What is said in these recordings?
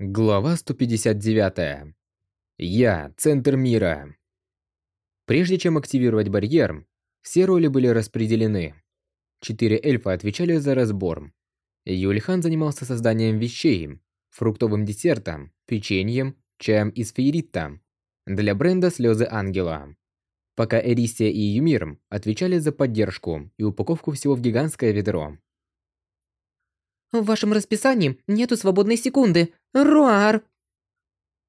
Глава 159. Я – центр мира. Прежде чем активировать барьер, все роли были распределены. Четыре эльфа отвечали за разбор. Юльхан занимался созданием вещей, фруктовым десертом, печеньем, чаем из фейрита. Для бренда «Слезы ангела». Пока Эрисия и Юмир отвечали за поддержку и упаковку всего в гигантское ведро. В вашем расписании нету свободной секунды. Руар!»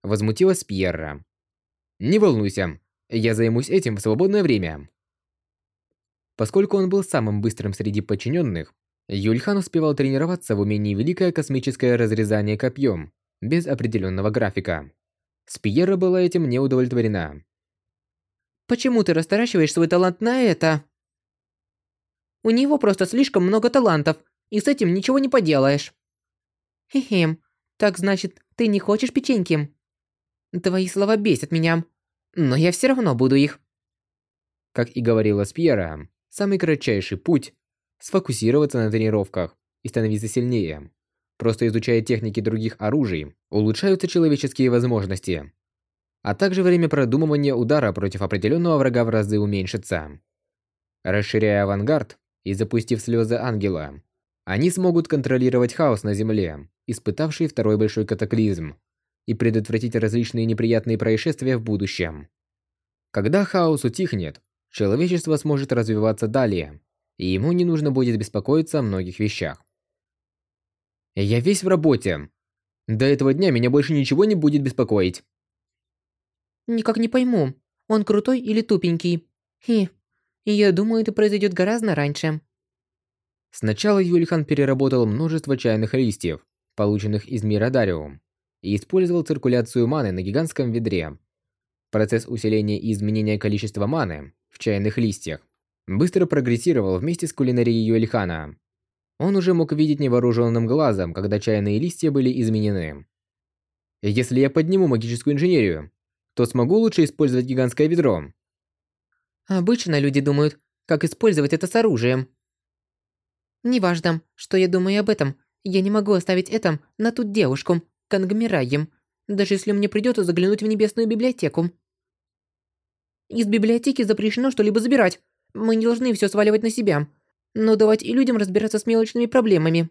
Возмутилась Пьерра. «Не волнуйся, я займусь этим в свободное время». Поскольку он был самым быстрым среди подчиненных, Юльхан успевал тренироваться в умении великое космическое разрезание копьем, без определенного графика. Спиера была этим не удовлетворена. «Почему ты растаращиваешь свой талант на это?» «У него просто слишком много талантов, и с этим ничего не поделаешь. Хе-хе, так значит, ты не хочешь печеньки? Твои слова бесят меня, но я все равно буду их. Как и говорила Спьера, самый кратчайший путь – сфокусироваться на тренировках и становиться сильнее. Просто изучая техники других оружий, улучшаются человеческие возможности. А также время продумывания удара против определенного врага в разы уменьшится. Расширяя авангард и запустив слезы ангела, они смогут контролировать хаос на Земле, испытавший второй большой катаклизм, и предотвратить различные неприятные происшествия в будущем. Когда хаос утихнет, человечество сможет развиваться далее, и ему не нужно будет беспокоиться о многих вещах. Я весь в работе. До этого дня меня больше ничего не будет беспокоить. Никак не пойму, он крутой или тупенький? Хе, я думаю, это произойдет гораздо раньше. Сначала Юльхан переработал множество чайных листьев, полученных из мира Дариум, и использовал циркуляцию маны на гигантском ведре. Процесс усиления и изменения количества маны в чайных листьях быстро прогрессировал вместе с кулинарией Юльхана. Он уже мог видеть невооруженным глазом, когда чайные листья были изменены. Если я подниму магическую инженерию, то смогу лучше использовать гигантское ведро. Обычно люди думают, как использовать это с оружием. Неважно, что я думаю об этом, я не могу оставить это на ту девушку, Кангмираем, даже если мне придется заглянуть в небесную библиотеку. Из библиотеки запрещено что-либо забирать. Мы не должны все сваливать на себя, но давать и людям разбираться с мелочными проблемами.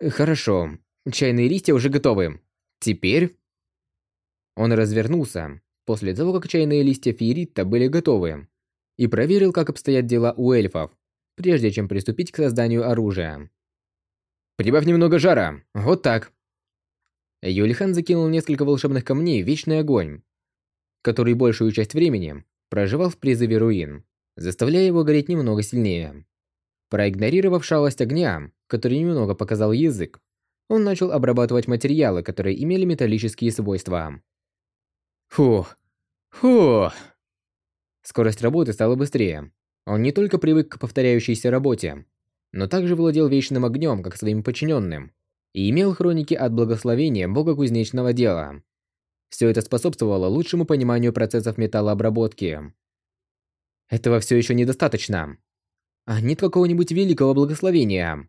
Хорошо. Чайные листья уже готовы. Теперь... Он развернулся, после того, как чайные листья фиерита были готовы, и проверил, как обстоят дела у эльфов прежде чем приступить к созданию оружия. «Прибавь немного жара, вот так». Юлихан закинул несколько волшебных камней в вечный огонь, который большую часть времени проживал в призыве руин, заставляя его гореть немного сильнее. Проигнорировав шалость огня, который немного показал язык, он начал обрабатывать материалы, которые имели металлические свойства. Фух. Фух. Скорость работы стала быстрее, он не только привык к повторяющейся работе, но также владел вечным огнем, как своим подчиненным, и имел хроники от благословения бога кузнечного дела. Все это способствовало лучшему пониманию процессов металлообработки. Этого все еще недостаточно. А нет какого-нибудь великого благословения.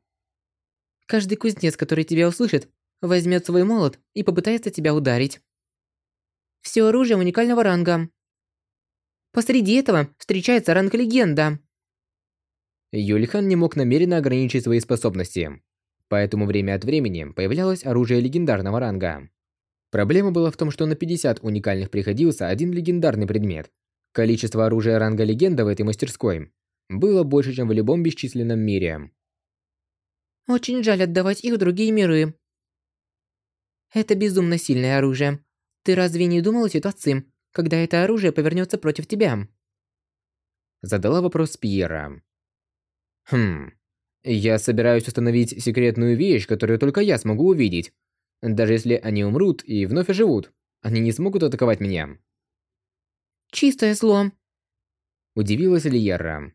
Каждый кузнец, который тебя услышит, возьмет свой молот и попытается тебя ударить. Все оружие уникального ранга. Посреди этого встречается ранг легенда. Юлихан не мог намеренно ограничить свои способности, поэтому время от времени появлялось оружие легендарного ранга. Проблема была в том, что на 50 уникальных приходился один легендарный предмет. Количество оружия ранга легенда в этой мастерской было больше, чем в любом бесчисленном мире. Очень жаль отдавать их в другие миры. Это безумно сильное оружие. Ты разве не думал о ситуации, когда это оружие повернется против тебя?» Задала вопрос Пьера. «Хм, я собираюсь установить секретную вещь, которую только я смогу увидеть. Даже если они умрут и вновь оживут, они не смогут атаковать меня». «Чистое зло», – удивилась Лиера.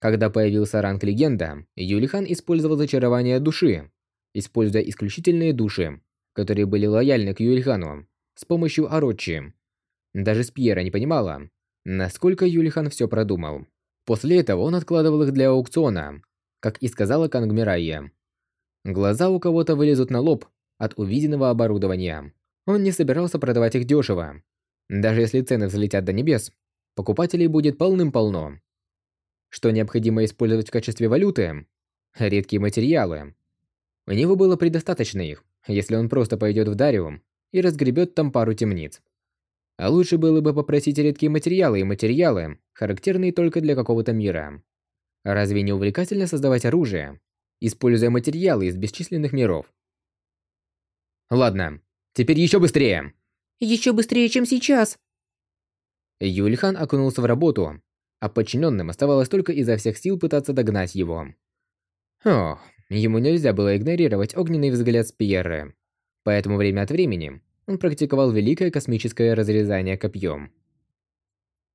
Когда появился ранг легенда, Юлихан использовал зачарование души, используя исключительные души, которые были лояльны к Юлихану, с помощью Орочи. Даже Спьера не понимала, насколько Юлихан все продумал. После этого он откладывал их для аукциона, как и сказала Кангмирайя. Глаза у кого-то вылезут на лоб, от увиденного оборудования. Он не собирался продавать их дешево. Даже если цены взлетят до небес, покупателей будет полным-полно. Что необходимо использовать в качестве валюты? Редкие материалы. У него было предостаточно их, если он просто пойдет в Дариум и разгребет там пару темниц. А лучше было бы попросить редкие материалы и материалы, характерные только для какого-то мира. Разве не увлекательно создавать оружие, используя материалы из бесчисленных миров? Ладно, теперь еще быстрее. Еще быстрее, чем сейчас. Юльхан окунулся в работу, а подчиненным оставалось только изо всех сил пытаться догнать его. Ох, ему нельзя было игнорировать огненный взгляд Спьерры, поэтому время от времени он практиковал великое космическое разрезание копьем.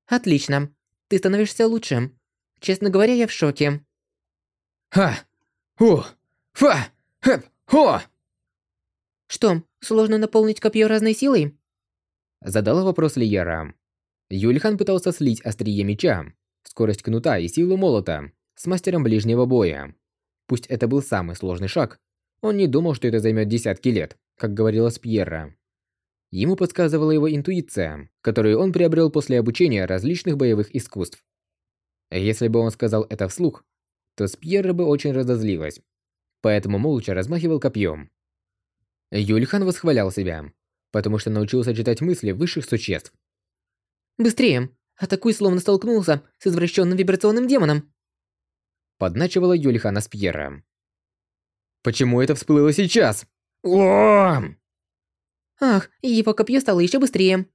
Отлично, ты становишься лучше. Честно говоря, я в шоке. Ха! У! Фа! Хэп! Хо! Что, сложно наполнить копье разной силой? Задала вопрос Лиера. Юльхан пытался слить острие меча, скорость кнута и силу молота с мастером ближнего боя. Пусть это был самый сложный шаг, он не думал, что это займет десятки лет, как говорила Спьерра. Ему подсказывала его интуиция, которую он приобрел после обучения различных боевых искусств. Если бы он сказал это вслух, то Спьерра бы очень разозлилась, поэтому молча размахивал копьем. Юльхан восхвалял себя, потому что научился читать мысли высших существ. «Быстрее! Атакуй, словно столкнулся с извращенным вибрационным демоном!» Подначивала Юльхана Спьерра. «Почему это всплыло сейчас? Ах, его копье стало еще быстрее.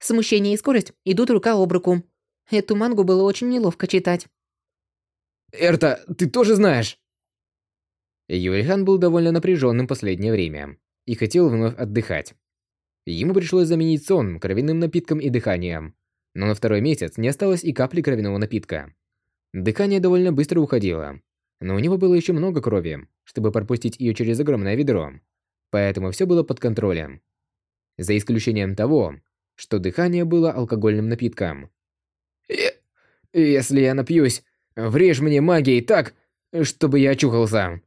Смущение и скорость идут рука об руку. Эту мангу было очень неловко читать. Эрта, ты тоже знаешь? Юрихан был довольно напряженным последнее время и хотел вновь отдыхать. Ему пришлось заменить сон кровяным напитком и дыханием, но на второй месяц не осталось и капли кровяного напитка. Дыхание довольно быстро уходило, но у него было еще много крови, чтобы пропустить ее через огромное ведро, поэтому все было под контролем. За исключением того, что дыхание было алкогольным напитком. «Если я напьюсь, врежь мне магией так, чтобы я очухался».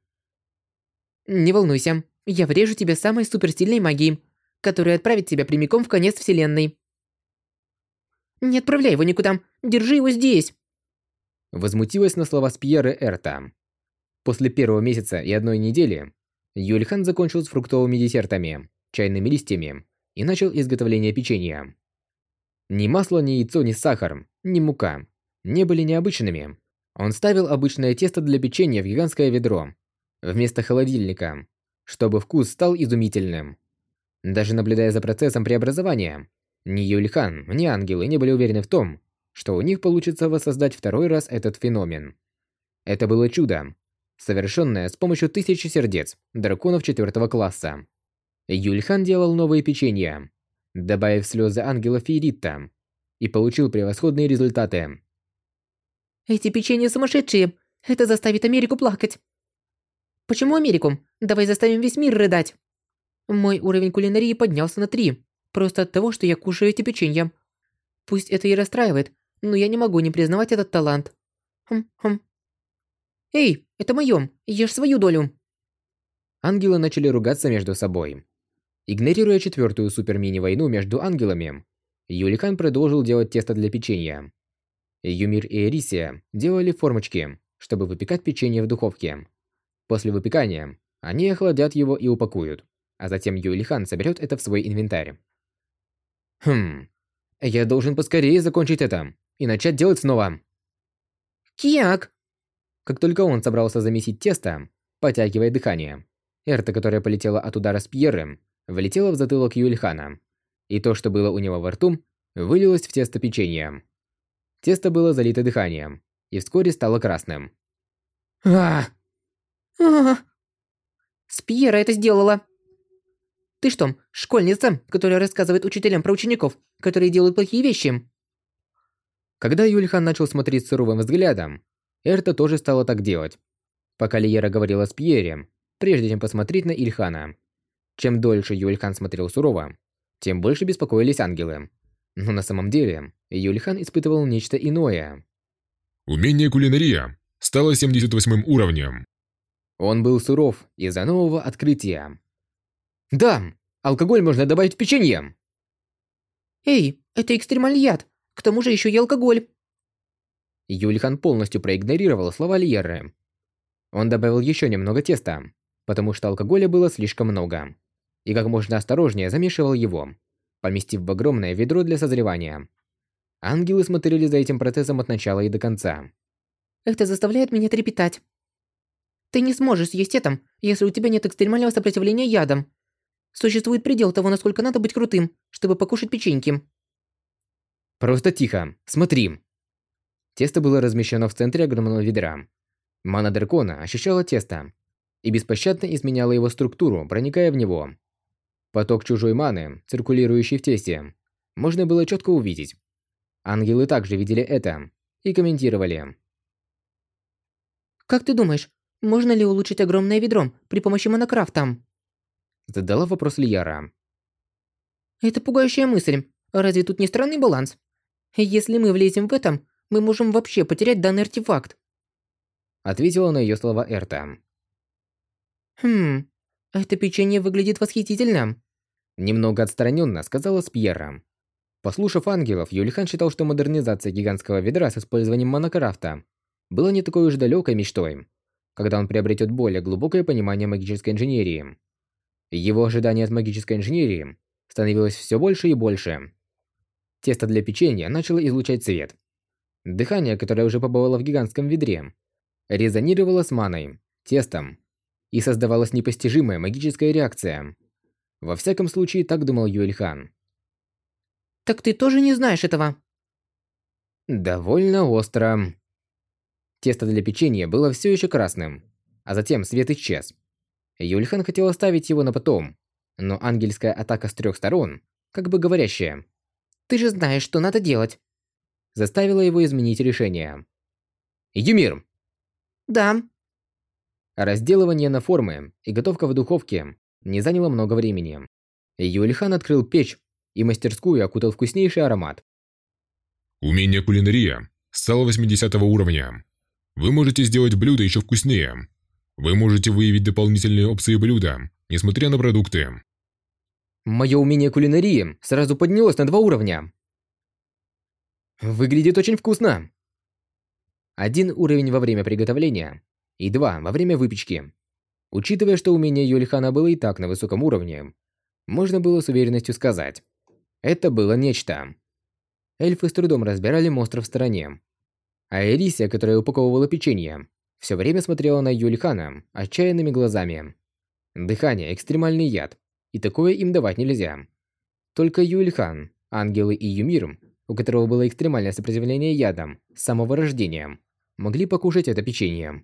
«Не волнуйся, я врежу тебе самой суперсильной магией, которая отправит тебя прямиком в конец вселенной». «Не отправляй его никуда, держи его здесь!» Возмутилась на слова Спьеры Эрта. После первого месяца и одной недели Юльхан закончил с фруктовыми десертами, чайными листьями и начал изготовление печенья. Ни масло, ни яйцо, ни сахар, ни мука не были необычными. Он ставил обычное тесто для печенья в гигантское ведро, вместо холодильника, чтобы вкус стал изумительным. Даже наблюдая за процессом преобразования, ни Юльхан, ни ангелы не были уверены в том, что у них получится воссоздать второй раз этот феномен. Это было чудо, совершенная с помощью тысячи сердец драконов четвертого класса. Юльхан делал новые печенья, добавив слезы ангела Ферита, и получил превосходные результаты. «Эти печенья сумасшедшие! Это заставит Америку плакать!» «Почему Америку? Давай заставим весь мир рыдать!» Мой уровень кулинарии поднялся на три, просто от того, что я кушаю эти печенья. Пусть это и расстраивает, но я не могу не признавать этот талант. Хм-хм. «Эй, это моё, ешь свою долю!» Ангелы начали ругаться между собой. Игнорируя четвертую супер-мини-войну между ангелами, Юликан продолжил делать тесто для печенья. Юмир и Эрисия делали формочки, чтобы выпекать печенье в духовке. После выпекания они охладят его и упакуют, а затем Юлихан соберет это в свой инвентарь. Хм, я должен поскорее закончить это и начать делать снова. Киак! Как только он собрался замесить тесто, потягивая дыхание, Эрта, которая полетела от удара с Пьером, влетела в затылок Юльхана. И то, что было у него во рту, вылилось в тесто печенья. Тесто было залито дыханием и вскоре стало красным. а а Спьера это сделала! Ты что, школьница, которая рассказывает учителям про учеников, которые делают плохие вещи? Когда Юльхан начал смотреть суровым взглядом, Эрта тоже стала так делать. Пока Лиера говорила с Пьерем, прежде чем посмотреть на Ильхана. Чем дольше Юльхан смотрел сурово, тем больше беспокоились ангелы. Но на самом деле, Юльхан испытывал нечто иное. Умение кулинария стало 78 уровнем. Он был суров из-за нового открытия, Да, алкоголь можно добавить в печенье. Эй, это экстремальный яд. К тому же еще и алкоголь. Юльхан полностью проигнорировал слова Льеры. Он добавил еще немного теста, потому что алкоголя было слишком много, и как можно осторожнее замешивал его, поместив в огромное ведро для созревания. Ангелы смотрели за этим процессом от начала и до конца. Это заставляет меня трепетать. Ты не сможешь съесть это, если у тебя нет экстремального сопротивления ядам. Существует предел того, насколько надо быть крутым, чтобы покушать печеньки. Просто тихо. Смотри. Тесто было размещено в центре огромного ведра. Мана дракона ощущала тесто и беспощадно изменяла его структуру, проникая в него. Поток чужой маны, циркулирующий в тесте, можно было четко увидеть. Ангелы также видели это и комментировали. «Как ты думаешь, можно ли улучшить огромное ведро при помощи монокрафта?» Задала вопрос Лияра. «Это пугающая мысль. Разве тут не странный баланс? Если мы влезем в этом, мы можем вообще потерять данный артефакт». Ответила на ее слова Эрта. «Хм, это печенье выглядит восхитительно». Немного отстраненно сказала Спьера. Послушав ангелов, Юлихан считал, что модернизация гигантского ведра с использованием монокрафта была не такой уж далекой мечтой, когда он приобретет более глубокое понимание магической инженерии. Его ожидание от магической инженерии становилось все больше и больше. Тесто для печенья начало излучать свет. Дыхание, которое уже побывало в гигантском ведре, резонировало с маной, тестом, и создавалась непостижимая магическая реакция. Во всяком случае, так думал Юэльхан. «Так ты тоже не знаешь этого?» «Довольно остро». Тесто для печенья было все еще красным, а затем свет исчез. Юльхан хотел оставить его на потом, но ангельская атака с трех сторон, как бы говорящая «Ты же знаешь, что надо делать», заставила его изменить решение. «Юмир!» «Да». Разделывание на формы и готовка в духовке не заняло много времени. Юльхан открыл печь и мастерскую окутал вкуснейший аромат. Умение кулинария стало 80 уровня. Вы можете сделать блюдо еще вкуснее. Вы можете выявить дополнительные опции блюда, несмотря на продукты. Мое умение кулинарии сразу поднялось на два уровня. Выглядит очень вкусно. Один уровень во время приготовления и два во время выпечки. Учитывая, что умение Юлихана было и так на высоком уровне, можно было с уверенностью сказать. Это было нечто. Эльфы с трудом разбирали монстров в стороне. А Элисия, которая упаковывала печенье, все время смотрела на Юлихана отчаянными глазами. Дыхание – экстремальный яд, и такое им давать нельзя. Только Юльхан, ангелы и Юмир, у которого было экстремальное сопротивление ядам с самого рождения, могли покушать это печенье.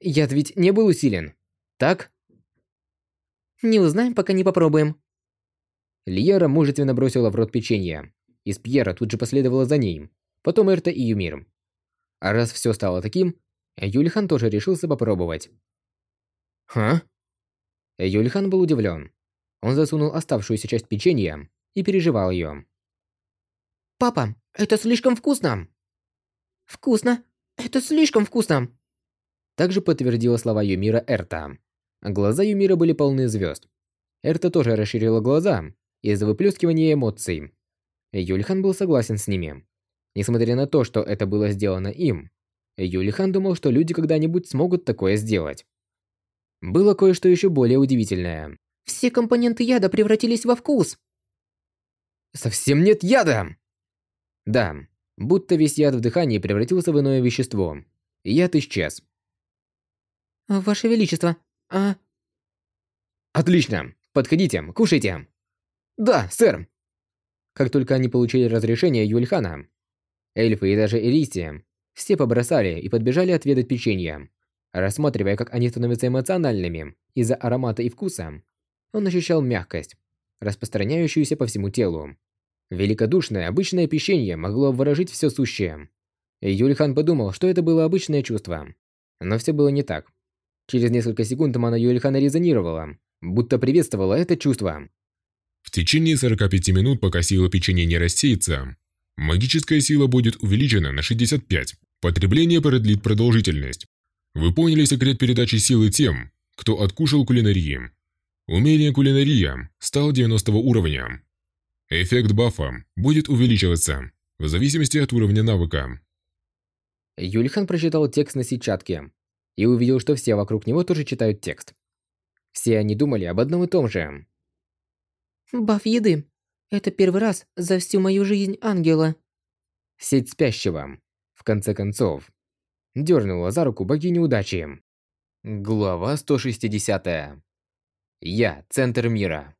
Яд ведь не был усилен, так? Не узнаем, пока не попробуем. Лиера мужественно бросила в рот печенье. Из Пьера тут же последовала за ней, потом Эрта и Юмир. А раз все стало таким, Юлихан тоже решился попробовать. «Ха?» Юлихан был удивлен. Он засунул оставшуюся часть печенья и переживал ее. «Папа, это слишком вкусно!» «Вкусно! Это слишком вкусно!» Также подтвердила слова Юмира Эрта. Глаза Юмира были полны звезд. Эрта тоже расширила глаза из-за выплескивания эмоций. Юльхан был согласен с ними. Несмотря на то, что это было сделано им, Юлихан думал, что люди когда-нибудь смогут такое сделать. Было кое-что еще более удивительное. Все компоненты яда превратились во вкус. Совсем нет яда! Да, будто весь яд в дыхании превратился в иное вещество. Яд исчез. Ваше Величество, а... Отлично! Подходите, кушайте! Да, сэр! Как только они получили разрешение Юльхана, эльфы и даже Элисия все побросали и подбежали отведать печенье. Рассматривая, как они становятся эмоциональными из-за аромата и вкуса, он ощущал мягкость, распространяющуюся по всему телу. Великодушное обычное печенье могло обворожить все сущее. Юльхан подумал, что это было обычное чувство. Но все было не так. Через несколько секунд мана Юльхана резонировала, будто приветствовала это чувство. В течение 45 минут, пока сила печенья не рассеется, магическая сила будет увеличена на 65. Потребление продлит продолжительность. Вы поняли секрет передачи силы тем, кто откушал кулинарии. Умение кулинария стал 90 уровня. Эффект бафа будет увеличиваться в зависимости от уровня навыка. Юльхан прочитал текст на сетчатке и увидел, что все вокруг него тоже читают текст. Все они думали об одном и том же. Баф еды. Это первый раз за всю мою жизнь ангела. Сеть спящего. В конце концов, дернула за руку богиню удачи. Глава 160. Я – центр мира.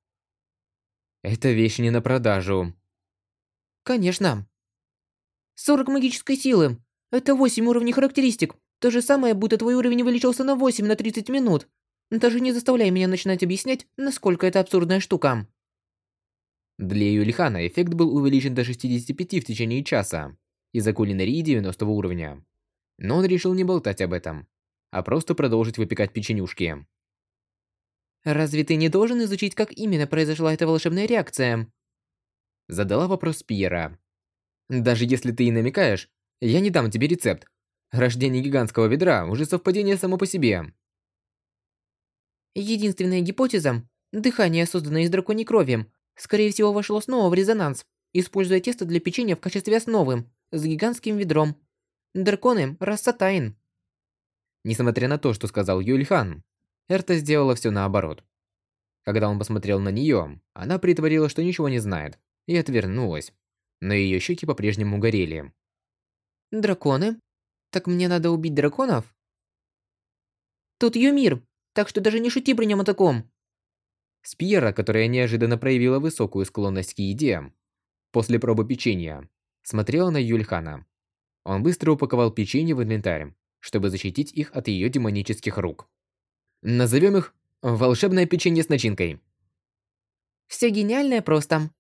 Эта вещь не на продажу. Конечно. 40 магической силы. Это 8 уровней характеристик. То же самое, будто твой уровень увеличился на 8 на 30 минут. Даже не заставляй меня начинать объяснять, насколько это абсурдная штука. Для Юльхана эффект был увеличен до 65 в течение часа из-за кулинарии 90 уровня. Но он решил не болтать об этом, а просто продолжить выпекать печенюшки. «Разве ты не должен изучить, как именно произошла эта волшебная реакция?» Задала вопрос Пьера. «Даже если ты и намекаешь, я не дам тебе рецепт. Рождение гигантского ведра уже совпадение само по себе». Единственная гипотеза – дыхание, созданное из драконьей крови, скорее всего вошло снова в резонанс, используя тесто для печенья в качестве основы, с гигантским ведром. Драконы – раса тайн. Несмотря на то, что сказал Юльхан, Эрта сделала все наоборот. Когда он посмотрел на нее, она притворила, что ничего не знает, и отвернулась. Но ее щеки по-прежнему горели. «Драконы? Так мне надо убить драконов?» «Тут Юмир, так что даже не шути при нем о таком!» Спьера, которая неожиданно проявила высокую склонность к еде, после пробы печенья, смотрела на Юльхана. Он быстро упаковал печенье в инвентарь, чтобы защитить их от ее демонических рук. Назовем их «волшебное печенье с начинкой». Все гениальное просто.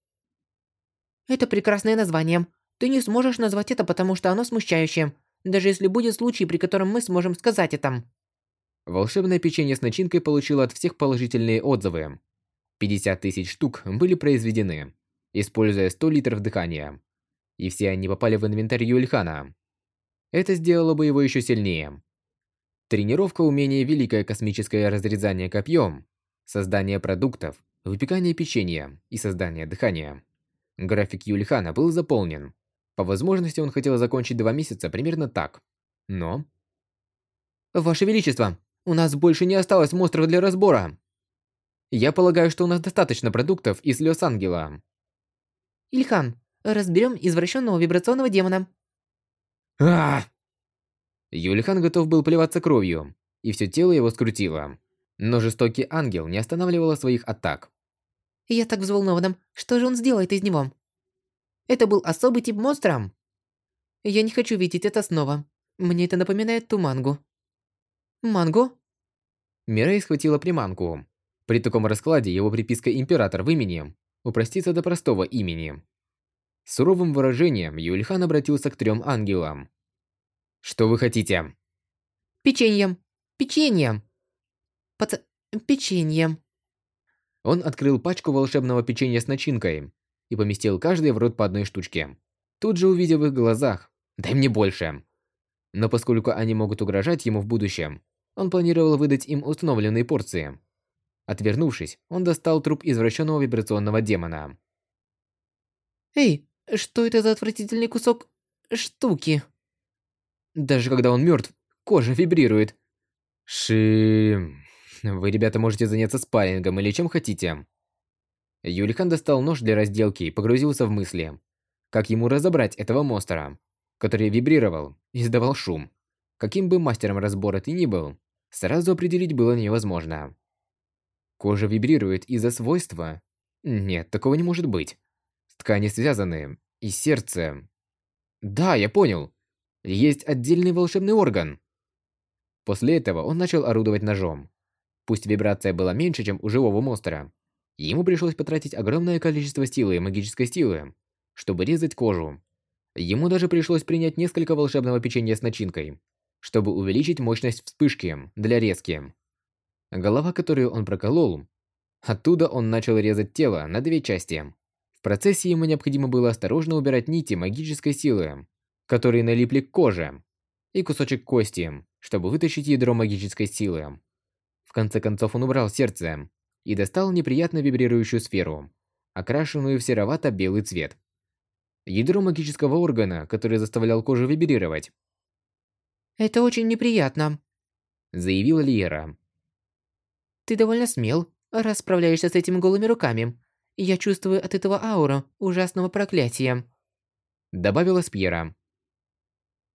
Это прекрасное название. Ты не сможешь назвать это, потому что оно смущающее, даже если будет случай, при котором мы сможем сказать это. Волшебное печенье с начинкой получило от всех положительные отзывы. 50 тысяч штук были произведены, используя 100 литров дыхания. И все они попали в инвентарь Юльхана. Это сделало бы его еще сильнее. Тренировка умения Великое космическое разрезание копьем, создание продуктов, выпекание печенья и создание дыхания. График Юльхана был заполнен. По возможности он хотел закончить два месяца примерно так. Но... Ваше Величество, у нас больше не осталось монстров для разбора. Я полагаю, что у нас достаточно продуктов из слез ангела. Ильхан, разберем извращенного вибрационного демона. А! Юлихан готов был плеваться кровью, и все тело его скрутило. Но жестокий ангел не останавливал своих атак. Я так взволнован. Что же он сделает из него? Это был особый тип монстра. Я не хочу видеть это снова. Мне это напоминает ту мангу. Мангу? Мирей схватила приманку. При таком раскладе его приписка «Император» в имени упростится до простого имени. С суровым выражением Юльхан обратился к трем ангелам. «Что вы хотите?» «Печеньем! Печеньем!» «Пац... печеньем!» Он открыл пачку волшебного печенья с начинкой и поместил каждый в рот по одной штучке. Тут же увидев в их глазах «Дай мне больше!» Но поскольку они могут угрожать ему в будущем, он планировал выдать им установленные порции. Отвернувшись, он достал труп извращенного вибрационного демона. «Эй, что это за отвратительный кусок... штуки?» Даже когда он мертв, кожа вибрирует. Ши... Вы, ребята, можете заняться спаррингом или чем хотите. Юлихан достал нож для разделки и погрузился в мысли. Как ему разобрать этого монстра, который вибрировал и издавал шум? Каким бы мастером разбора ты ни был, сразу определить было невозможно. Кожа вибрирует из-за свойства? Нет, такого не может быть. Ткани связаны, и сердце... Да, я понял. Есть отдельный волшебный орган. После этого он начал орудовать ножом. Пусть вибрация была меньше, чем у живого монстра, ему пришлось потратить огромное количество силы и магической силы, чтобы резать кожу. Ему даже пришлось принять несколько волшебного печенья с начинкой, чтобы увеличить мощность вспышки для резки. Голова, которую он проколол, оттуда он начал резать тело на две части. В процессе ему необходимо было осторожно убирать нити магической силы, которые налипли к коже, и кусочек кости, чтобы вытащить ядро магической силы. В конце концов он убрал сердце и достал неприятно вибрирующую сферу, окрашенную в серовато-белый цвет. Ядро магического органа, который заставлял кожу вибрировать. «Это очень неприятно», — заявила Лиера. «Ты довольно смел, раз справляешься с этим голыми руками. Я чувствую от этого ауру ужасного проклятия», — добавила Спьера.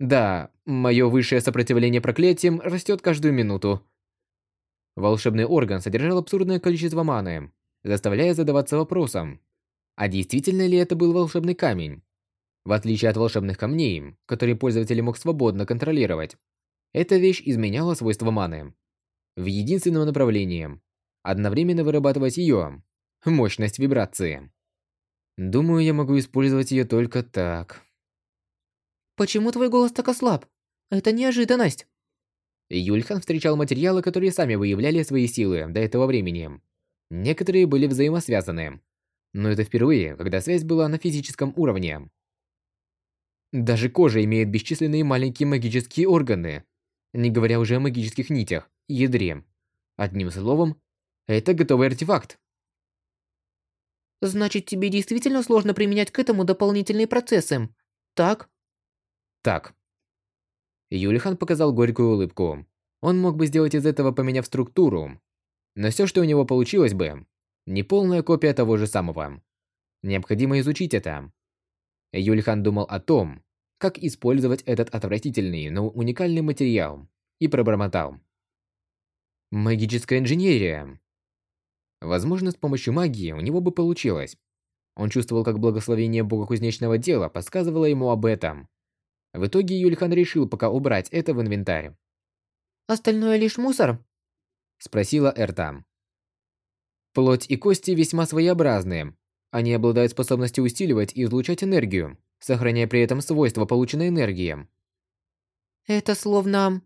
«Да, мое высшее сопротивление проклятиям растет каждую минуту». Волшебный орган содержал абсурдное количество маны, заставляя задаваться вопросом, а действительно ли это был волшебный камень? В отличие от волшебных камней, которые пользователь мог свободно контролировать, эта вещь изменяла свойства маны. В единственном направлении. Одновременно вырабатывать ее. Мощность вибрации. Думаю, я могу использовать ее только так. Почему твой голос так ослаб? Это неожиданность. Юльхан встречал материалы, которые сами выявляли свои силы до этого времени. Некоторые были взаимосвязаны. Но это впервые, когда связь была на физическом уровне. Даже кожа имеет бесчисленные маленькие магические органы, не говоря уже о магических нитях, ядре. Одним словом, это готовый артефакт. Значит, тебе действительно сложно применять к этому дополнительные процессы, так? Так. Юлихан показал горькую улыбку. Он мог бы сделать из этого, поменяв структуру. Но все, что у него получилось бы, неполная копия того же самого. Необходимо изучить это. Юльхан думал о том, как использовать этот отвратительный, но уникальный материал, и пробормотал. Магическая инженерия. Возможно, с помощью магии у него бы получилось. Он чувствовал, как благословение бога кузнечного дела подсказывало ему об этом. В итоге Юльхан решил пока убрать это в инвентарь. «Остальное лишь мусор?» Спросила Эрта. Плоть и кости весьма своеобразные, они обладают способностью усиливать и излучать энергию, сохраняя при этом свойства полученной энергии. Это словно...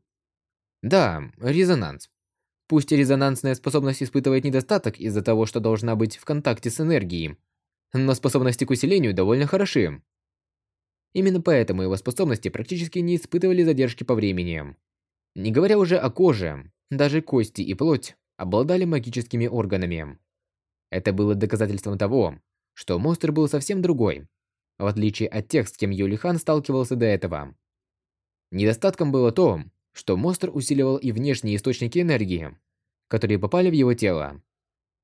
Да, резонанс. Пусть резонансная способность испытывает недостаток из-за того, что должна быть в контакте с энергией, но способности к усилению довольно хороши. Именно поэтому его способности практически не испытывали задержки по времени. Не говоря уже о коже, даже кости и плоть обладали магическими органами. Это было доказательством того, что монстр был совсем другой, в отличие от тех, с кем Юлихан сталкивался до этого. Недостатком было то, что монстр усиливал и внешние источники энергии, которые попали в его тело.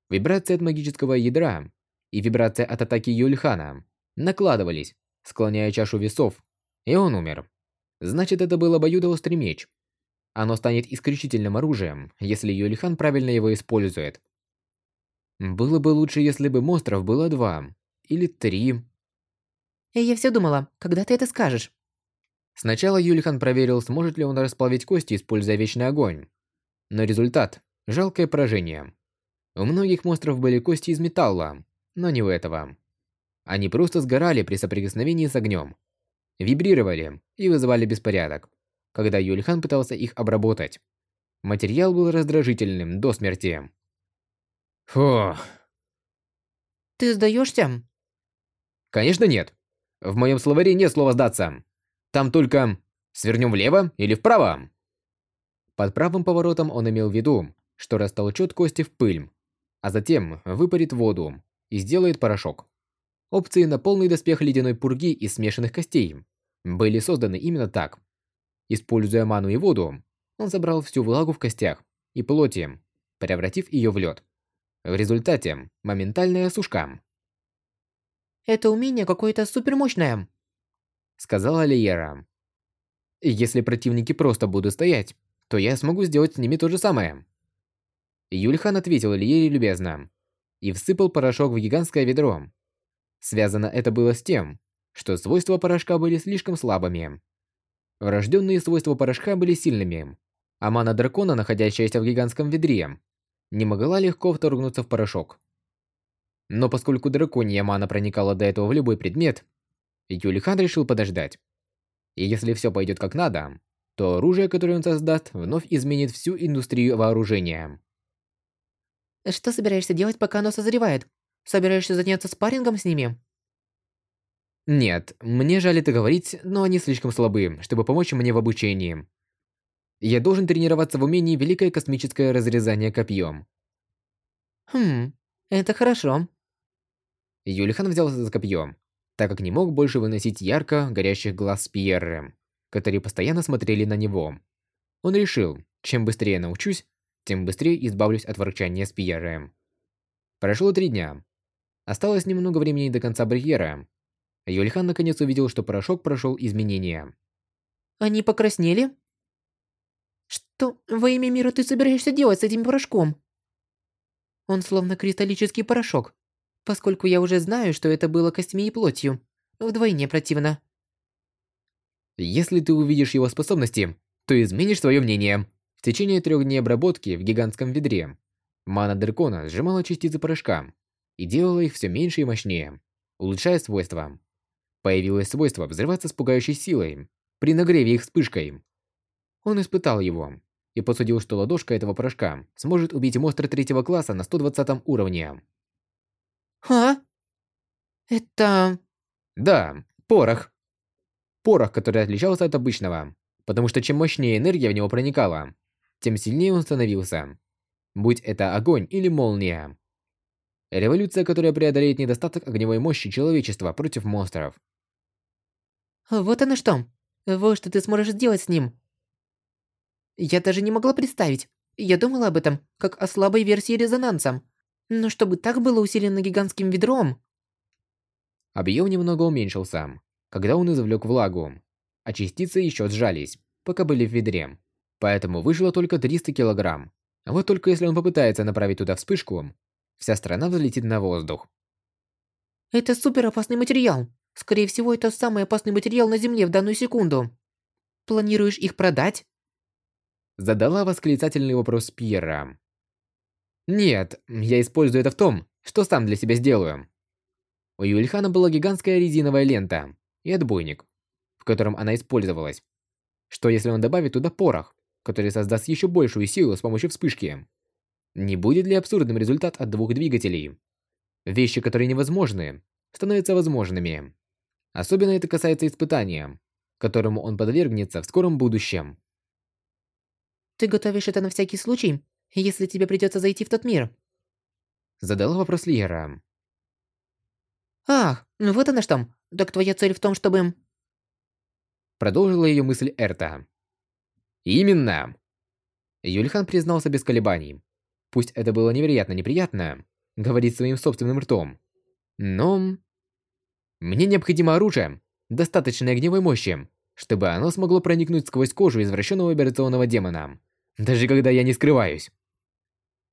Вибрация от магического ядра и вибрация от атаки Юльхана накладывались, склоняя чашу весов, и он умер. Значит, это был обоюдоострый меч. Оно станет исключительным оружием, если Юльхан правильно его использует. Было бы лучше, если бы монстров было два. Или три. Я все думала, когда ты это скажешь? Сначала Юлихан проверил, сможет ли он расплавить кости, используя вечный огонь. Но результат – жалкое поражение. У многих монстров были кости из металла, но не у этого. Они просто сгорали при соприкосновении с огнем. Вибрировали и вызывали беспорядок, когда Юлихан пытался их обработать. Материал был раздражительным до смерти. Фу. Ты сдаешься? Конечно нет. В моем словаре нет слова «сдаться». Там только «свернем влево» или «вправо». Под правым поворотом он имел в виду, что растолчет кости в пыль, а затем выпарит воду и сделает порошок. Опции на полный доспех ледяной пурги из смешанных костей были созданы именно так. Используя ману и воду, он забрал всю влагу в костях и плоти, превратив ее в лед. В результате моментальная сушка. «Это умение какое-то супермощное», — сказала Лиера. «Если противники просто будут стоять, то я смогу сделать с ними то же самое». Юльхан ответил Лиере любезно и всыпал порошок в гигантское ведро. Связано это было с тем, что свойства порошка были слишком слабыми. Врожденные свойства порошка были сильными, а мана дракона, находящаяся в гигантском ведре, не могла легко вторгнуться в порошок. Но поскольку драконья мана проникала до этого в любой предмет, Юлихан решил подождать. И если все пойдет как надо, то оружие, которое он создаст, вновь изменит всю индустрию вооружения. Что собираешься делать, пока оно созревает? Собираешься заняться спаррингом с ними? Нет, мне жаль это говорить, но они слишком слабы, чтобы помочь мне в обучении. Я должен тренироваться в умении великое космическое разрезание копьем. Хм, это хорошо. Юлихан взялся за копье, так как не мог больше выносить ярко горящих глаз Пьерры, которые постоянно смотрели на него. Он решил, чем быстрее научусь, тем быстрее избавлюсь от ворчания с Пьерры. Прошло три дня. Осталось немного времени до конца барьера. Юльхан наконец увидел, что порошок прошел изменения. Они покраснели? Что во имя мира ты собираешься делать с этим порошком? Он словно кристаллический порошок. Поскольку я уже знаю, что это было костьми и плотью, вдвойне противно. Если ты увидишь его способности, то изменишь свое мнение. В течение трех дней обработки в гигантском ведре мана дракона сжимала частицы порошка и делала их все меньше и мощнее, улучшая свойства. Появилось свойство взрываться с пугающей силой при нагреве их вспышкой. Он испытал его и посудил, что ладошка этого порошка сможет убить монстра третьего класса на 120 уровне. А? Это... Да, порох. Порох, который отличался от обычного, потому что чем мощнее энергия в него проникала, тем сильнее он становился. Будь это огонь или молния. Революция, которая преодолеет недостаток огневой мощи человечества против монстров. Вот оно что. Вот что ты сможешь сделать с ним. Я даже не могла представить. Я думала об этом, как о слабой версии резонанса. Но чтобы так было усилено гигантским ведром... Объем немного уменьшился, когда он извлек влагу, а частицы еще сжались, пока были в ведре. Поэтому вышло только 300 килограмм. Вот только если он попытается направить туда вспышку, вся страна взлетит на воздух. Это супер опасный материал. Скорее всего, это самый опасный материал на Земле в данную секунду. Планируешь их продать? Задала восклицательный вопрос Пьера. Нет, я использую это в том, что сам для себя сделаю. У Юльхана была гигантская резиновая лента и отбойник, в котором она использовалась. Что если он добавит туда порох, который создаст еще большую силу с помощью вспышки? Не будет ли абсурдным результат от двух двигателей? Вещи, которые невозможны, становятся возможными. Особенно это касается испытания, которому он подвергнется в скором будущем. Ты готовишь это на всякий случай, если тебе придется зайти в тот мир? Задала вопрос Лера. Ах, вот она что. Так твоя цель в том, чтобы... Продолжила ее мысль Эрта. Именно. Юльхан признался без колебаний. Пусть это было невероятно неприятно, говорить своим собственным ртом. Но... Мне необходимо оружие, достаточной огневой мощи, чтобы оно смогло проникнуть сквозь кожу извращенного операционного демона, даже когда я не скрываюсь.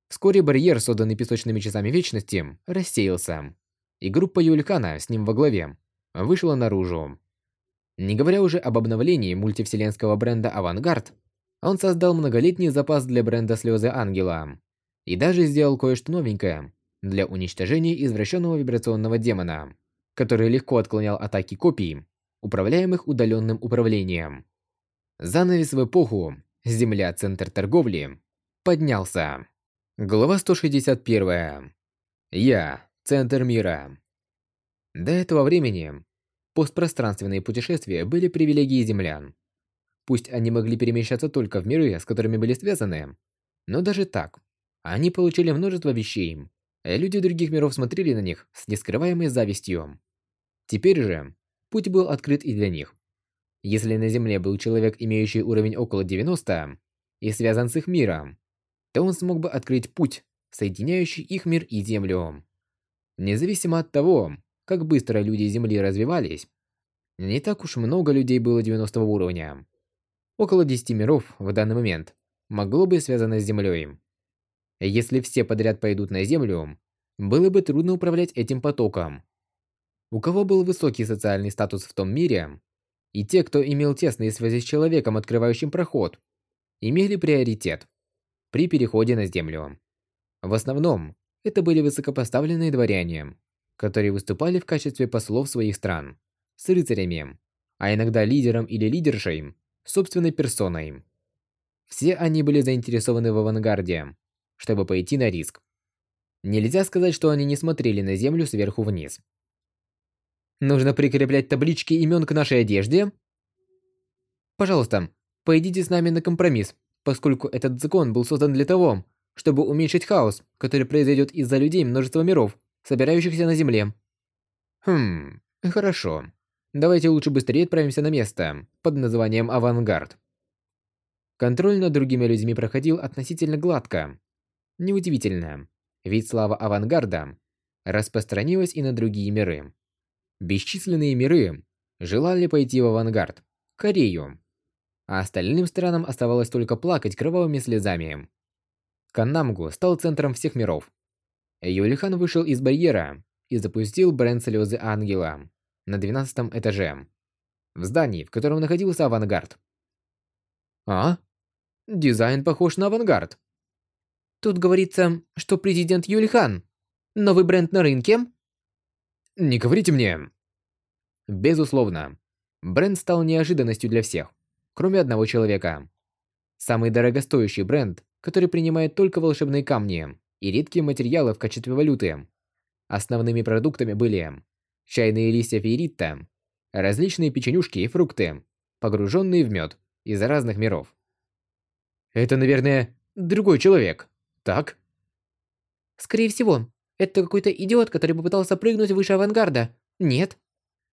Вскоре барьер, созданный песочными часами вечности, рассеялся, и группа Юлькана с ним во главе вышла наружу. Не говоря уже об обновлении мультивселенского бренда «Авангард», он создал многолетний запас для бренда «Слезы Ангела» и даже сделал кое-что новенькое для уничтожения извращенного вибрационного демона который легко отклонял атаки копий, управляемых удаленным управлением. Занавес в эпоху «Земля – центр торговли» поднялся. Глава 161. Я – центр мира. До этого времени постпространственные путешествия были привилегией землян. Пусть они могли перемещаться только в миры, с которыми были связаны, но даже так, они получили множество вещей, а люди других миров смотрели на них с нескрываемой завистью. Теперь же путь был открыт и для них. Если на Земле был человек, имеющий уровень около 90 и связан с их миром, то он смог бы открыть путь, соединяющий их мир и Землю. Независимо от того, как быстро люди Земли развивались, не так уж много людей было 90 уровня. Около 10 миров в данный момент могло быть связано с Землей. Если все подряд пойдут на Землю, было бы трудно управлять этим потоком у кого был высокий социальный статус в том мире, и те, кто имел тесные связи с человеком, открывающим проход, имели приоритет при переходе на землю. В основном, это были высокопоставленные дворяне, которые выступали в качестве послов своих стран, с рыцарями, а иногда лидером или лидершей, собственной персоной. Все они были заинтересованы в авангарде, чтобы пойти на риск. Нельзя сказать, что они не смотрели на землю сверху вниз. Нужно прикреплять таблички имен к нашей одежде? Пожалуйста, пойдите с нами на компромисс, поскольку этот закон был создан для того, чтобы уменьшить хаос, который произойдет из-за людей множества миров, собирающихся на Земле. Хм, хорошо. Давайте лучше быстрее отправимся на место под названием Авангард. Контроль над другими людьми проходил относительно гладко. Неудивительно, ведь слава Авангарда распространилась и на другие миры. Бесчисленные миры желали пойти в Авангард, Корею, а остальным странам оставалось только плакать кровавыми слезами. Каннамгу стал центром всех миров. Юлихан вышел из барьера и запустил бренд слезы ангела на 12 этаже, в здании, в котором находился авангард. А? Дизайн похож на авангард. Тут говорится, что президент Юлихан. Новый бренд на рынке? Не говорите мне. Безусловно, бренд стал неожиданностью для всех кроме одного человека. Самый дорогостоящий бренд, который принимает только волшебные камни и редкие материалы в качестве валюты. Основными продуктами были чайные листья фейритта, различные печенюшки и фрукты, погруженные в мед из разных миров. Это, наверное, другой человек, так? Скорее всего, это какой-то идиот, который попытался прыгнуть выше авангарда. Нет.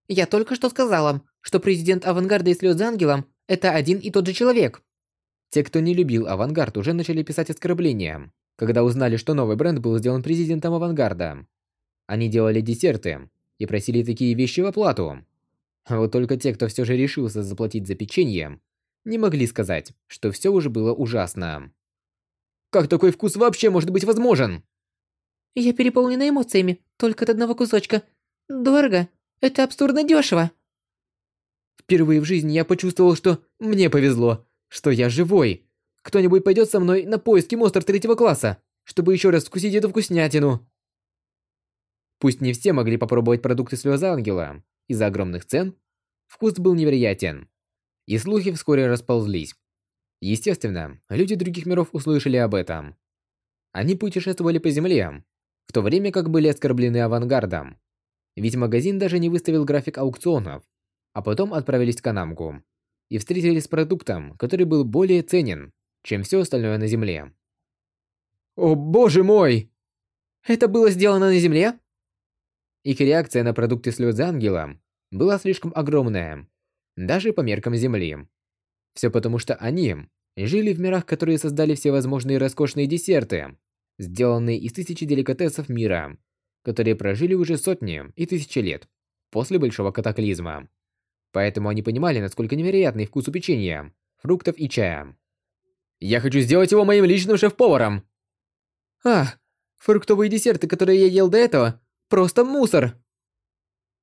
Я только что сказала, что президент авангарда и слез ангелом это один и тот же человек. Те, кто не любил авангард, уже начали писать оскорбления, когда узнали, что новый бренд был сделан президентом авангарда. Они делали десерты и просили такие вещи в оплату. А вот только те, кто все же решился заплатить за печенье, не могли сказать, что все уже было ужасно. Как такой вкус вообще может быть возможен? Я переполнена эмоциями, только от одного кусочка. Дорого. Это абсурдно дешево. Впервые в жизни я почувствовал, что мне повезло, что я живой. Кто-нибудь пойдет со мной на поиски монстр третьего класса, чтобы еще раз вкусить эту вкуснятину. Пусть не все могли попробовать продукты слезы ангела из-за огромных цен, вкус был невероятен. И слухи вскоре расползлись. Естественно, люди других миров услышали об этом. Они путешествовали по земле, в то время как были оскорблены авангардом. Ведь магазин даже не выставил график аукционов а потом отправились к Анамгу и встретились с продуктом, который был более ценен, чем все остальное на Земле. «О боже мой! Это было сделано на Земле?» Их реакция на продукты слезы ангела была слишком огромная, даже по меркам Земли. Все потому, что они жили в мирах, которые создали всевозможные роскошные десерты, сделанные из тысячи деликатесов мира, которые прожили уже сотни и тысячи лет после Большого Катаклизма. Поэтому они понимали, насколько невероятный вкус у печенья, фруктов и чая. «Я хочу сделать его моим личным шеф-поваром!» «А, фруктовые десерты, которые я ел до этого, просто мусор!»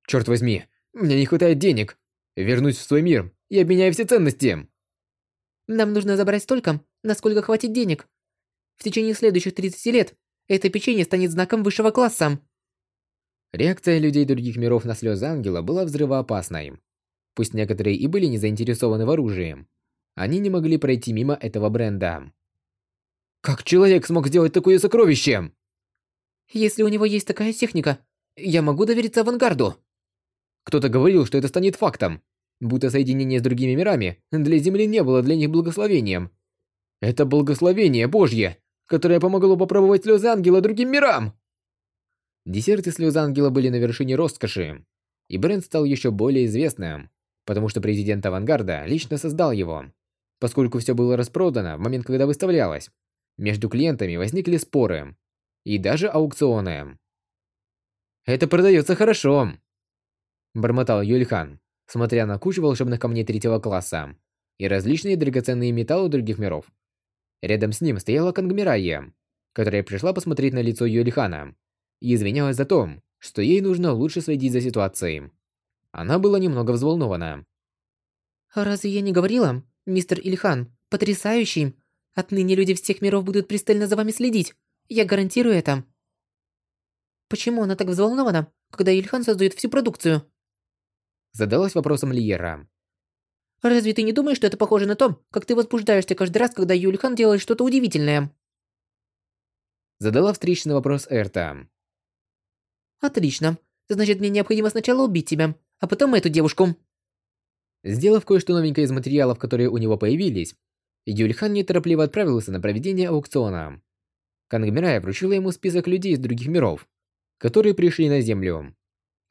«Черт возьми, мне не хватает денег. Вернусь в свой мир и обменяю все ценности!» «Нам нужно забрать столько, насколько хватит денег. В течение следующих 30 лет это печенье станет знаком высшего класса!» Реакция людей других миров на слезы ангела была взрывоопасной. Пусть некоторые и были не заинтересованы в оружии, они не могли пройти мимо этого бренда. Как человек смог сделать такое сокровище? Если у него есть такая техника, я могу довериться авангарду. Кто-то говорил, что это станет фактом, будто соединение с другими мирами для Земли не было для них благословением. Это благословение Божье, которое помогло попробовать слезы ангела другим мирам. Десерты слез ангела были на вершине роскоши, и бренд стал еще более известным потому что президент Авангарда лично создал его. Поскольку все было распродано в момент, когда выставлялось, между клиентами возникли споры и даже аукционы. «Это продается хорошо», – бормотал Юльхан, смотря на кучу волшебных камней третьего класса и различные драгоценные металлы других миров. Рядом с ним стояла Кангмирайя, которая пришла посмотреть на лицо Юльхана и извинялась за то, что ей нужно лучше следить за ситуацией. Она была немного взволнована. «Разве я не говорила, мистер Ильхан, потрясающий? Отныне люди всех миров будут пристально за вами следить. Я гарантирую это». «Почему она так взволнована, когда Ильхан создает всю продукцию?» Задалась вопросом Лиера. «Разве ты не думаешь, что это похоже на то, как ты возбуждаешься каждый раз, когда Юльхан делает что-то удивительное?» Задала встречный вопрос Эрта. «Отлично. Значит, мне необходимо сначала убить тебя, а потом эту девушку. Сделав кое-что новенькое из материалов, которые у него появились, Юльхан неторопливо отправился на проведение аукциона. Кангмирая вручила ему список людей из других миров, которые пришли на Землю,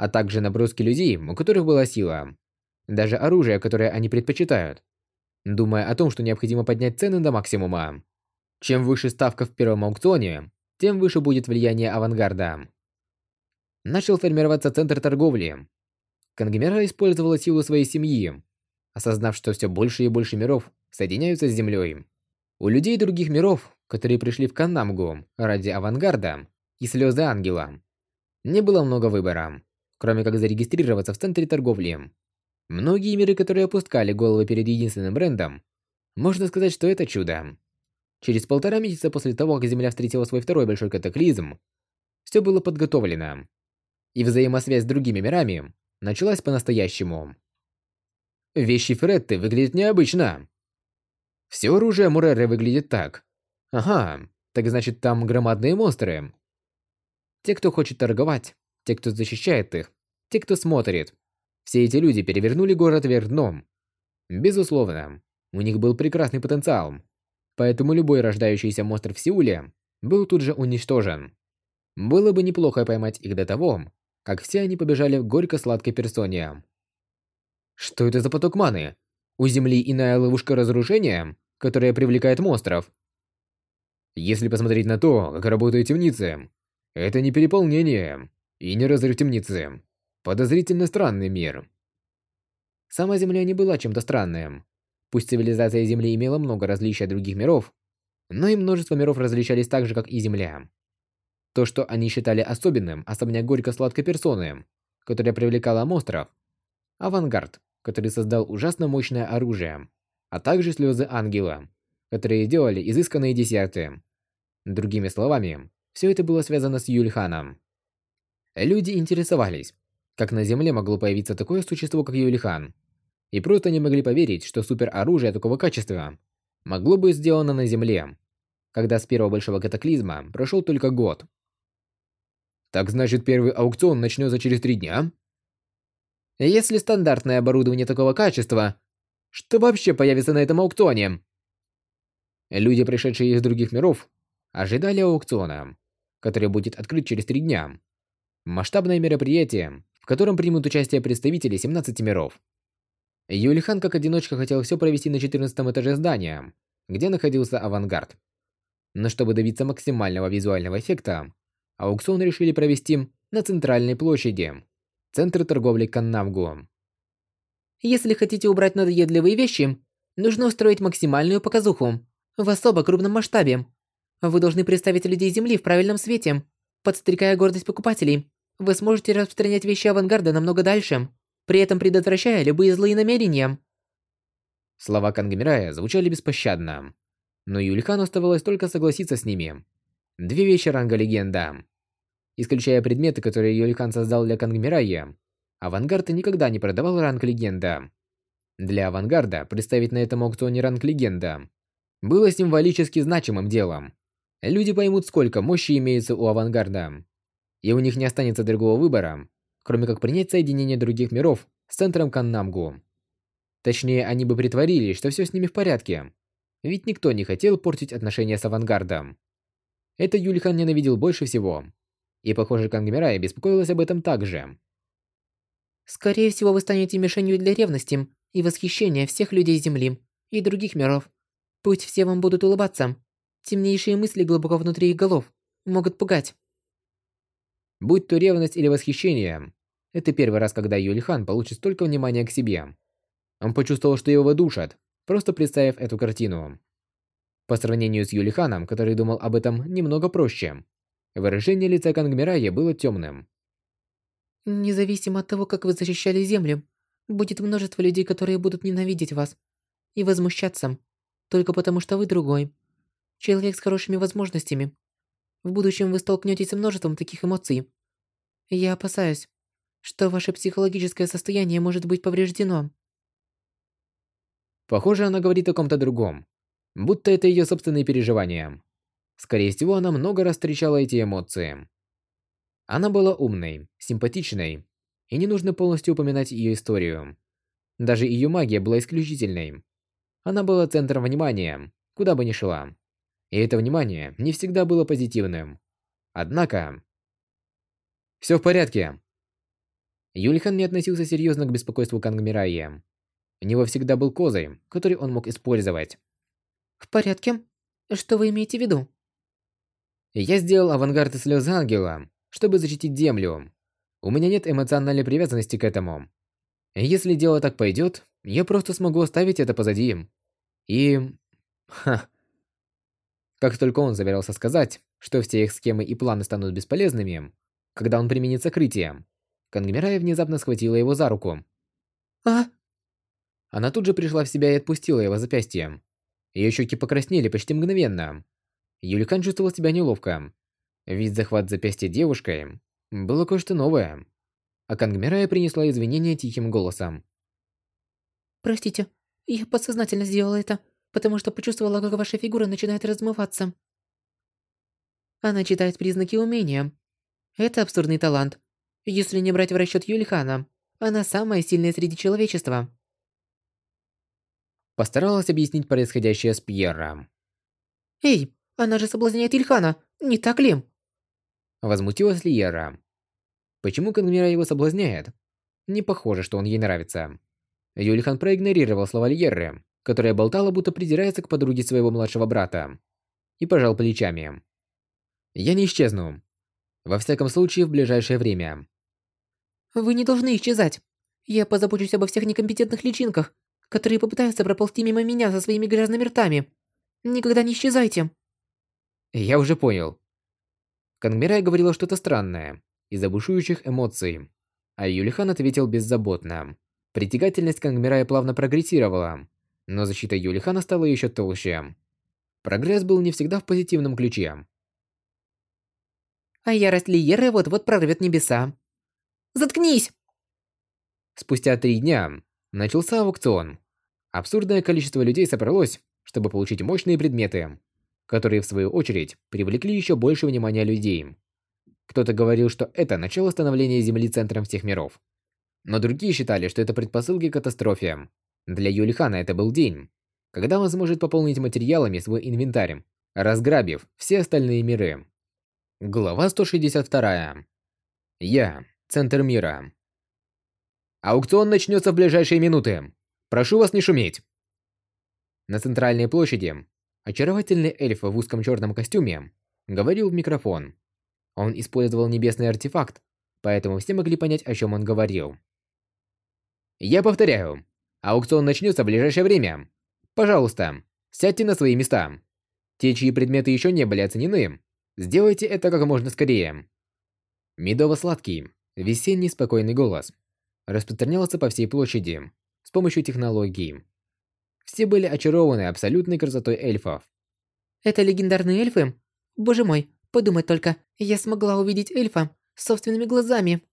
а также наброски людей, у которых была сила. Даже оружие, которое они предпочитают, думая о том, что необходимо поднять цены до максимума. Чем выше ставка в первом аукционе, тем выше будет влияние авангарда. Начал формироваться центр торговли. Кангмира использовала силу своей семьи, осознав, что все больше и больше миров соединяются с Землей. У людей других миров, которые пришли в Каннамгу ради авангарда и слезы ангела, не было много выбора, кроме как зарегистрироваться в центре торговли. Многие миры, которые опускали головы перед единственным брендом, можно сказать, что это чудо. Через полтора месяца после того, как Земля встретила свой второй большой катаклизм, все было подготовлено. И взаимосвязь с другими мирами началась по-настоящему. Вещи Фретты выглядят необычно. Все оружие Муреры выглядит так. Ага, так значит там громадные монстры. Те, кто хочет торговать, те, кто защищает их, те, кто смотрит. Все эти люди перевернули город вверх дном. Безусловно, у них был прекрасный потенциал. Поэтому любой рождающийся монстр в Сеуле был тут же уничтожен. Было бы неплохо поймать их до того, как все они побежали в горько-сладкой персоне. Что это за поток маны? У Земли иная ловушка разрушения, которая привлекает монстров. Если посмотреть на то, как работают темницы, это не переполнение и не разрыв темницы. Подозрительно странный мир. Сама Земля не была чем-то странным. Пусть цивилизация Земли имела много различий от других миров, но и множество миров различались так же, как и Земля. То, что они считали особенным, особняк горько-сладкой персоны, которая привлекала монстров, авангард, который создал ужасно мощное оружие, а также слезы ангела, которые делали изысканные десерты. Другими словами, все это было связано с Юльханом. Люди интересовались, как на Земле могло появиться такое существо, как Юлихан, и просто не могли поверить, что супероружие такого качества могло быть сделано на Земле, когда с первого большого катаклизма прошел только год. Так значит, первый аукцион начнется через три дня? Если стандартное оборудование такого качества, что вообще появится на этом аукционе? Люди, пришедшие из других миров, ожидали аукциона, который будет открыт через три дня. Масштабное мероприятие, в котором примут участие представители 17 миров. Юлихан как одиночка хотел все провести на 14 этаже здания, где находился авангард. Но чтобы добиться максимального визуального эффекта, аукцион решили провести на центральной площади, центр торговли Каннамгу. Если хотите убрать надоедливые вещи, нужно устроить максимальную показуху в особо крупном масштабе. Вы должны представить людей Земли в правильном свете, подстрекая гордость покупателей. Вы сможете распространять вещи авангарда намного дальше, при этом предотвращая любые злые намерения. Слова Кангмирая звучали беспощадно, но Юльхану оставалось только согласиться с ними. Две вещи ранга легенда. Исключая предметы, которые Юльхан создал для Кангмирая, Авангард никогда не продавал ранг легенда. Для Авангарда представить на этом аукционе ранг легенда было символически значимым делом. Люди поймут, сколько мощи имеется у авангарда. И у них не останется другого выбора, кроме как принять соединение других миров с центром Каннамгу. Точнее, они бы притворились, что все с ними в порядке. Ведь никто не хотел портить отношения с авангардом. Это Юльхан ненавидел больше всего. И, похоже, Кангмирай беспокоилась об этом также. Скорее всего, вы станете мишенью для ревности и восхищения всех людей Земли и других миров. Пусть все вам будут улыбаться, Темнейшие мысли глубоко внутри их голов могут пугать. Будь то ревность или восхищение, это первый раз, когда Юльхан получит столько внимания к себе. Он почувствовал, что его душат, просто представив эту картину. По сравнению с Юлиханом, который думал об этом немного проще, выражение лица Кангмирая было темным. Независимо от того, как вы защищали Землю, будет множество людей, которые будут ненавидеть вас и возмущаться, только потому что вы другой. Человек с хорошими возможностями. В будущем вы столкнетесь с множеством таких эмоций. Я опасаюсь, что ваше психологическое состояние может быть повреждено. Похоже, она говорит о ком-то другом. Будто это ее собственные переживания. Скорее всего, она много раз встречала эти эмоции. Она была умной, симпатичной, и не нужно полностью упоминать ее историю. Даже ее магия была исключительной. Она была центром внимания, куда бы ни шла. И это внимание не всегда было позитивным. Однако... Все в порядке. Юльхан не относился серьезно к беспокойству Кангмираи. У него всегда был козырь, который он мог использовать. В порядке? Что вы имеете в виду? Я сделал авангард из слез ангела, чтобы защитить Землю. У меня нет эмоциональной привязанности к этому. Если дело так пойдет, я просто смогу оставить это позади. И... Ха. Как только он собирался сказать, что все их схемы и планы станут бесполезными, когда он применит сокрытие, Кангмирая внезапно схватила его за руку. «А?» Она тут же пришла в себя и отпустила его запястье. Ее щеки покраснели почти мгновенно. Юликан чувствовал себя неловко. Ведь захват запястья девушкой было кое-что новое. А Кангмирая принесла извинения тихим голосом. «Простите, я подсознательно сделала это, потому что почувствовала, как ваша фигура начинает размываться». Она читает признаки умения. Это абсурдный талант. Если не брать в расчет Юльхана, она самая сильная среди человечества. Постаралась объяснить происходящее с Пьером. «Эй, она же соблазняет Ильхана, не так ли?» Возмутилась Лиера. Почему Кангмира его соблазняет? Не похоже, что он ей нравится. Юлихан проигнорировал слова Льерры, которая болтала, будто придирается к подруге своего младшего брата, и пожал плечами. «Я не исчезну. Во всяком случае, в ближайшее время». «Вы не должны исчезать. Я позабочусь обо всех некомпетентных личинках, которые попытаются проползти мимо меня со своими грязными ртами. Никогда не исчезайте». Я уже понял. Кангмирай говорила что-то странное, из-за бушующих эмоций. А Юлихан ответил беззаботно. Притягательность Кангмирая плавно прогрессировала, но защита Юлихана стала еще толще. Прогресс был не всегда в позитивном ключе. А ярость Лиеры вот-вот прорвет небеса. Заткнись! Спустя три дня начался аукцион. Абсурдное количество людей собралось, чтобы получить мощные предметы, которые в свою очередь привлекли еще больше внимания людей. Кто-то говорил, что это начало становления Земли центром всех миров. Но другие считали, что это предпосылки к катастрофе. Для Юлихана это был день, когда он сможет пополнить материалами свой инвентарь, разграбив все остальные миры. Глава 162. Я. Центр мира. Аукцион начнется в ближайшие минуты. Прошу вас не шуметь. На центральной площади очаровательный эльф в узком черном костюме говорил в микрофон. Он использовал небесный артефакт, поэтому все могли понять, о чем он говорил. Я повторяю, аукцион начнется в ближайшее время. Пожалуйста, сядьте на свои места. Те, чьи предметы еще не были оценены, сделайте это как можно скорее. Медово-сладкий, весенний спокойный голос распространялся по всей площади с помощью технологий. Все были очарованы абсолютной красотой эльфов. Это легендарные эльфы? Боже мой, Подумать только, я смогла увидеть эльфа собственными глазами.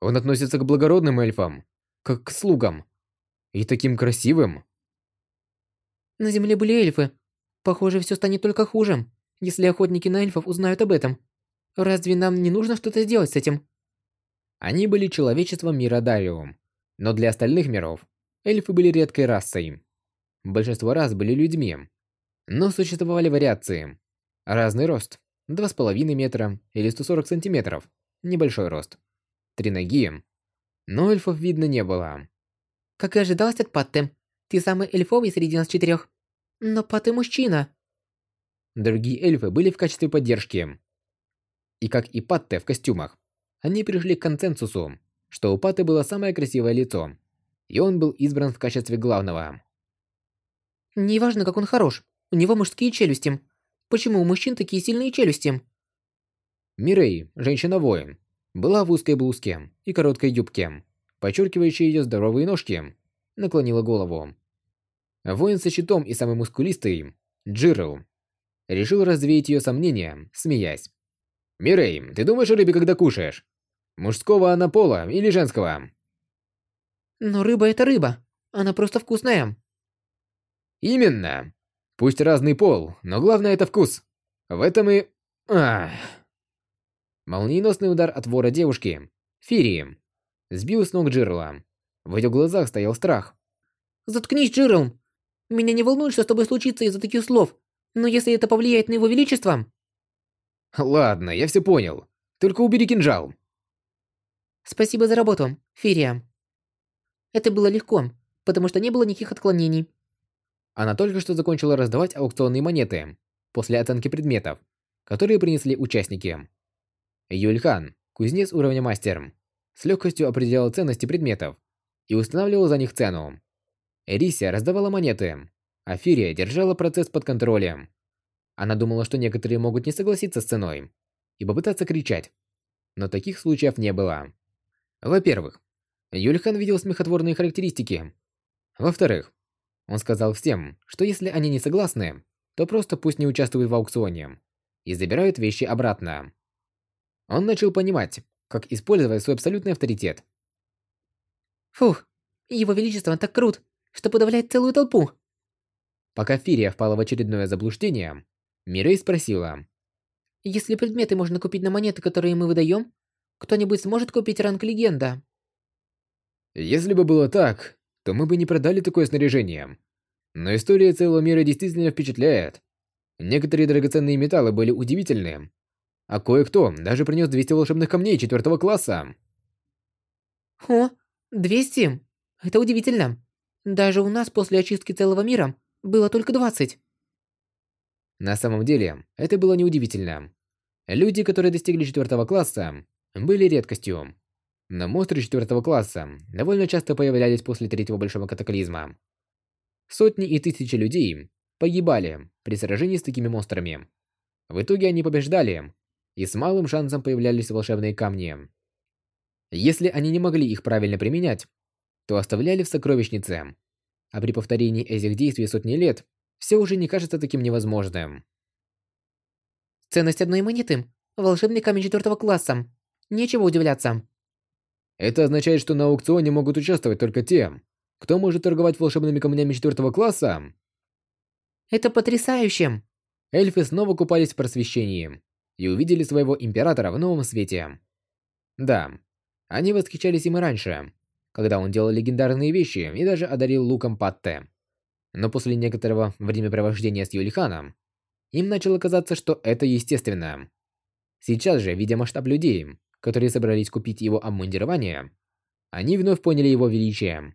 Он относится к благородным эльфам, как к слугам. И таким красивым. На земле были эльфы. Похоже, все станет только хуже, если охотники на эльфов узнают об этом. Разве нам не нужно что-то сделать с этим? Они были человечеством мира Дариум. Но для остальных миров эльфы были редкой расой. Большинство рас были людьми. Но существовали вариации. Разный рост, 2,5 метра или 140 сантиметров. Небольшой рост. Три ноги. Но эльфов видно не было. Как и ожидалось от Патты, ты самый эльфовый среди нас четырех. Но Патты мужчина. Другие эльфы были в качестве поддержки. И как и Патте в костюмах, они пришли к консенсусу, что у Патты было самое красивое лицо, и он был избран в качестве главного. Неважно, как он хорош, у него мужские челюсти, Почему у мужчин такие сильные челюсти? Мирей, женщина-воин, была в узкой блузке и короткой юбке, подчеркивающей ее здоровые ножки, наклонила голову. Воин со щитом и самый мускулистый, Джирл, решил развеять ее сомнения, смеясь. «Мирей, ты думаешь о рыбе, когда кушаешь? Мужского она пола или женского?» «Но рыба – это рыба. Она просто вкусная». «Именно. Пусть разный пол, но главное это вкус. В этом и... Ах. Молниеносный удар от вора девушки, Фирии, сбил с ног Джирла. В ее глазах стоял страх. «Заткнись, Джирл! Меня не волнует, что с тобой случится из-за таких слов. Но если это повлияет на его величество... Ладно, я все понял. Только убери кинжал. Спасибо за работу, Фирия. Это было легко, потому что не было никаких отклонений. Она только что закончила раздавать аукционные монеты после оценки предметов, которые принесли участники. Юльхан, кузнец уровня мастер, с легкостью определял ценности предметов и устанавливал за них цену. Эрисия раздавала монеты, а Фирия держала процесс под контролем. Она думала, что некоторые могут не согласиться с ценой и попытаться кричать, но таких случаев не было. Во-первых, Юльхан видел смехотворные характеристики. Во-вторых, он сказал всем, что если они не согласны, то просто пусть не участвуют в аукционе и забирают вещи обратно. Он начал понимать, как использовать свой абсолютный авторитет. Фух, его величество так крут, что подавляет целую толпу. Пока Фирия впала в очередное заблуждение, Мирей спросила. Если предметы можно купить на монеты, которые мы выдаем, кто-нибудь сможет купить ранг легенда? Если бы было так, то мы бы не продали такое снаряжение. Но история целого мира действительно впечатляет. Некоторые драгоценные металлы были удивительны, а кое-кто даже принес 200 волшебных камней четвертого класса. О, 200? Это удивительно. Даже у нас после очистки целого мира было только 20. На самом деле, это было неудивительно. Люди, которые достигли четвертого класса, были редкостью. Но монстры четвертого класса довольно часто появлялись после третьего большого катаклизма. Сотни и тысячи людей погибали при сражении с такими монстрами. В итоге они побеждали, и с малым шансом появлялись волшебные камни. Если они не могли их правильно применять, то оставляли в сокровищнице. А при повторении этих действий сотни лет, все уже не кажется таким невозможным. Ценность одной монеты – волшебный камень четвертого класса. Нечего удивляться. Это означает, что на аукционе могут участвовать только те, кто может торговать волшебными камнями четвертого класса. Это потрясающе! Эльфы снова купались в просвещении и увидели своего императора в новом свете. Да, они восхищались им и раньше, когда он делал легендарные вещи и даже одарил луком Патте. Но после некоторого времяпровождения с Юлиханом, им начало казаться, что это естественно. Сейчас же, видя масштаб людей, которые собрались купить его обмундирование, они вновь поняли его величие.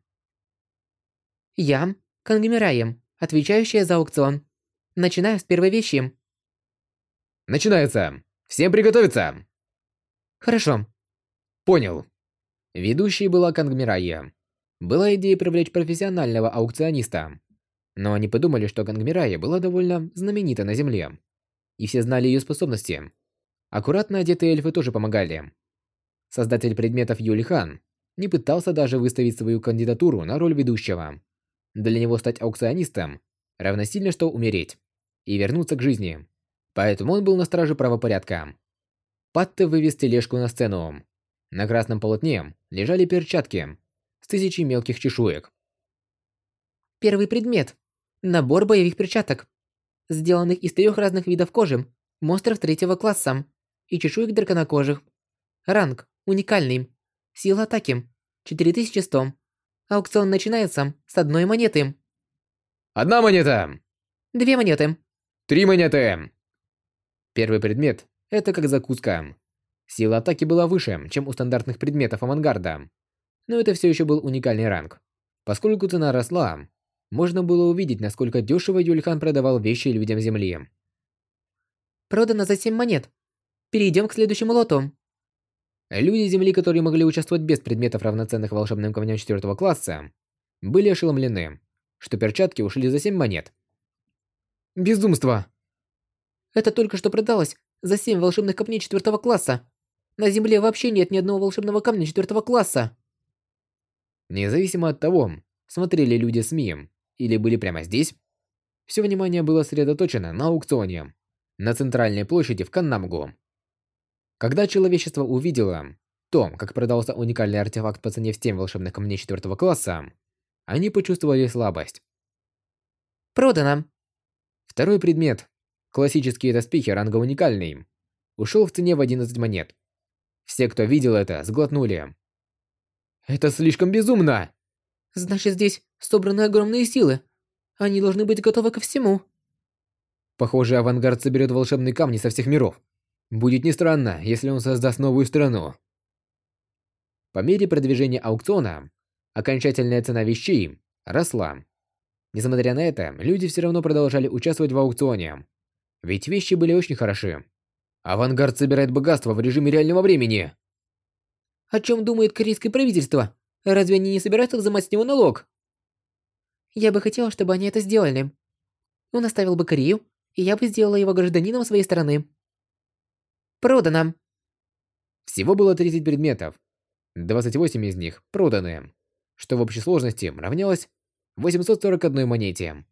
Я Кангмираем, отвечающая за аукцион. Начинаю с первой вещи. Начинается! Всем приготовиться! Хорошо. Понял. Ведущей была Кангмирая. Была идея привлечь профессионального аукциониста. Но они подумали, что Кангмирая была довольно знаменита на Земле. И все знали ее способности. Аккуратно одетые эльфы тоже помогали. Создатель предметов Юлихан не пытался даже выставить свою кандидатуру на роль ведущего. Для него стать аукционистом равносильно что умереть и вернуться к жизни. Поэтому он был на страже правопорядка. Патте вывез тележку на сцену. На красном полотне лежали перчатки с тысячей мелких чешуек. Первый предмет. Набор боевых перчаток, сделанных из трех разных видов кожи монстров третьего класса и чешуек драконокожих. Ранг уникальный. Сила атаки 4100. Аукцион начинается с одной монеты. Одна монета! Две монеты. Три монеты! Первый предмет – это как закуска. Сила атаки была выше, чем у стандартных предметов авангарда. Но это все еще был уникальный ранг. Поскольку цена росла, можно было увидеть, насколько дешево Юльхан продавал вещи людям Земли. Продано за 7 монет. Перейдем к следующему лоту. Люди Земли, которые могли участвовать без предметов равноценных волшебным камням четвертого класса, были ошеломлены, что перчатки ушли за 7 монет. Безумство! Это только что продалось за 7 волшебных камней четвертого класса. На Земле вообще нет ни одного волшебного камня четвертого класса. Независимо от того, смотрели люди СМИ или были прямо здесь, все внимание было сосредоточено на аукционе на центральной площади в Каннамгу. Когда человечество увидело то, как продался уникальный артефакт по цене в 7 волшебных камней четвертого класса, они почувствовали слабость. Продано. Второй предмет, классические доспехи ранга уникальный, ушел в цене в 11 монет. Все, кто видел это, сглотнули. Это слишком безумно! Значит, здесь собраны огромные силы. Они должны быть готовы ко всему. Похоже, авангард соберет волшебные камни со всех миров. Будет не странно, если он создаст новую страну. По мере продвижения аукциона, окончательная цена вещей росла. Несмотря на это, люди все равно продолжали участвовать в аукционе. Ведь вещи были очень хороши. Авангард собирает богатство в режиме реального времени. О чем думает корейское правительство? Разве они не собираются взимать с него налог? Я бы хотела, чтобы они это сделали. Он оставил бы Корею, и я бы сделала его гражданином своей страны. Продано. Всего было 30 предметов. 28 из них проданы, что в общей сложности равнялось 841 монете.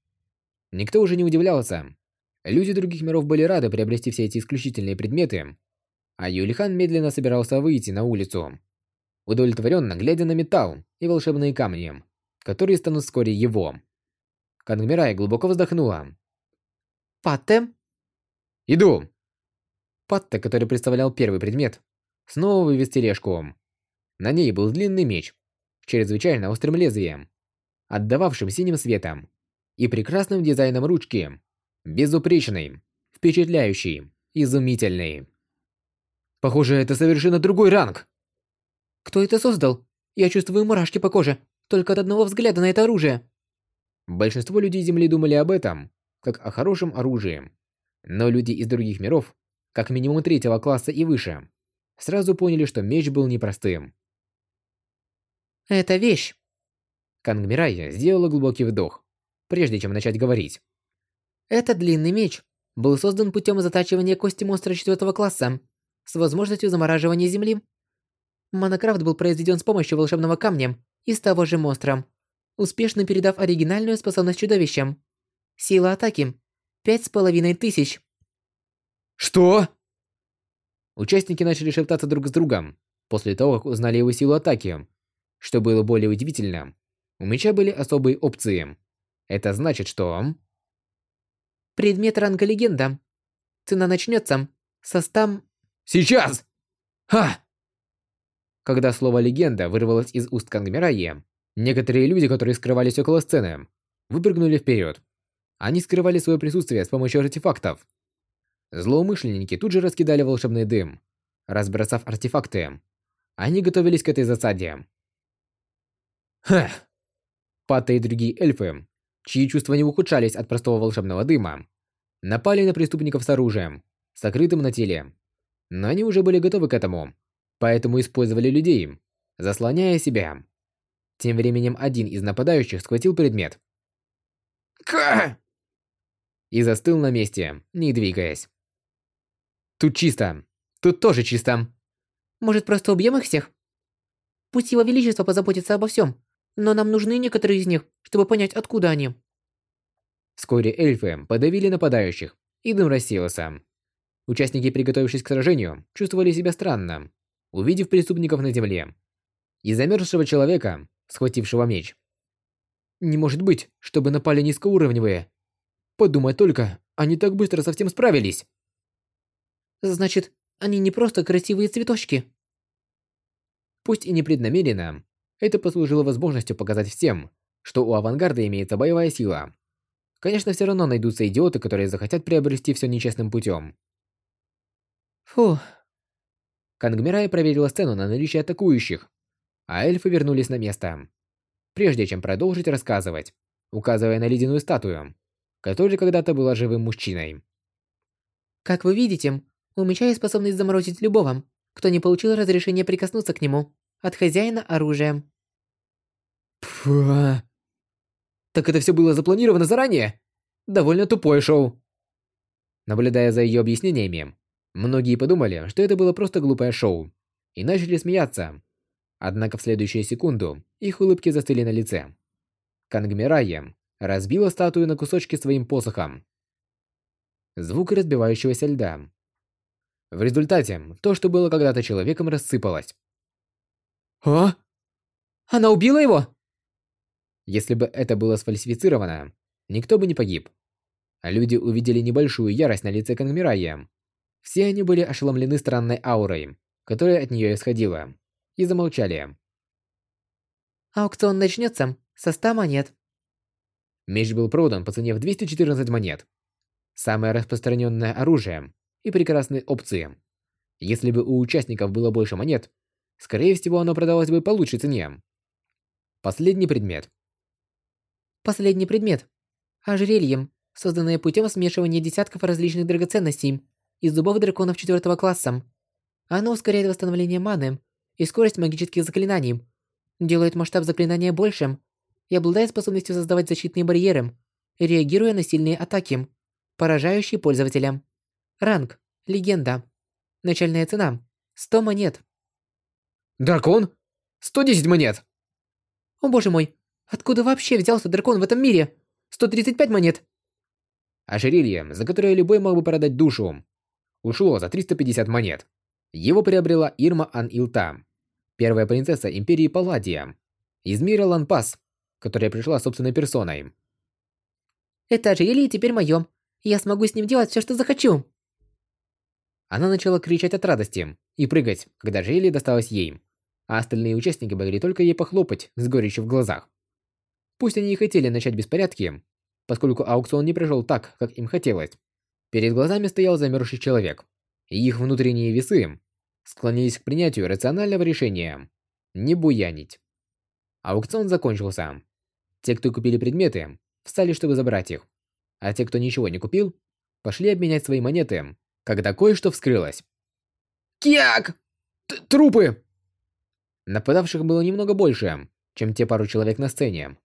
Никто уже не удивлялся. Люди других миров были рады приобрести все эти исключительные предметы, а Юлихан медленно собирался выйти на улицу, удовлетворенно глядя на металл и волшебные камни, которые станут вскоре его. Кангмирай глубоко вздохнула. Патте? «Иду!» Патте, который представлял первый предмет, снова вывез тележку. На ней был длинный меч, чрезвычайно острым лезвием, отдававшим синим светом, и прекрасным дизайном ручки. Безупречный, впечатляющий, изумительный. Похоже, это совершенно другой ранг. Кто это создал? Я чувствую мурашки по коже, только от одного взгляда на это оружие. Большинство людей Земли думали об этом, как о хорошем оружии. Но люди из других миров, как минимум третьего класса и выше, сразу поняли, что меч был непростым. Это вещь. Кангмирай сделала глубокий вдох, прежде чем начать говорить. Этот длинный меч был создан путем затачивания кости монстра четвертого класса с возможностью замораживания земли. Монокрафт был произведен с помощью волшебного камня из того же монстра, успешно передав оригинальную способность чудовищам. Сила атаки – пять с половиной тысяч. Что? Участники начали шептаться друг с другом после того, как узнали его силу атаки что было более удивительно, у меча были особые опции. Это значит, что... Предмет ранга легенда. Цена начнется со 100... Сейчас! Ха! Когда слово «легенда» вырвалось из уст Кангмираи, некоторые люди, которые скрывались около сцены, выпрыгнули вперед. Они скрывали свое присутствие с помощью артефактов. Злоумышленники тут же раскидали волшебный дым, разбросав артефакты. Они готовились к этой засаде. Ха! Пата и другие эльфы, чьи чувства не ухудшались от простого волшебного дыма, напали на преступников с оружием, сокрытым на теле. Но они уже были готовы к этому, поэтому использовали людей, заслоняя себя. Тем временем один из нападающих схватил предмет. Ка! И застыл на месте, не двигаясь. Тут чисто. Тут тоже чисто. Может, просто убьем их всех? Пусть его величество позаботится обо всем но нам нужны некоторые из них, чтобы понять, откуда они. Вскоре эльфы подавили нападающих, и дым рассеялся. Участники, приготовившись к сражению, чувствовали себя странно, увидев преступников на земле. И замерзшего человека, схватившего меч. Не может быть, чтобы напали низкоуровневые. Подумай только, они так быстро совсем справились. Значит, они не просто красивые цветочки. Пусть и непреднамеренно, это послужило возможностью показать всем, что у авангарда имеется боевая сила. Конечно, все равно найдутся идиоты, которые захотят приобрести все нечестным путем. Фу. Кангмирай проверила сцену на наличие атакующих, а эльфы вернулись на место. Прежде чем продолжить рассказывать, указывая на ледяную статую, которая когда-то была живым мужчиной. Как вы видите, у меча есть способность заморозить любого, кто не получил разрешения прикоснуться к нему от хозяина оружия. Фу. Так это все было запланировано заранее? Довольно тупое шоу. Наблюдая за ее объяснениями, многие подумали, что это было просто глупое шоу, и начали смеяться. Однако в следующую секунду их улыбки застыли на лице. Кангмирая разбила статую на кусочки своим посохом. Звук разбивающегося льда. В результате, то, что было когда-то человеком, рассыпалось. «А? Она убила его?» Если бы это было сфальсифицировано, никто бы не погиб. Люди увидели небольшую ярость на лице Кангмирая. Все они были ошеломлены странной аурой, которая от нее исходила, и замолчали. Аукцион начнется со 100 монет. Меч был продан по цене в 214 монет. самое распространенное оружие и прекрасные опции. Если бы у участников было больше монет, скорее всего, оно продалось бы по лучшей цене. Последний предмет. Последний предмет. Ожерельем, созданное путем смешивания десятков различных драгоценностей из зубов драконов четвертого класса. Оно ускоряет восстановление маны и скорость магических заклинаний, делает масштаб заклинания большим и обладает способностью создавать защитные барьеры, реагируя на сильные атаки, поражающие пользователя. Ранг. Легенда. Начальная цена. 100 монет. Дракон? 110 монет! О боже мой, откуда вообще взялся дракон в этом мире? 135 монет. Ожерелье, за которое любой мог бы продать душу. Ушло за 350 монет. Его приобрела Ирма Ан-Илта, первая принцесса Империи Палладия, из мира Ланпас, которая пришла собственной персоной. Это ожерелье теперь моё. Я смогу с ним делать все, что захочу. Она начала кричать от радости и прыгать, когда ожерелье досталось ей, а остальные участники могли только ей похлопать с горечью в глазах. Пусть они и хотели начать беспорядки, поскольку аукцион не прошел так, как им хотелось. Перед глазами стоял замерзший человек, и их внутренние весы склонились к принятию рационального решения – не буянить. Аукцион закончился. Те, кто купили предметы, встали, чтобы забрать их, а те, кто ничего не купил, пошли обменять свои монеты, когда кое-что вскрылось. «Киак! Трупы!» Нападавших было немного больше, чем те пару человек на сцене.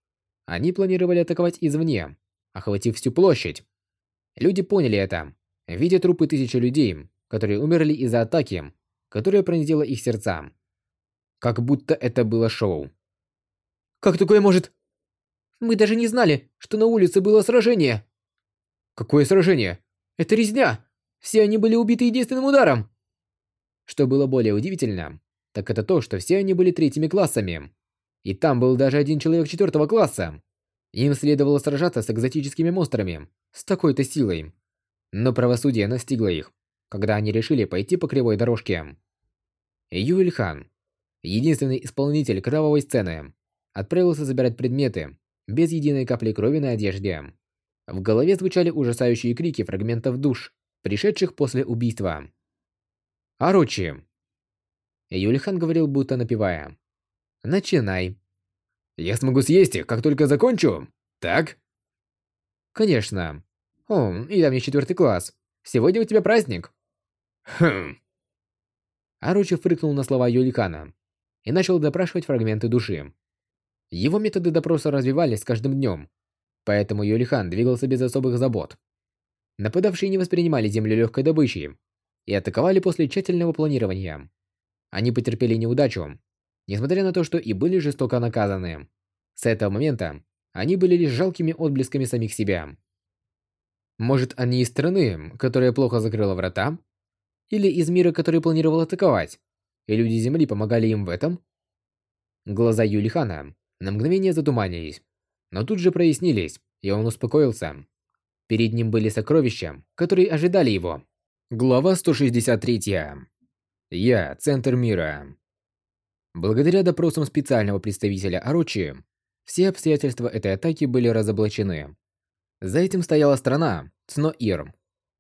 Они планировали атаковать извне, охватив всю площадь. Люди поняли это, видя трупы тысячи людей, которые умерли из-за атаки, которая пронзила их сердца. Как будто это было шоу. «Как такое может...» «Мы даже не знали, что на улице было сражение!» «Какое сражение? Это резня! Все они были убиты единственным ударом!» Что было более удивительно, так это то, что все они были третьими классами. И там был даже один человек четвертого класса. Им следовало сражаться с экзотическими монстрами с такой-то силой. Но правосудие настигло их, когда они решили пойти по кривой дорожке. Юэль Хан, единственный исполнитель кровавой сцены, отправился забирать предметы без единой капли крови на одежде. В голове звучали ужасающие крики фрагментов душ, пришедших после убийства. «Орочи!» Юльхан говорил, будто напевая. «Начинай». «Я смогу съесть их, как только закончу, так?» «Конечно. О, и там есть четвертый класс. Сегодня у тебя праздник». «Хм». Орочи фыркнул на слова Юльхана и начал допрашивать фрагменты души. Его методы допроса развивались с каждым днем, поэтому Юлихан двигался без особых забот. Нападавшие не воспринимали землю легкой добычей и атаковали после тщательного планирования. Они потерпели неудачу, несмотря на то, что и были жестоко наказаны. С этого момента они были лишь жалкими отблесками самих себя. Может, они из страны, которая плохо закрыла врата? Или из мира, который планировал атаковать? И люди Земли помогали им в этом? Глаза Юлихана на мгновение затуманились, но тут же прояснились, и он успокоился. Перед ним были сокровища, которые ожидали его. Глава 163. Я – центр мира. Благодаря допросам специального представителя Орочи, все обстоятельства этой атаки были разоблачены. За этим стояла страна Цноир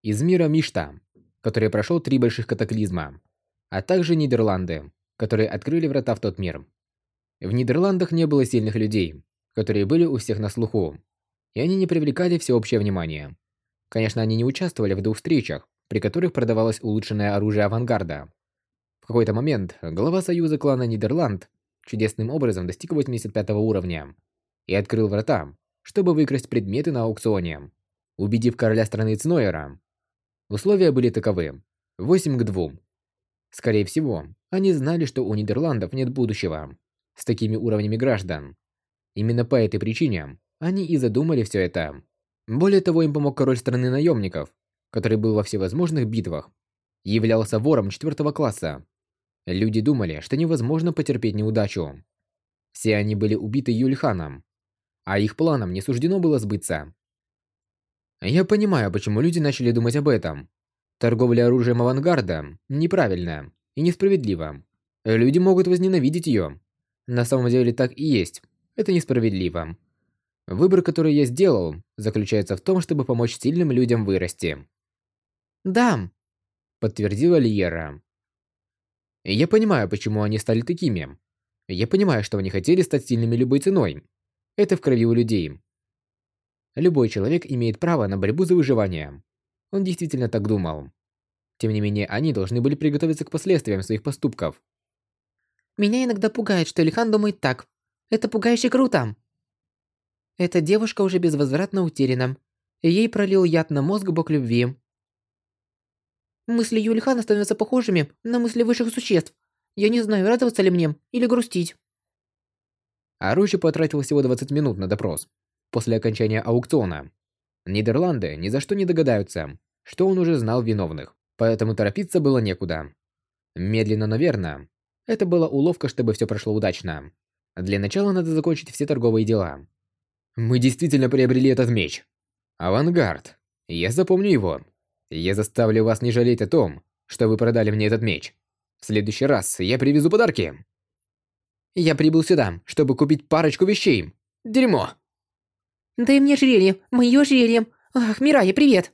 из мира Мишта, который прошел три больших катаклизма, а также Нидерланды, которые открыли врата в тот мир. В Нидерландах не было сильных людей, которые были у всех на слуху, и они не привлекали всеобщее внимание. Конечно, они не участвовали в двух встречах, при которых продавалось улучшенное оружие авангарда, какой-то момент глава союза клана Нидерланд чудесным образом достиг 85 уровня и открыл врата, чтобы выкрасть предметы на аукционе, убедив короля страны Цнойера. Условия были таковы. 8 к 2. Скорее всего, они знали, что у Нидерландов нет будущего с такими уровнями граждан. Именно по этой причине они и задумали все это. Более того, им помог король страны наемников, который был во всевозможных битвах, являлся вором четвертого класса Люди думали, что невозможно потерпеть неудачу. Все они были убиты Юльханом, а их планам не суждено было сбыться. Я понимаю, почему люди начали думать об этом. Торговля оружием авангарда неправильная и несправедлива. Люди могут возненавидеть ее. На самом деле так и есть. Это несправедливо. Выбор, который я сделал, заключается в том, чтобы помочь сильным людям вырасти. Да, Подтвердила Лиера. Я понимаю, почему они стали такими. Я понимаю, что они хотели стать сильными любой ценой. Это в крови у людей. Любой человек имеет право на борьбу за выживание. Он действительно так думал. Тем не менее, они должны были приготовиться к последствиям своих поступков. Меня иногда пугает, что Ильхан думает так. Это пугающе круто. Эта девушка уже безвозвратно утеряна. Ей пролил яд на мозг бог любви. Мысли Юльхана становятся похожими на мысли высших существ. Я не знаю, радоваться ли мне или грустить. Оружие потратил всего 20 минут на допрос. После окончания аукциона. Нидерланды ни за что не догадаются, что он уже знал виновных, поэтому торопиться было некуда. Медленно, но верно. Это была уловка, чтобы все прошло удачно. Для начала надо закончить все торговые дела. Мы действительно приобрели этот меч. Авангард. Я запомню его. Я заставлю вас не жалеть о том, что вы продали мне этот меч. В следующий раз я привезу подарки. Я прибыл сюда, чтобы купить парочку вещей. Дерьмо. Дай мне ожерелье, моё ожерелье. Ах, Мирая, привет.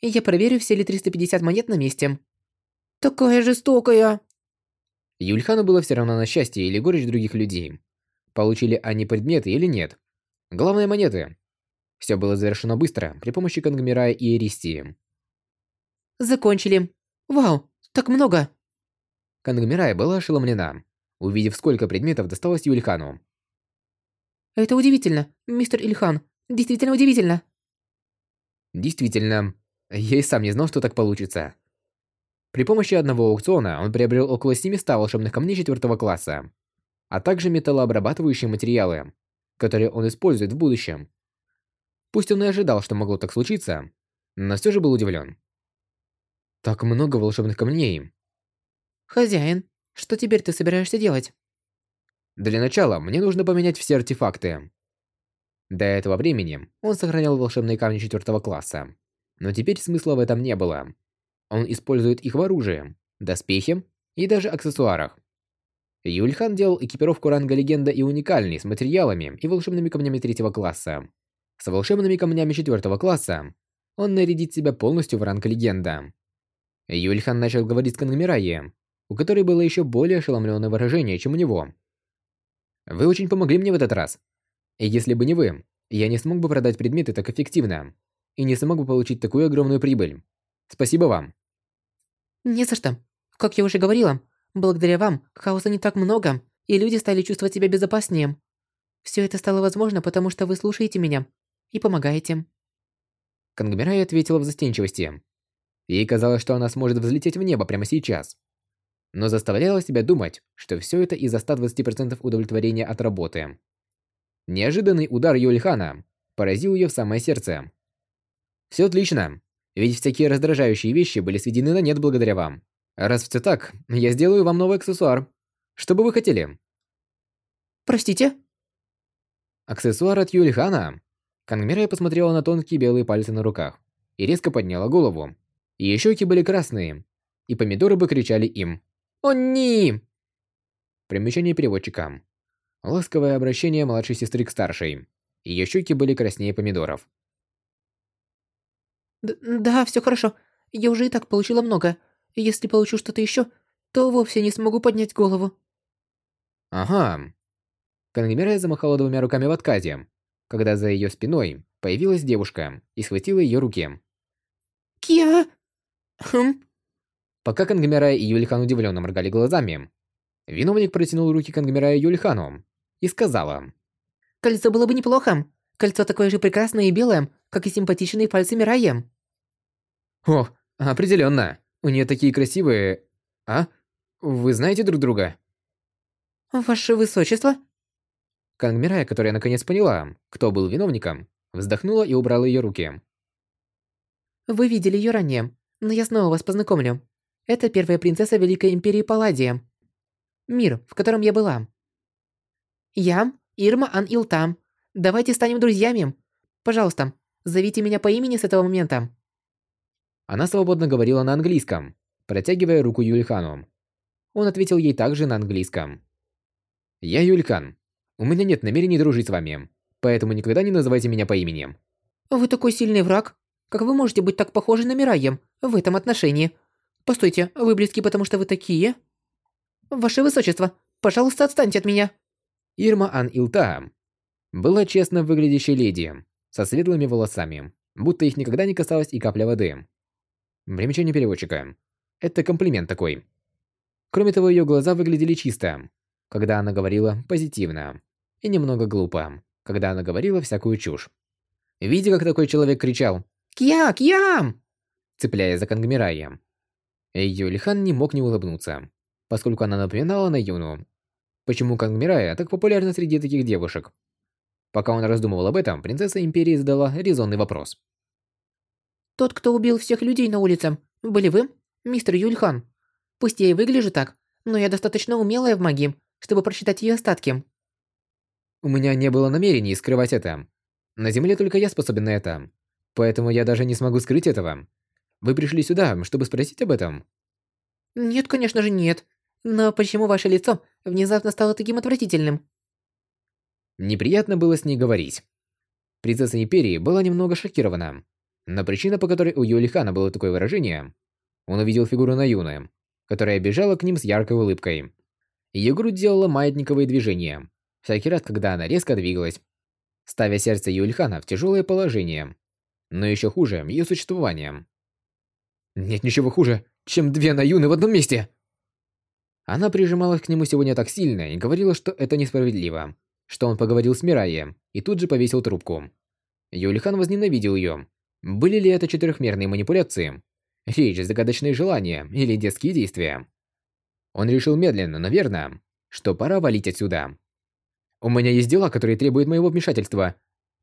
Я проверю, все ли 350 монет на месте. Такая жестокая. Юльхану было все равно на счастье или горечь других людей. Получили они предметы или нет. Главное монеты. Все было завершено быстро при помощи Кангмирая и Эристии. Закончили. Вау, так много. Кангмирая была ошеломлена, увидев, сколько предметов досталось Юльхану. Это удивительно, мистер Ильхан. Действительно удивительно. Действительно, я и сам не знал, что так получится. При помощи одного аукциона он приобрел около 700 волшебных камней четвертого класса, а также металлообрабатывающие материалы, которые он использует в будущем. Пусть он и ожидал, что могло так случиться, но все же был удивлен. Так много волшебных камней. Хозяин, что теперь ты собираешься делать? Для начала мне нужно поменять все артефакты. До этого времени он сохранял волшебные камни четвертого класса, но теперь смысла в этом не было. Он использует их в оружии, доспехе и даже аксессуарах. Юльхан делал экипировку ранга легенда и уникальный с материалами и волшебными камнями третьего класса. С волшебными камнями четвертого класса он нарядит себя полностью в ранг легенда. Юльхан начал говорить с Кангмирае, у которой было еще более ошеломленное выражение, чем у него. «Вы очень помогли мне в этот раз. И если бы не вы, я не смог бы продать предметы так эффективно и не смог бы получить такую огромную прибыль. Спасибо вам». Не за что. Как я уже говорила, благодаря вам хаоса не так много, и люди стали чувствовать себя безопаснее. Все это стало возможно, потому что вы слушаете меня и помогаете. Кангмирай ответила в застенчивости. Ей казалось, что она сможет взлететь в небо прямо сейчас. Но заставляла себя думать, что все это из-за 120% удовлетворения от работы. Неожиданный удар Юльхана поразил ее в самое сердце. Все отлично, ведь всякие раздражающие вещи были сведены на нет благодаря вам. Раз все так, я сделаю вам новый аксессуар. Что бы вы хотели? Простите? Аксессуар от Юльхана. Кангмирая посмотрела на тонкие белые пальцы на руках и резко подняла голову. Ее щеки были красные, и помидоры бы кричали им «О, не!». Примечание переводчика. Ласковое обращение младшей сестры к старшей. Ее щеки были краснее помидоров. Д да, все хорошо. Я уже и так получила много. Если получу что-то еще, то вовсе не смогу поднять голову. Ага. Кангмирая замахала двумя руками в отказе, когда за ее спиной появилась девушка и схватила ее руки. Кия! Хм. Пока Кангмирая и Юлихан удивленно моргали глазами, виновник протянул руки Кангмирая Юлихану и сказала. Кольцо было бы неплохо. Кольцо такое же прекрасное и белое, как и симпатичные пальцы Мирая. О, определенно. У нее такие красивые... А? Вы знаете друг друга? Ваше Высочество? Кангмирая, которая наконец поняла, кто был виновником, вздохнула и убрала ее руки. Вы видели ее ранее, но я снова вас познакомлю. Это первая принцесса Великой Империи Палладия. Мир, в котором я была. Я Ирма Ан Илтам. Давайте станем друзьями. Пожалуйста, зовите меня по имени с этого момента. Она свободно говорила на английском, протягивая руку Юльхану. Он ответил ей также на английском. «Я Юльхан. У меня нет намерений дружить с вами, поэтому никогда не называйте меня по имени. Вы такой сильный враг. Как вы можете быть так похожи на Мираем в этом отношении? Постойте, вы близки, потому что вы такие? Ваше Высочество, пожалуйста, отстаньте от меня. Ирма Ан Илта была честно выглядящей леди, со светлыми волосами, будто их никогда не касалась и капля воды. Примечание переводчика. Это комплимент такой. Кроме того, ее глаза выглядели чисто, когда она говорила позитивно, и немного глупо, когда она говорила всякую чушь. Видя, как такой человек кричал «Кья! Кьям!», цепляясь за Кангмираем, Юлихан не мог не улыбнуться, поскольку она напоминала на Юну. Почему Кангмирая так популярна среди таких девушек? Пока он раздумывал об этом, принцесса Империи задала резонный вопрос. «Тот, кто убил всех людей на улице, были вы, мистер Юльхан? Пусть я и выгляжу так, но я достаточно умелая в магии, чтобы прочитать ее остатки». У меня не было намерений скрывать это. На Земле только я способен на это. Поэтому я даже не смогу скрыть этого. Вы пришли сюда, чтобы спросить об этом? Нет, конечно же нет. Но почему ваше лицо внезапно стало таким отвратительным? Неприятно было с ней говорить. Принцесса Империи была немного шокирована. Но причина, по которой у Юлихана было такое выражение, он увидел фигуру Наюны, которая бежала к ним с яркой улыбкой. Грудь делала маятниковые движения, всякий раз, когда она резко двигалась, ставя сердце Юльхана в тяжелое положение. Но еще хуже ее существование. Нет ничего хуже, чем две Наюны в одном месте. Она прижималась к нему сегодня так сильно и говорила, что это несправедливо, что он поговорил с Мирайей и тут же повесил трубку. Юлихан возненавидел ее. Были ли это четырехмерные манипуляции? Речь, загадочные желания или детские действия? Он решил медленно, но верно, что пора валить отсюда. У меня есть дела, которые требуют моего вмешательства.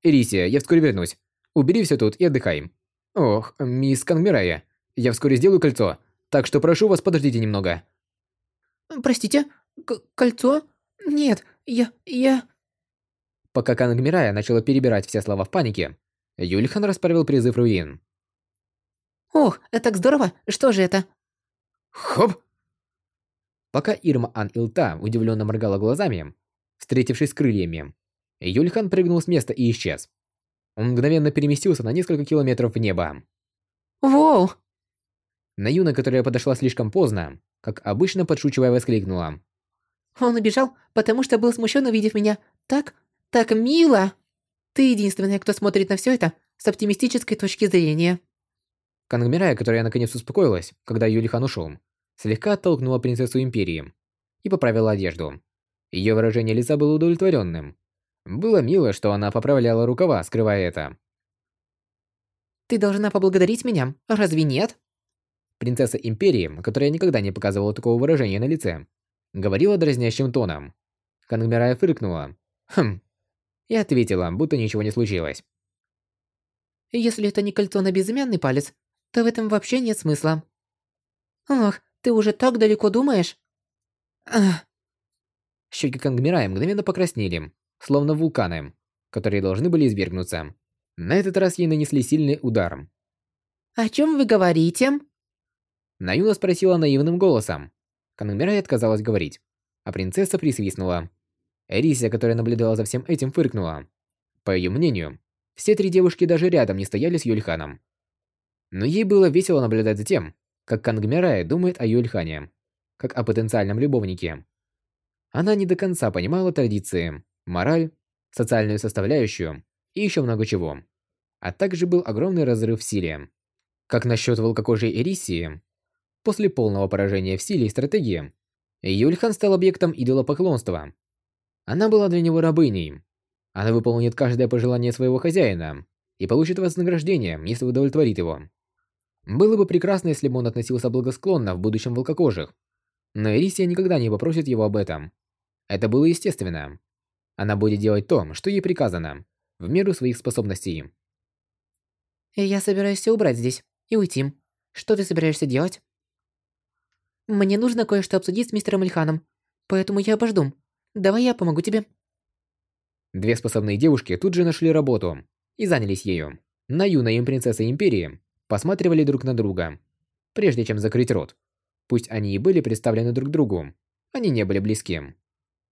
Ирисия, я вскоре вернусь. Убери все тут и отдыхай. Ох, мисс Кангмирая, я вскоре сделаю кольцо, так что прошу вас, подождите немного. Простите, кольцо? Нет, я... я... Пока Кангмирая начала перебирать все слова в панике, Юльхан расправил призыв руин. Ох, это так здорово! Что же это? Хоп! Пока Ирма Ан Илта удивленно моргала глазами, встретившись с крыльями, Юльхан прыгнул с места и исчез. Он мгновенно переместился на несколько километров в небо. Воу! Наюна, которая подошла слишком поздно, как обычно подшучивая воскликнула. Он убежал, потому что был смущен, увидев меня. Так, так мило! Ты единственная, кто смотрит на все это с оптимистической точки зрения. Кангмирая, которая наконец успокоилась, когда Юлихан ушел, слегка оттолкнула принцессу Империи и поправила одежду. Ее выражение лица было удовлетворенным. Было мило, что она поправляла рукава, скрывая это. «Ты должна поблагодарить меня, разве нет?» Принцесса Империи, которая никогда не показывала такого выражения на лице, говорила дразнящим тоном. Кангмирая фыркнула. «Хм». И ответила, будто ничего не случилось. «Если это не кольцо на безымянный палец, то в этом вообще нет смысла». «Ах, ты уже так далеко думаешь?» Ах. Щеки Кангмирая мгновенно покраснели, словно вулканы, которые должны были извергнуться. На этот раз ей нанесли сильный удар. «О чем вы говорите?» Наюна спросила наивным голосом. Канумирай отказалась говорить, а принцесса присвистнула. Эрисия, которая наблюдала за всем этим, фыркнула. По ее мнению, все три девушки даже рядом не стояли с Юльханом. Но ей было весело наблюдать за тем, как Кангмирай думает о Юльхане, как о потенциальном любовнике. Она не до конца понимала традиции, мораль, социальную составляющую и еще много чего. А также был огромный разрыв в силе. Как насчет волкокожей Эрисии, После полного поражения в силе и стратегии, Юльхан стал объектом идолопоклонства. Она была для него рабыней. Она выполнит каждое пожелание своего хозяина и получит вознаграждение, если удовлетворит его. Было бы прекрасно, если бы он относился благосклонно в будущем волкокожих, но Эрисия никогда не попросит его об этом. Это было естественно. Она будет делать то, что ей приказано, в меру своих способностей. «Я собираюсь все убрать здесь и уйти. Что ты собираешься делать?» Мне нужно кое-что обсудить с мистером Ильханом, поэтому я обожду. Давай я помогу тебе. Две способные девушки тут же нашли работу и занялись ею. Наюна и принцесса Империи посматривали друг на друга, прежде чем закрыть рот. Пусть они и были представлены друг другу, они не были близки.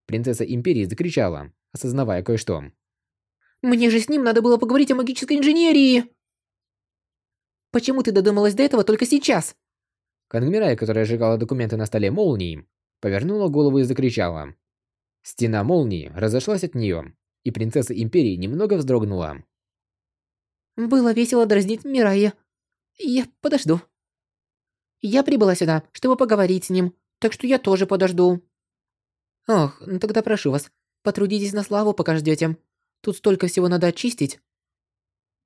Принцесса Империи закричала, осознавая кое-что. Мне же с ним надо было поговорить о магической инженерии. Почему ты додумалась до этого только сейчас? Кангмирай, которая сжигала документы на столе молнией, повернула голову и закричала. Стена молнии разошлась от нее, и принцесса Империи немного вздрогнула. Было весело дразнить Мирая. Я подожду. Я прибыла сюда, чтобы поговорить с ним, так что я тоже подожду. Ох, ну тогда прошу вас, потрудитесь на славу, пока ждете. Тут столько всего надо очистить.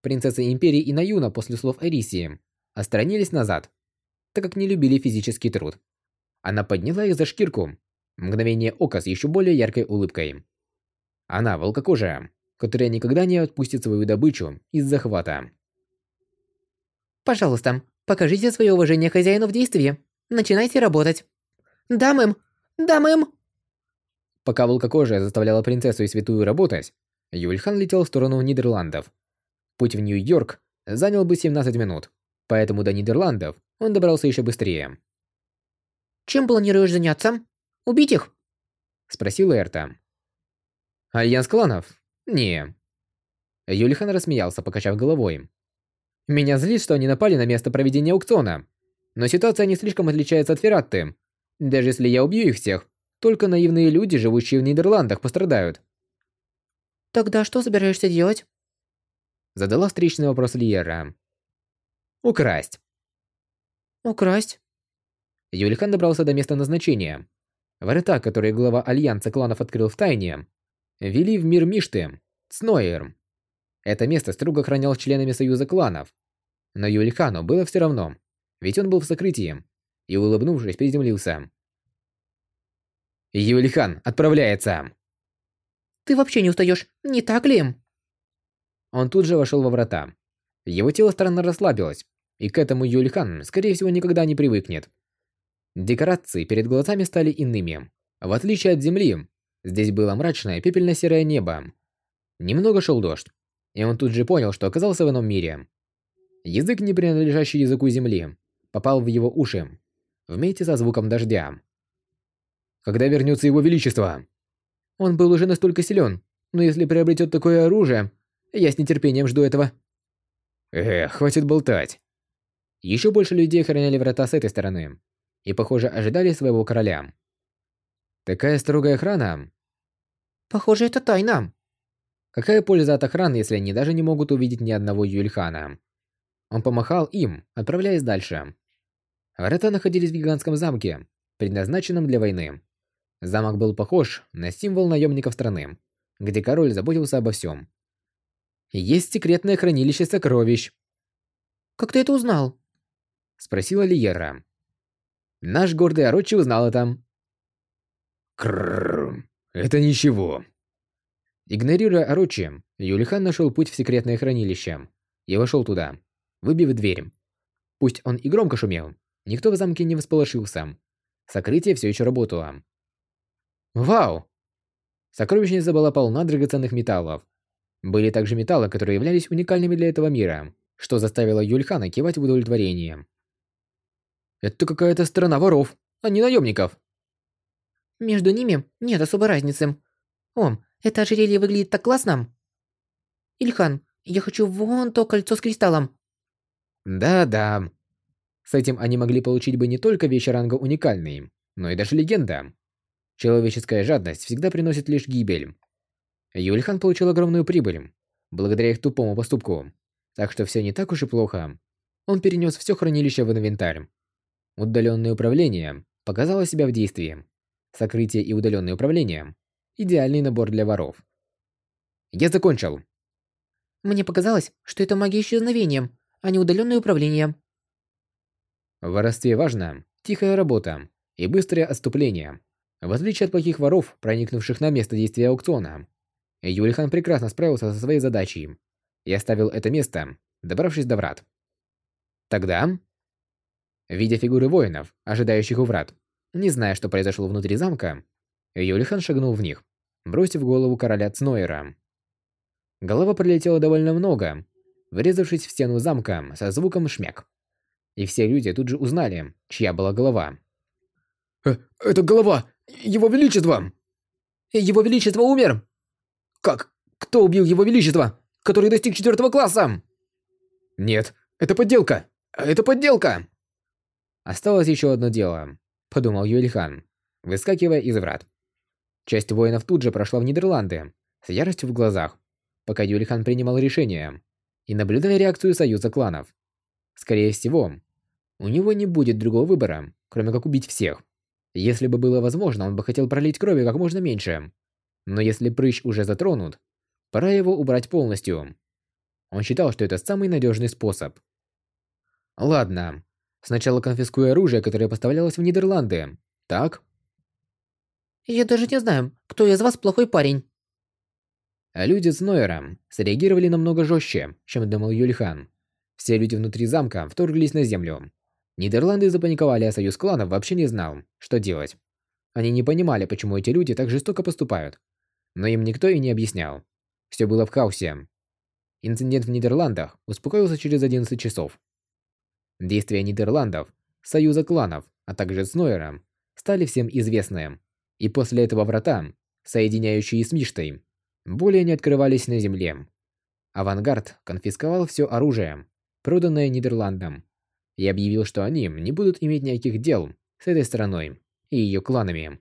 Принцесса Империи и Наюна после слов Эрисии отстранились назад, так как не любили физический труд. Она подняла их за шкирку, мгновение ока с еще более яркой улыбкой. Она волкокожая, которая никогда не отпустит свою добычу из захвата. Пожалуйста, покажите свое уважение хозяину в действии. Начинайте работать. Да, мэм. Да, мэм. Пока волкокожая заставляла принцессу и святую работать, Юльхан летел в сторону Нидерландов. Путь в Нью-Йорк занял бы 17 минут, поэтому до Нидерландов он добрался еще быстрее. «Чем планируешь заняться? Убить их?» Спросил Эрта. «Альянс кланов? Не». Юльхан рассмеялся, покачав головой. «Меня злит, что они напали на место проведения аукциона. Но ситуация не слишком отличается от Ферратты. Даже если я убью их всех, только наивные люди, живущие в Нидерландах, пострадают. Тогда что собираешься делать? Задала встречный вопрос Лиера. Украсть. Украсть? Юлихан добрался до места назначения. Ворота, которые глава Альянса кланов открыл в тайне, вели в мир Мишты, Цноер. Это место строго охранялось членами Союза кланов. Но Юлихану было все равно, ведь он был в сокрытии, и, улыбнувшись, приземлился. Юлихан отправляется. Ты вообще не устаешь, не так ли? Он тут же вошел во врата. Его тело странно расслабилось, и к этому Юлихан, скорее всего, никогда не привыкнет. Декорации перед глазами стали иными. В отличие от земли, здесь было мрачное пепельно-серое небо. Немного шел дождь, и он тут же понял, что оказался в ином мире. Язык, не принадлежащий языку земли, попал в его уши, вместе со звуком дождя. Когда вернется его величество? Он был уже настолько силен, но если приобретет такое оружие, я с нетерпением жду этого. Эх, хватит болтать. Еще больше людей охраняли врата с этой стороны. И, похоже, ожидали своего короля. Такая строгая охрана. Похоже, это тайна. Какая польза от охраны, если они даже не могут увидеть ни одного Юльхана? Он помахал им, отправляясь дальше. Врата находились в гигантском замке, предназначенном для войны. Замок был похож на символ наемников страны, где король заботился обо всем. Есть секретное хранилище сокровищ. Как ты это узнал? Спросила Лиера. Наш гордый Орочи узнал это. Крррр, это ничего. Игнорируя Орочи, Юлихан нашел путь в секретное хранилище и вошел туда, выбив дверь. Пусть он и громко шумел, никто в замке не восполошился. Сокрытие все еще работало. Вау! Сокровищница была полна драгоценных металлов. Были также металлы, которые являлись уникальными для этого мира, что заставило Юльхана кивать в удовлетворении. Это какая-то страна воров, а не наемников. Между ними нет особой разницы. О, это ожерелье выглядит так классно. Ильхан, я хочу вон то кольцо с кристаллом. Да-да. С этим они могли получить бы не только вещи ранга уникальные, но и даже легенда. Человеческая жадность всегда приносит лишь гибель. Юльхан получил огромную прибыль, благодаря их тупому поступку. Так что все не так уж и плохо. Он перенес все хранилище в инвентарь. Удаленное управление показало себя в действии. Сокрытие и удаленное управление – идеальный набор для воров. Я закончил. Мне показалось, что это магия исчезновения, а не удаленное управление. В воровстве важно тихая работа и быстрое отступление. В отличие от плохих воров, проникнувших на место действия аукциона, Юлихан прекрасно справился со своей задачей и оставил это место, добравшись до врат. Тогда, видя фигуры воинов, ожидающих у врат, не зная, что произошло внутри замка, Юлихан шагнул в них, бросив голову короля Цнойера. Голова пролетела довольно много, врезавшись в стену замка со звуком шмяк. И все люди тут же узнали, чья была голова. «Э, «Это голова! Его Величество!» «Его Величество умер!» «Как? Кто убил его величество, который достиг четвертого класса? Нет, это подделка. Это подделка. Осталось еще одно дело, подумал Юльхан, выскакивая из врат. Часть воинов тут же прошла в Нидерланды, с яростью в глазах, пока Юльхан принимал решение и наблюдая реакцию союза кланов. Скорее всего, у него не будет другого выбора, кроме как убить всех. Если бы было возможно, он бы хотел пролить крови как можно меньше. Но если прыщ уже затронут, пора его убрать полностью. Он считал, что это самый надежный способ. Ладно, сначала конфискую оружие, которое поставлялось в Нидерланды. Так? Я даже не знаю, кто из вас плохой парень. А люди с Нойером среагировали намного жестче, чем думал Юльхан. Все люди внутри замка вторглись на землю. Нидерланды запаниковали, а союз кланов вообще не знал, что делать. Они не понимали, почему эти люди так жестоко поступают. Но им никто и не объяснял. Все было в хаосе. Инцидент в Нидерландах успокоился через 11 часов. Действия Нидерландов, союза кланов, а также Снойера стали всем известны. И после этого врата, соединяющие с Миштой, более не открывались на земле. Авангард конфисковал все оружие, проданное Нидерландам, и объявил, что они не будут иметь никаких дел с этой страной и ее кланами.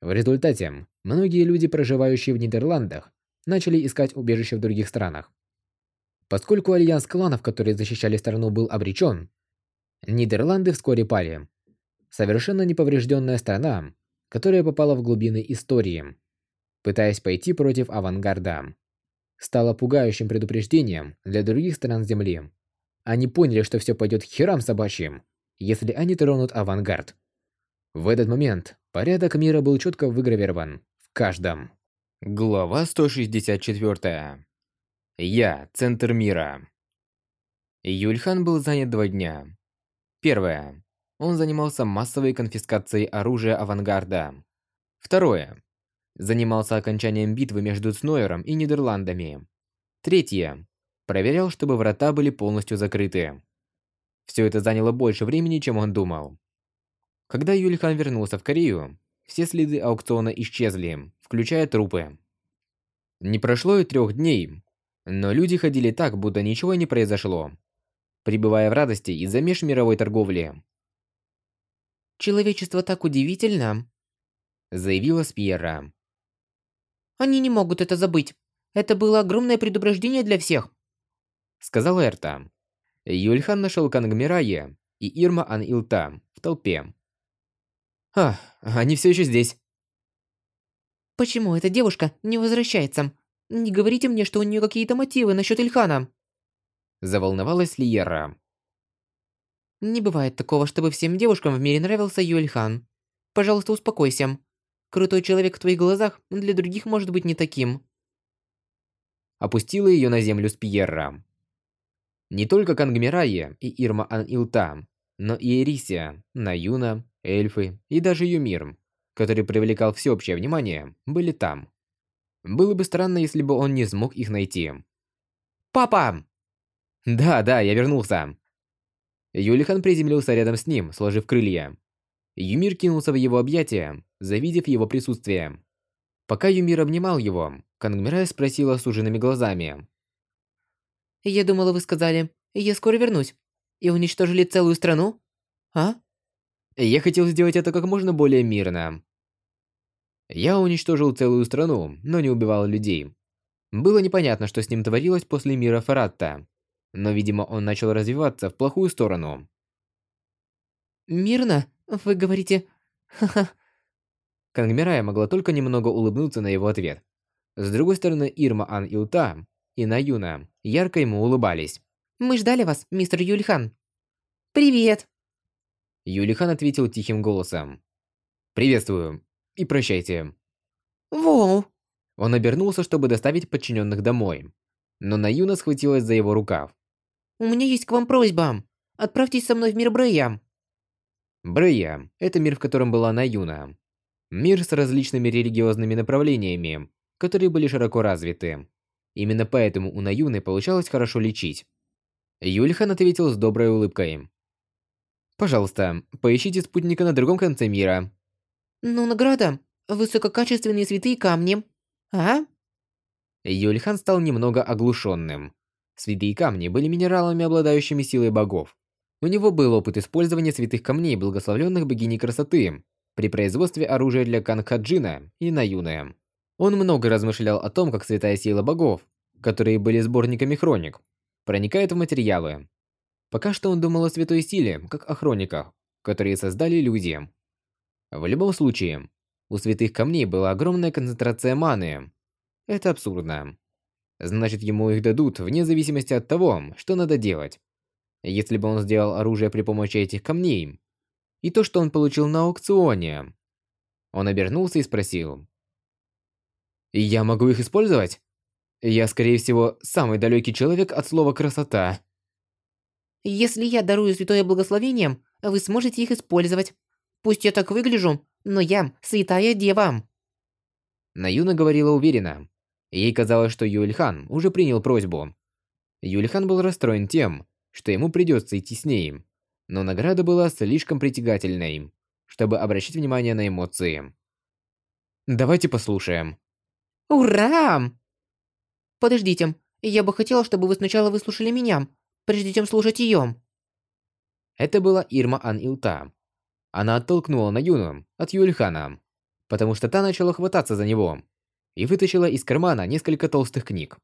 В результате, многие люди, проживающие в Нидерландах, начали искать убежище в других странах. Поскольку альянс кланов, которые защищали страну, был обречен, Нидерланды вскоре пали. Совершенно неповрежденная страна, которая попала в глубины истории, пытаясь пойти против авангарда, стала пугающим предупреждением для других стран Земли. Они поняли, что все пойдет к херам собачьим, если они тронут авангард. В этот момент порядок мира был четко выгравирован в каждом. Глава 164. Я – центр мира. Юльхан был занят два дня. Первое. Он занимался массовой конфискацией оружия авангарда. Второе. Занимался окончанием битвы между Снойером и Нидерландами. Третье. Проверял, чтобы врата были полностью закрыты. Все это заняло больше времени, чем он думал. Когда Юльхан вернулся в Корею, все следы аукциона исчезли, включая трупы. Не прошло и трех дней, но люди ходили так, будто ничего не произошло, пребывая в радости из-за межмировой торговли. «Человечество так удивительно», — заявила Спьера. «Они не могут это забыть. Это было огромное предупреждение для всех сказал Эрта. Юльхан нашел Кангмирае и Ирма Ан-Илта в толпе. А, они все еще здесь. Почему эта девушка не возвращается? Не говорите мне, что у нее какие-то мотивы насчет Ильхана. Заволновалась Лиера. Не бывает такого, чтобы всем девушкам в мире нравился Юльхан. Пожалуйста, успокойся. Крутой человек в твоих глазах для других может быть не таким. Опустила ее на землю с Пьерра. Не только Кангмирая и Ирма Ан-Илта, но и Эрисия, Наюна, эльфы и даже Юмир, который привлекал всеобщее внимание, были там. Было бы странно, если бы он не смог их найти. «Папа!» «Да, да, я вернулся!» Юлихан приземлился рядом с ним, сложив крылья. Юмир кинулся в его объятия, завидев его присутствие. Пока Юмир обнимал его, Кангмирая спросила с ужинными глазами. Я думала, вы сказали, я скоро вернусь. И уничтожили целую страну? А? Я хотел сделать это как можно более мирно. Я уничтожил целую страну, но не убивал людей. Было непонятно, что с ним творилось после мира Фаратта. Но, видимо, он начал развиваться в плохую сторону. «Мирно? Вы говорите... Ха-ха...» Кангмирая могла только немного улыбнуться на его ответ. С другой стороны, Ирма Ан Илта и Наюна ярко ему улыбались. «Мы ждали вас, мистер Юльхан». «Привет!» Юлихан ответил тихим голосом. «Приветствую и прощайте». «Воу!» Он обернулся, чтобы доставить подчиненных домой. Но Наюна схватилась за его рукав. «У меня есть к вам просьба. Отправьтесь со мной в мир Брея». Брея – это мир, в котором была Наюна. Мир с различными религиозными направлениями, которые были широко развиты. Именно поэтому у Наюны получалось хорошо лечить. Юльхан ответил с доброй улыбкой. «Пожалуйста, поищите спутника на другом конце мира». «Ну, награда. Высококачественные святые камни. А?» Юльхан стал немного оглушенным. Святые камни были минералами, обладающими силой богов. У него был опыт использования святых камней, благословленных богиней красоты, при производстве оружия для Канхаджина и Наюны. Он много размышлял о том, как святая сила богов, которые были сборниками хроник, проникает в материалы. Пока что он думал о святой силе, как о хрониках, которые создали люди. В любом случае, у святых камней была огромная концентрация маны. Это абсурдно. Значит, ему их дадут вне зависимости от того, что надо делать. Если бы он сделал оружие при помощи этих камней, и то, что он получил на аукционе. Он обернулся и спросил. «Я могу их использовать? Я, скорее всего, самый далекий человек от слова «красота». Если я дарую святое благословение, вы сможете их использовать. Пусть я так выгляжу, но я святая дева. Наюна говорила уверенно. Ей казалось, что Юльхан уже принял просьбу. Юльхан был расстроен тем, что ему придется идти с ней, но награда была слишком притягательной, чтобы обращать внимание на эмоции. Давайте послушаем. Ура! Подождите, я бы хотела, чтобы вы сначала выслушали меня, прежде чем слушать ее. Это была Ирма Ан Илта. Она оттолкнула Наюну от Юльхана, потому что та начала хвататься за него и вытащила из кармана несколько толстых книг.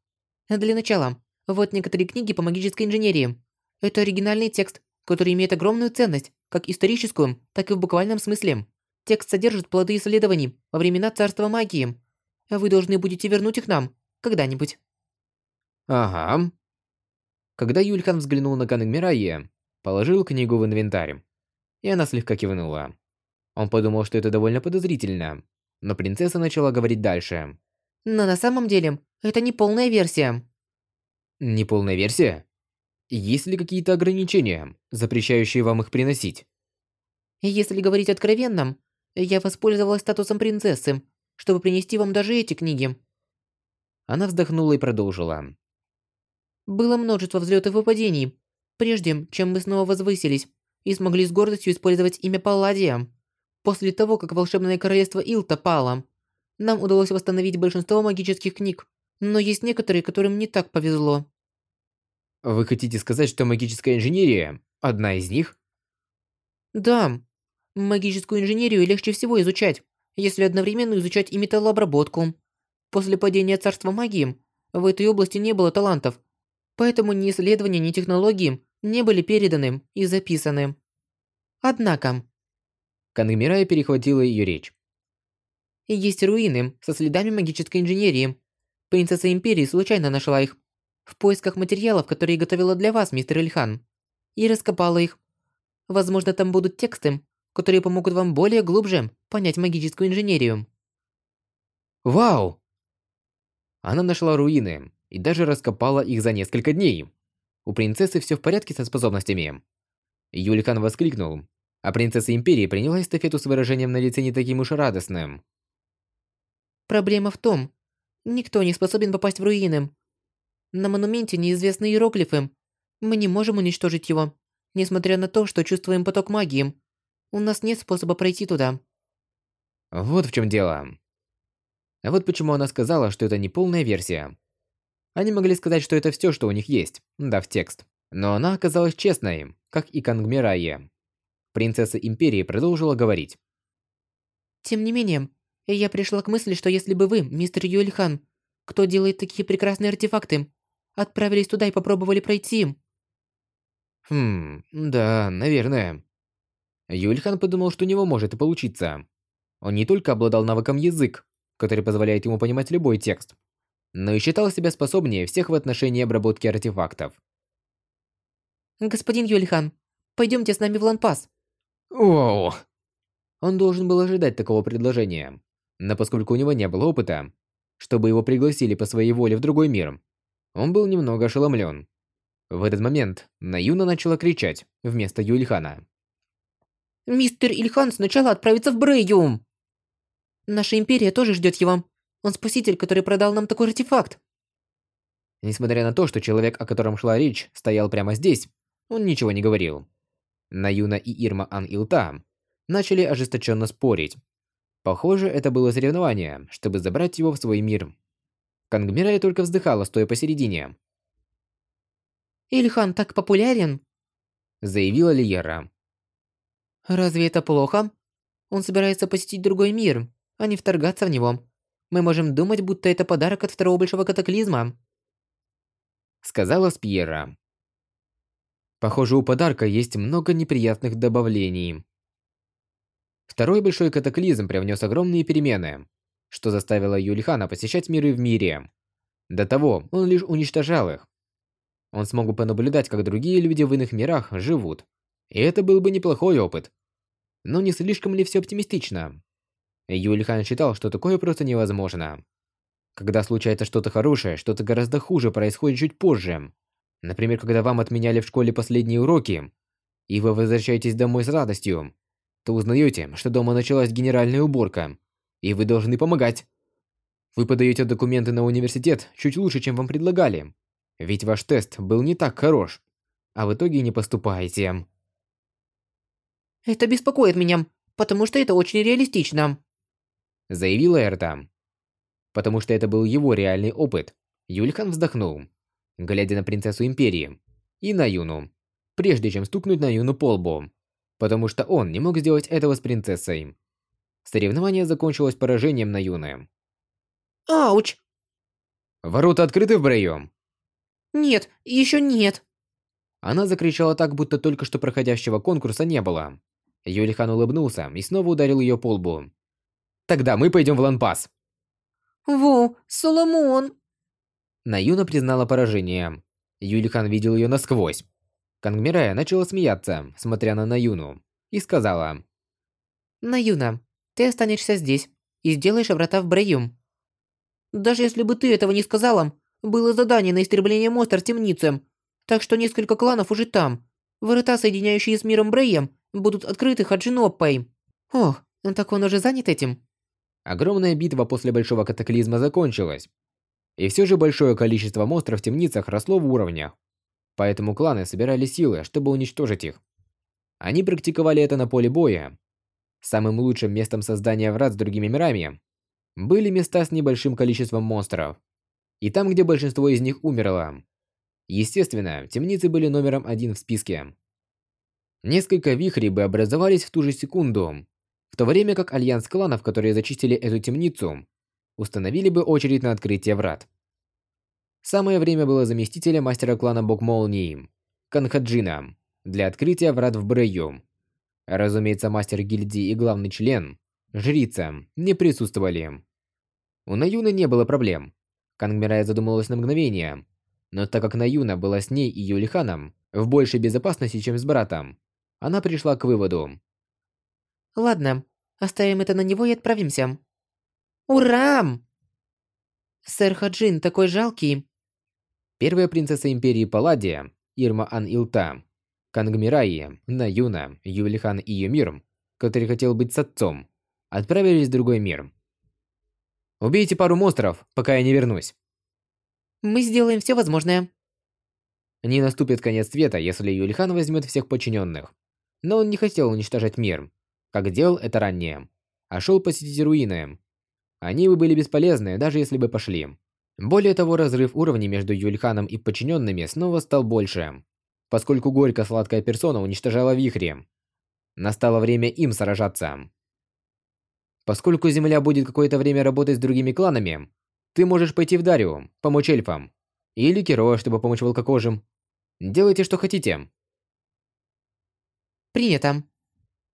Для начала, вот некоторые книги по магической инженерии. Это оригинальный текст, который имеет огромную ценность, как историческую, так и в буквальном смысле. Текст содержит плоды исследований во времена царства магии. Вы должны будете вернуть их нам когда-нибудь. Ага. Когда Юльхан взглянул на Канагмирайе, положил книгу в инвентарь, и она слегка кивнула. Он подумал, что это довольно подозрительно, но принцесса начала говорить дальше. Но на самом деле, это не полная версия. Не полная версия? Есть ли какие-то ограничения, запрещающие вам их приносить? Если говорить откровенно, я воспользовалась статусом принцессы, чтобы принести вам даже эти книги. Она вздохнула и продолжила. Было множество взлетов и падений, прежде чем мы снова возвысились и смогли с гордостью использовать имя Палладия. После того, как волшебное королевство Илта пало, нам удалось восстановить большинство магических книг, но есть некоторые, которым не так повезло. Вы хотите сказать, что магическая инженерия – одна из них? Да. Магическую инженерию легче всего изучать, если одновременно изучать и металлообработку. После падения царства магии в этой области не было талантов, поэтому ни исследования, ни технологии не были переданы и записаны. Однако... Канемирая перехватила ее речь. Есть руины со следами магической инженерии. Принцесса Империи случайно нашла их в поисках материалов, которые готовила для вас, мистер Ильхан, и раскопала их. Возможно, там будут тексты, которые помогут вам более глубже понять магическую инженерию. Вау! Она нашла руины и даже раскопала их за несколько дней. У принцессы все в порядке со способностями. Юликан воскликнул, а принцесса Империи приняла эстафету с выражением на лице не таким уж радостным. Проблема в том, никто не способен попасть в руины, на монументе неизвестны иероглифы. Мы не можем уничтожить его, несмотря на то, что чувствуем поток магии. У нас нет способа пройти туда. Вот в чем дело. А вот почему она сказала, что это не полная версия. Они могли сказать, что это все, что у них есть, дав текст. Но она оказалась честной, как и Кангмирайе. Принцесса Империи продолжила говорить. Тем не менее, я пришла к мысли, что если бы вы, мистер Юэльхан, кто делает такие прекрасные артефакты, отправились туда и попробовали пройти. Хм, да, наверное. Юльхан подумал, что у него может и получиться. Он не только обладал навыком язык, который позволяет ему понимать любой текст, но и считал себя способнее всех в отношении обработки артефактов. «Господин Юльхан, пойдемте с нами в Ланпас». Оу! Он должен был ожидать такого предложения, но поскольку у него не было опыта, чтобы его пригласили по своей воле в другой мир, он был немного ошеломлен. В этот момент Наюна начала кричать вместо Юльхана. «Мистер Ильхан сначала отправится в Брейюм! Наша империя тоже ждет его. Он спаситель, который продал нам такой артефакт!» Несмотря на то, что человек, о котором шла речь, стоял прямо здесь, он ничего не говорил. Наюна и Ирма Ан Илта начали ожесточенно спорить. Похоже, это было соревнование, чтобы забрать его в свой мир. Кангмирай только вздыхала, стоя посередине. Ильхан так популярен? Заявила Лиера. Разве это плохо? Он собирается посетить другой мир, а не вторгаться в него. Мы можем думать, будто это подарок от второго большого катаклизма. Сказала Спьера. Похоже, у подарка есть много неприятных добавлений. Второй большой катаклизм привнес огромные перемены, что заставило Юльхана посещать миры в мире. До того он лишь уничтожал их. Он смог понаблюдать, как другие люди в иных мирах живут. И это был бы неплохой опыт. Но не слишком ли все оптимистично? Юльхан считал, что такое просто невозможно. Когда случается что-то хорошее, что-то гораздо хуже происходит чуть позже. Например, когда вам отменяли в школе последние уроки, и вы возвращаетесь домой с радостью, то узнаете, что дома началась генеральная уборка, и вы должны помогать. Вы подаете документы на университет чуть лучше, чем вам предлагали, ведь ваш тест был не так хорош, а в итоге не поступаете. Это беспокоит меня, потому что это очень реалистично заявила Эрта. Потому что это был его реальный опыт. Юльхан вздохнул, глядя на принцессу Империи и на Юну, прежде чем стукнуть на Юну по лбу, потому что он не мог сделать этого с принцессой. Соревнование закончилось поражением на Юны. Ауч! Ворота открыты в Брейю? Нет, еще нет. Она закричала так, будто только что проходящего конкурса не было. Юлихан улыбнулся и снова ударил ее по лбу. Тогда мы пойдем в Ланпас. Во, Соломон. Наюна признала поражение. Юлихан видел ее насквозь. Кангмирая начала смеяться, смотря на Наюну, и сказала. Наюна, ты останешься здесь и сделаешь врата в Браюм. Даже если бы ты этого не сказала, было задание на истребление монстра в темнице, так что несколько кланов уже там. Врата, соединяющие с миром Бреем, будут открыты Хаджиноппой. Ох, так он уже занят этим. Огромная битва после большого катаклизма закончилась. И все же большое количество монстров в темницах росло в уровнях. Поэтому кланы собирали силы, чтобы уничтожить их. Они практиковали это на поле боя. Самым лучшим местом создания врат с другими мирами были места с небольшим количеством монстров. И там, где большинство из них умерло. Естественно, темницы были номером один в списке. Несколько вихрей бы образовались в ту же секунду, в то время как альянс кланов, которые зачистили эту темницу, установили бы очередь на открытие врат. Самое время было заместителя мастера клана Бог Молнии, Канхаджина, для открытия врат в Брею. Разумеется, мастер гильдии и главный член, жрица, не присутствовали. У Наюны не было проблем. Кангмирая задумалась на мгновение, но так как Наюна была с ней и Юлиханом в большей безопасности, чем с братом, она пришла к выводу, Ладно, оставим это на него и отправимся. Ура! Сэр Хаджин такой жалкий. Первая принцесса Империи Палладия, Ирма Ан Илта, Кангмираи, Наюна, Юлихан и Юмир, который хотел быть с отцом, отправились в другой мир. Убейте пару монстров, пока я не вернусь. Мы сделаем все возможное. Не наступит конец света, если Юльхан возьмет всех подчиненных. Но он не хотел уничтожать мир как делал это ранее, а шел посетить руины. Они бы были бесполезны, даже если бы пошли. Более того, разрыв уровней между Юльханом и подчиненными снова стал больше, поскольку горько-сладкая персона уничтожала вихри. Настало время им сражаться. Поскольку Земля будет какое-то время работать с другими кланами, ты можешь пойти в Дариу, помочь эльфам. Или Киро, чтобы помочь волкокожим. Делайте, что хотите. Принято.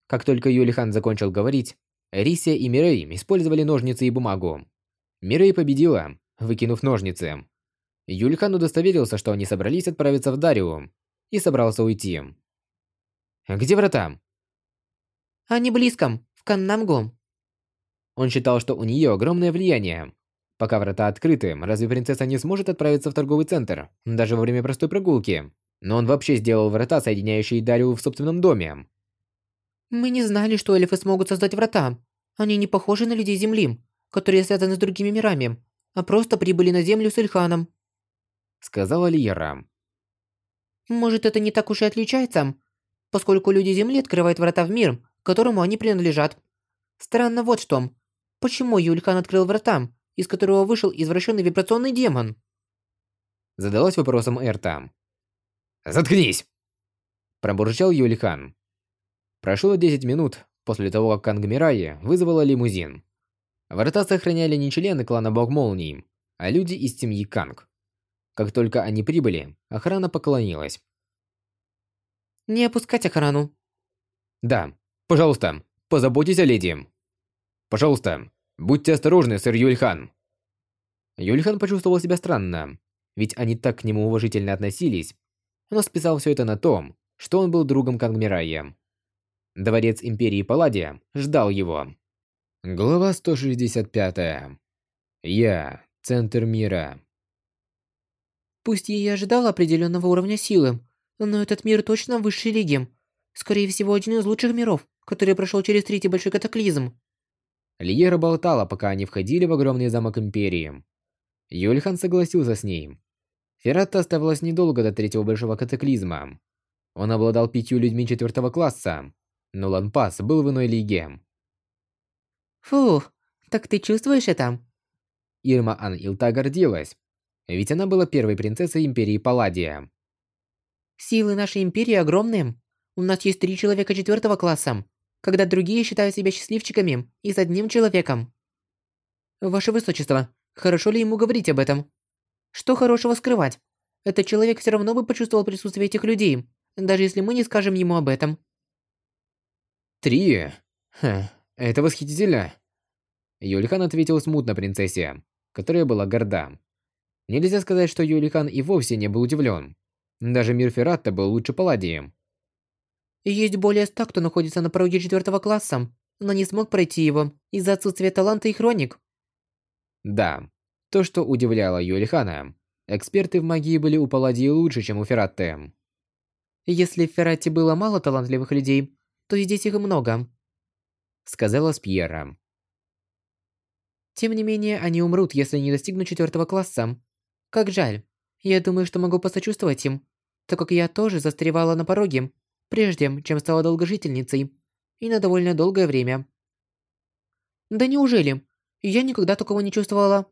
Как только Юлихан закончил говорить, Рисия и Мирей использовали ножницы и бумагу. Мирей победила, выкинув ножницы. Юлихан удостоверился, что они собрались отправиться в Дариу, и собрался уйти. «Где врата?» «Они близко, в Каннамгу». Он считал, что у нее огромное влияние. Пока врата открыты, разве принцесса не сможет отправиться в торговый центр, даже во время простой прогулки? Но он вообще сделал врата, соединяющие Дариу в собственном доме. Мы не знали, что эльфы смогут создать врата. Они не похожи на людей Земли, которые связаны с другими мирами, а просто прибыли на Землю с Ильханом. Сказала Лиера. Может, это не так уж и отличается, поскольку люди Земли открывают врата в мир, которому они принадлежат. Странно вот что. Почему Юльхан открыл врата, из которого вышел извращенный вибрационный демон? Задалась вопросом Эрта. «Заткнись!» Пробурчал Юлихан. Прошло 10 минут после того, как Канг Мираи вызвала лимузин. Врата сохраняли не члены клана Бог Молний, а люди из семьи Канг. Как только они прибыли, охрана поклонилась. Не опускать охрану. Да, пожалуйста, позаботьтесь о леди. Пожалуйста, будьте осторожны, сэр Юльхан. Юльхан почувствовал себя странно, ведь они так к нему уважительно относились, но списал все это на том, что он был другом Кангмирая. Дворец Империи Палладия ждал его. Глава 165. Я. Центр мира. Пусть я и ожидал определенного уровня силы, но этот мир точно высшей лиги. Скорее всего, один из лучших миров, который прошел через третий большой катаклизм. Лиера болтала, пока они входили в огромный замок Империи. Юльхан согласился с ней. Ферратта оставалось недолго до третьего большого катаклизма. Он обладал пятью людьми четвертого класса, но Ланпас был в иной лиге. Фух, так ты чувствуешь это? Ирма Ан Илта гордилась, ведь она была первой принцессой Империи Палладия. Силы нашей Империи огромные. У нас есть три человека четвертого класса, когда другие считают себя счастливчиками и с одним человеком. Ваше Высочество, хорошо ли ему говорить об этом? Что хорошего скрывать? Этот человек все равно бы почувствовал присутствие этих людей, даже если мы не скажем ему об этом. Три? Ха, это восхитительно. Юлихан ответил смутно принцессе, которая была горда. Нельзя сказать, что Юлихан и вовсе не был удивлен. Даже мир Ферратта был лучше Палладии. Есть более ста, кто находится на пороге четвертого класса, но не смог пройти его из-за отсутствия таланта и хроник. Да, то, что удивляло Юлихана, эксперты в магии были у Палладии лучше, чем у Ферратты. Если в Ферратте было мало талантливых людей, то здесь их много», — сказала Спьера. «Тем не менее, они умрут, если не достигнут четвертого класса. Как жаль. Я думаю, что могу посочувствовать им, так как я тоже застревала на пороге, прежде чем стала долгожительницей, и на довольно долгое время». «Да неужели? Я никогда такого не чувствовала».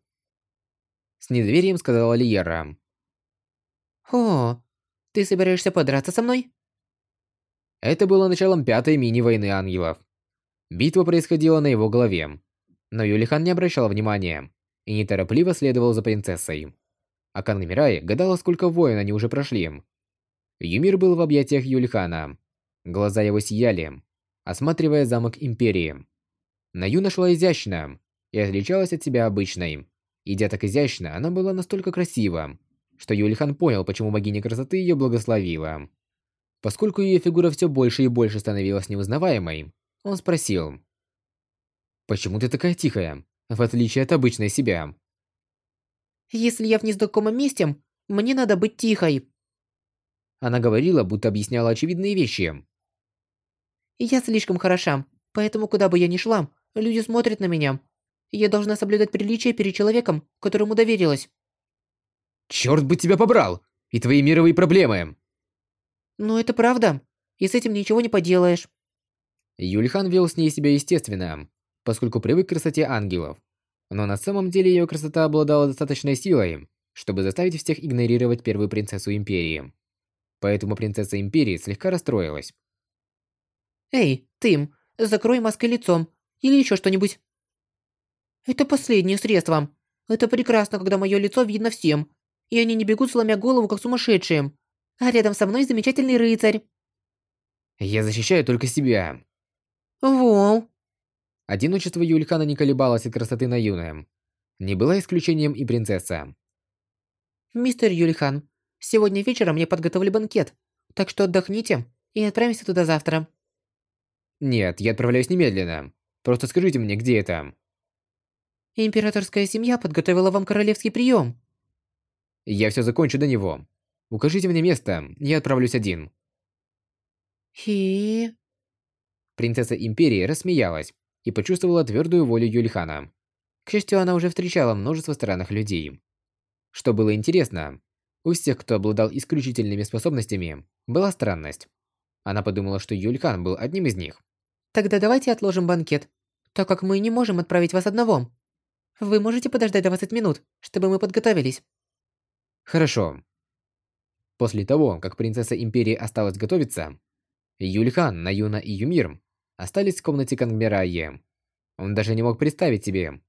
С недоверием сказала Лиера. «О, ты собираешься подраться со мной?» Это было началом пятой мини-войны ангелов. Битва происходила на его голове, но Юлихан не обращал внимания и неторопливо следовал за принцессой. А Кангмирай гадала, сколько войн они уже прошли. Юмир был в объятиях Юлихана. Глаза его сияли, осматривая замок Империи. Наюна шла изящно и отличалась от себя обычной. Идя так изящно, она была настолько красива, что Юлихан понял, почему богиня красоты ее благословила. Поскольку ее фигура все больше и больше становилась неузнаваемой, он спросил. «Почему ты такая тихая, в отличие от обычной себя?» «Если я в незнакомом месте, мне надо быть тихой». Она говорила, будто объясняла очевидные вещи. «Я слишком хороша, поэтому куда бы я ни шла, люди смотрят на меня. Я должна соблюдать приличие перед человеком, которому доверилась». «Чёрт бы тебя побрал! И твои мировые проблемы!» Но это правда, и с этим ничего не поделаешь. Юльхан вел с ней себя естественно, поскольку привык к красоте ангелов. Но на самом деле ее красота обладала достаточной силой, чтобы заставить всех игнорировать первую принцессу Империи. Поэтому принцесса Империи слегка расстроилась. «Эй, Тим, закрой маской лицом, или еще что-нибудь». «Это последнее средство. Это прекрасно, когда мое лицо видно всем, и они не бегут, сломя голову, как сумасшедшие а рядом со мной замечательный рыцарь. Я защищаю только себя. Воу. Одиночество Юльхана не колебалось от красоты на Наюны. Не была исключением и принцесса. Мистер Юльхан, сегодня вечером мне подготовили банкет, так что отдохните и отправимся туда завтра. Нет, я отправляюсь немедленно. Просто скажите мне, где это? Императорская семья подготовила вам королевский прием. Я все закончу до него. Укажите мне место, я отправлюсь один. Хи. Принцесса Империи рассмеялась и почувствовала твердую волю Юльхана. К счастью, она уже встречала множество странных людей. Что было интересно, у всех, кто обладал исключительными способностями, была странность. Она подумала, что Юльхан был одним из них. Тогда давайте отложим банкет, так как мы не можем отправить вас одного. Вы можете подождать 20 минут, чтобы мы подготовились? Хорошо. После того, как принцесса Империи осталась готовиться, Юльхан, Наюна и Юмир остались в комнате Кангмирайи. Он даже не мог представить себе,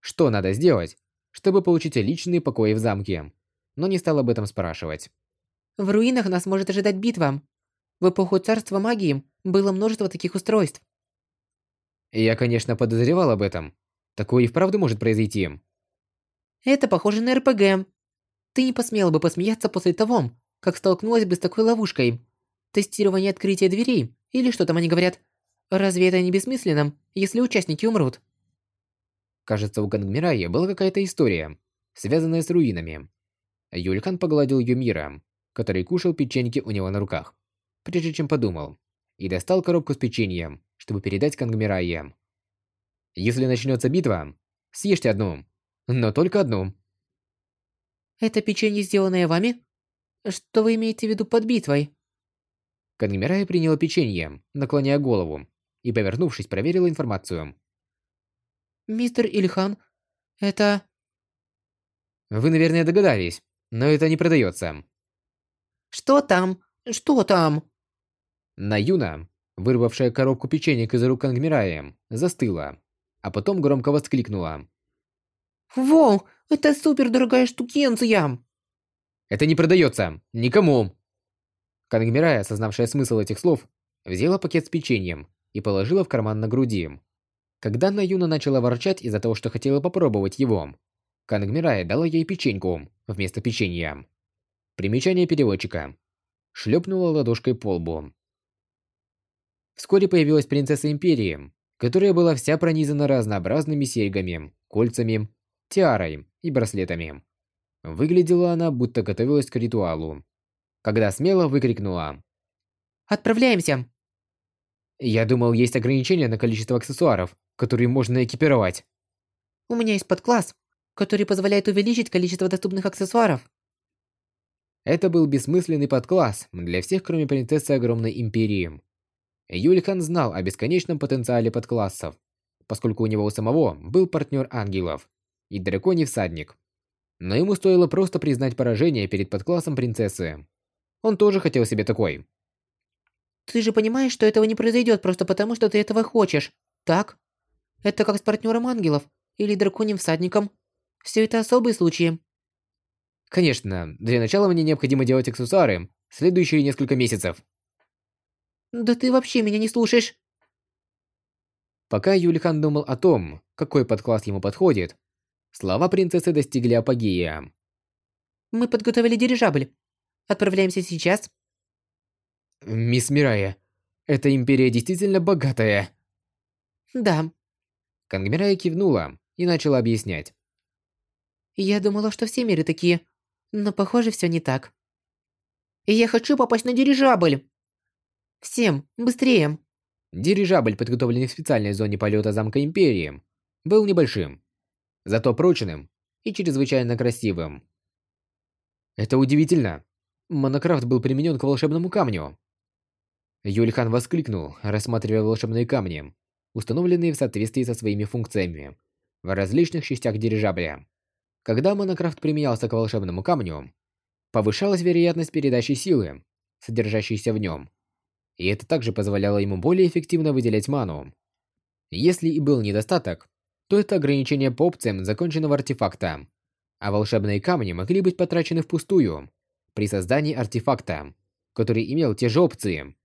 что надо сделать, чтобы получить личные покои в замке, но не стал об этом спрашивать. В руинах нас может ожидать битва. В эпоху царства магии было множество таких устройств. Я, конечно, подозревал об этом. Такое и вправду может произойти. Это похоже на РПГ. Ты не посмела бы посмеяться после того, как столкнулась бы с такой ловушкой. Тестирование открытия дверей, или что там они говорят. Разве это не бессмысленно, если участники умрут? Кажется, у Гангмирая была какая-то история, связанная с руинами. Юлькан погладил Юмира, который кушал печеньки у него на руках, прежде чем подумал, и достал коробку с печеньем, чтобы передать Кангмирае. Если начнется битва, съешьте одну, но только одну. Это печенье, сделанное вами? Что вы имеете в виду под битвой? Кангмирая приняла печенье, наклоняя голову, и, повернувшись, проверила информацию. Мистер Ильхан, это... Вы, наверное, догадались, но это не продается. Что там? Что там? Наюна, вырвавшая коробку печенья из рук Ангмирая, застыла, а потом громко воскликнула. «Воу, это супер дорогая штукенция!» «Это не продается! Никому!» Кангмирая, осознавшая смысл этих слов, взяла пакет с печеньем и положила в карман на груди. Когда Наюна начала ворчать из-за того, что хотела попробовать его, Кангмирая дала ей печеньку вместо печенья. Примечание переводчика. Шлепнула ладошкой по лбу. Вскоре появилась принцесса Империи, которая была вся пронизана разнообразными серьгами, кольцами, тиарой и браслетами. Выглядела она, будто готовилась к ритуалу. Когда смело выкрикнула «Отправляемся!» Я думал, есть ограничения на количество аксессуаров, которые можно экипировать. У меня есть подкласс, который позволяет увеличить количество доступных аксессуаров. Это был бессмысленный подкласс для всех, кроме принцессы Огромной Империи. Юльхан знал о бесконечном потенциале подклассов, поскольку у него у самого был партнер ангелов и драконий всадник. Но ему стоило просто признать поражение перед подклассом принцессы. Он тоже хотел себе такой. Ты же понимаешь, что этого не произойдет просто потому, что ты этого хочешь, так? Это как с партнером ангелов или драконьим всадником. Все это особые случаи. Конечно, для начала мне необходимо делать аксессуары следующие несколько месяцев. Да ты вообще меня не слушаешь. Пока Юлихан думал о том, какой подкласс ему подходит, слова принцессы достигли апогея. Мы подготовили дирижабль. Отправляемся сейчас. Мисс Мирая, эта империя действительно богатая. Да. Кангмирая кивнула и начала объяснять. Я думала, что все миры такие, но похоже, все не так. Я хочу попасть на дирижабль. Всем, быстрее! Дирижабль, подготовленный в специальной зоне полета замка Империи, был небольшим, зато прочным и чрезвычайно красивым. Это удивительно. Монокрафт был применен к волшебному камню. Юльхан воскликнул, рассматривая волшебные камни, установленные в соответствии со своими функциями в различных частях дирижабля. Когда монокрафт применялся к волшебному камню, повышалась вероятность передачи силы, содержащейся в нем, и это также позволяло ему более эффективно выделять ману. Если и был недостаток, то это ограничение по опциям законченного артефакта, а волшебные камни могли быть потрачены впустую при создании артефакта, который имел те же опции.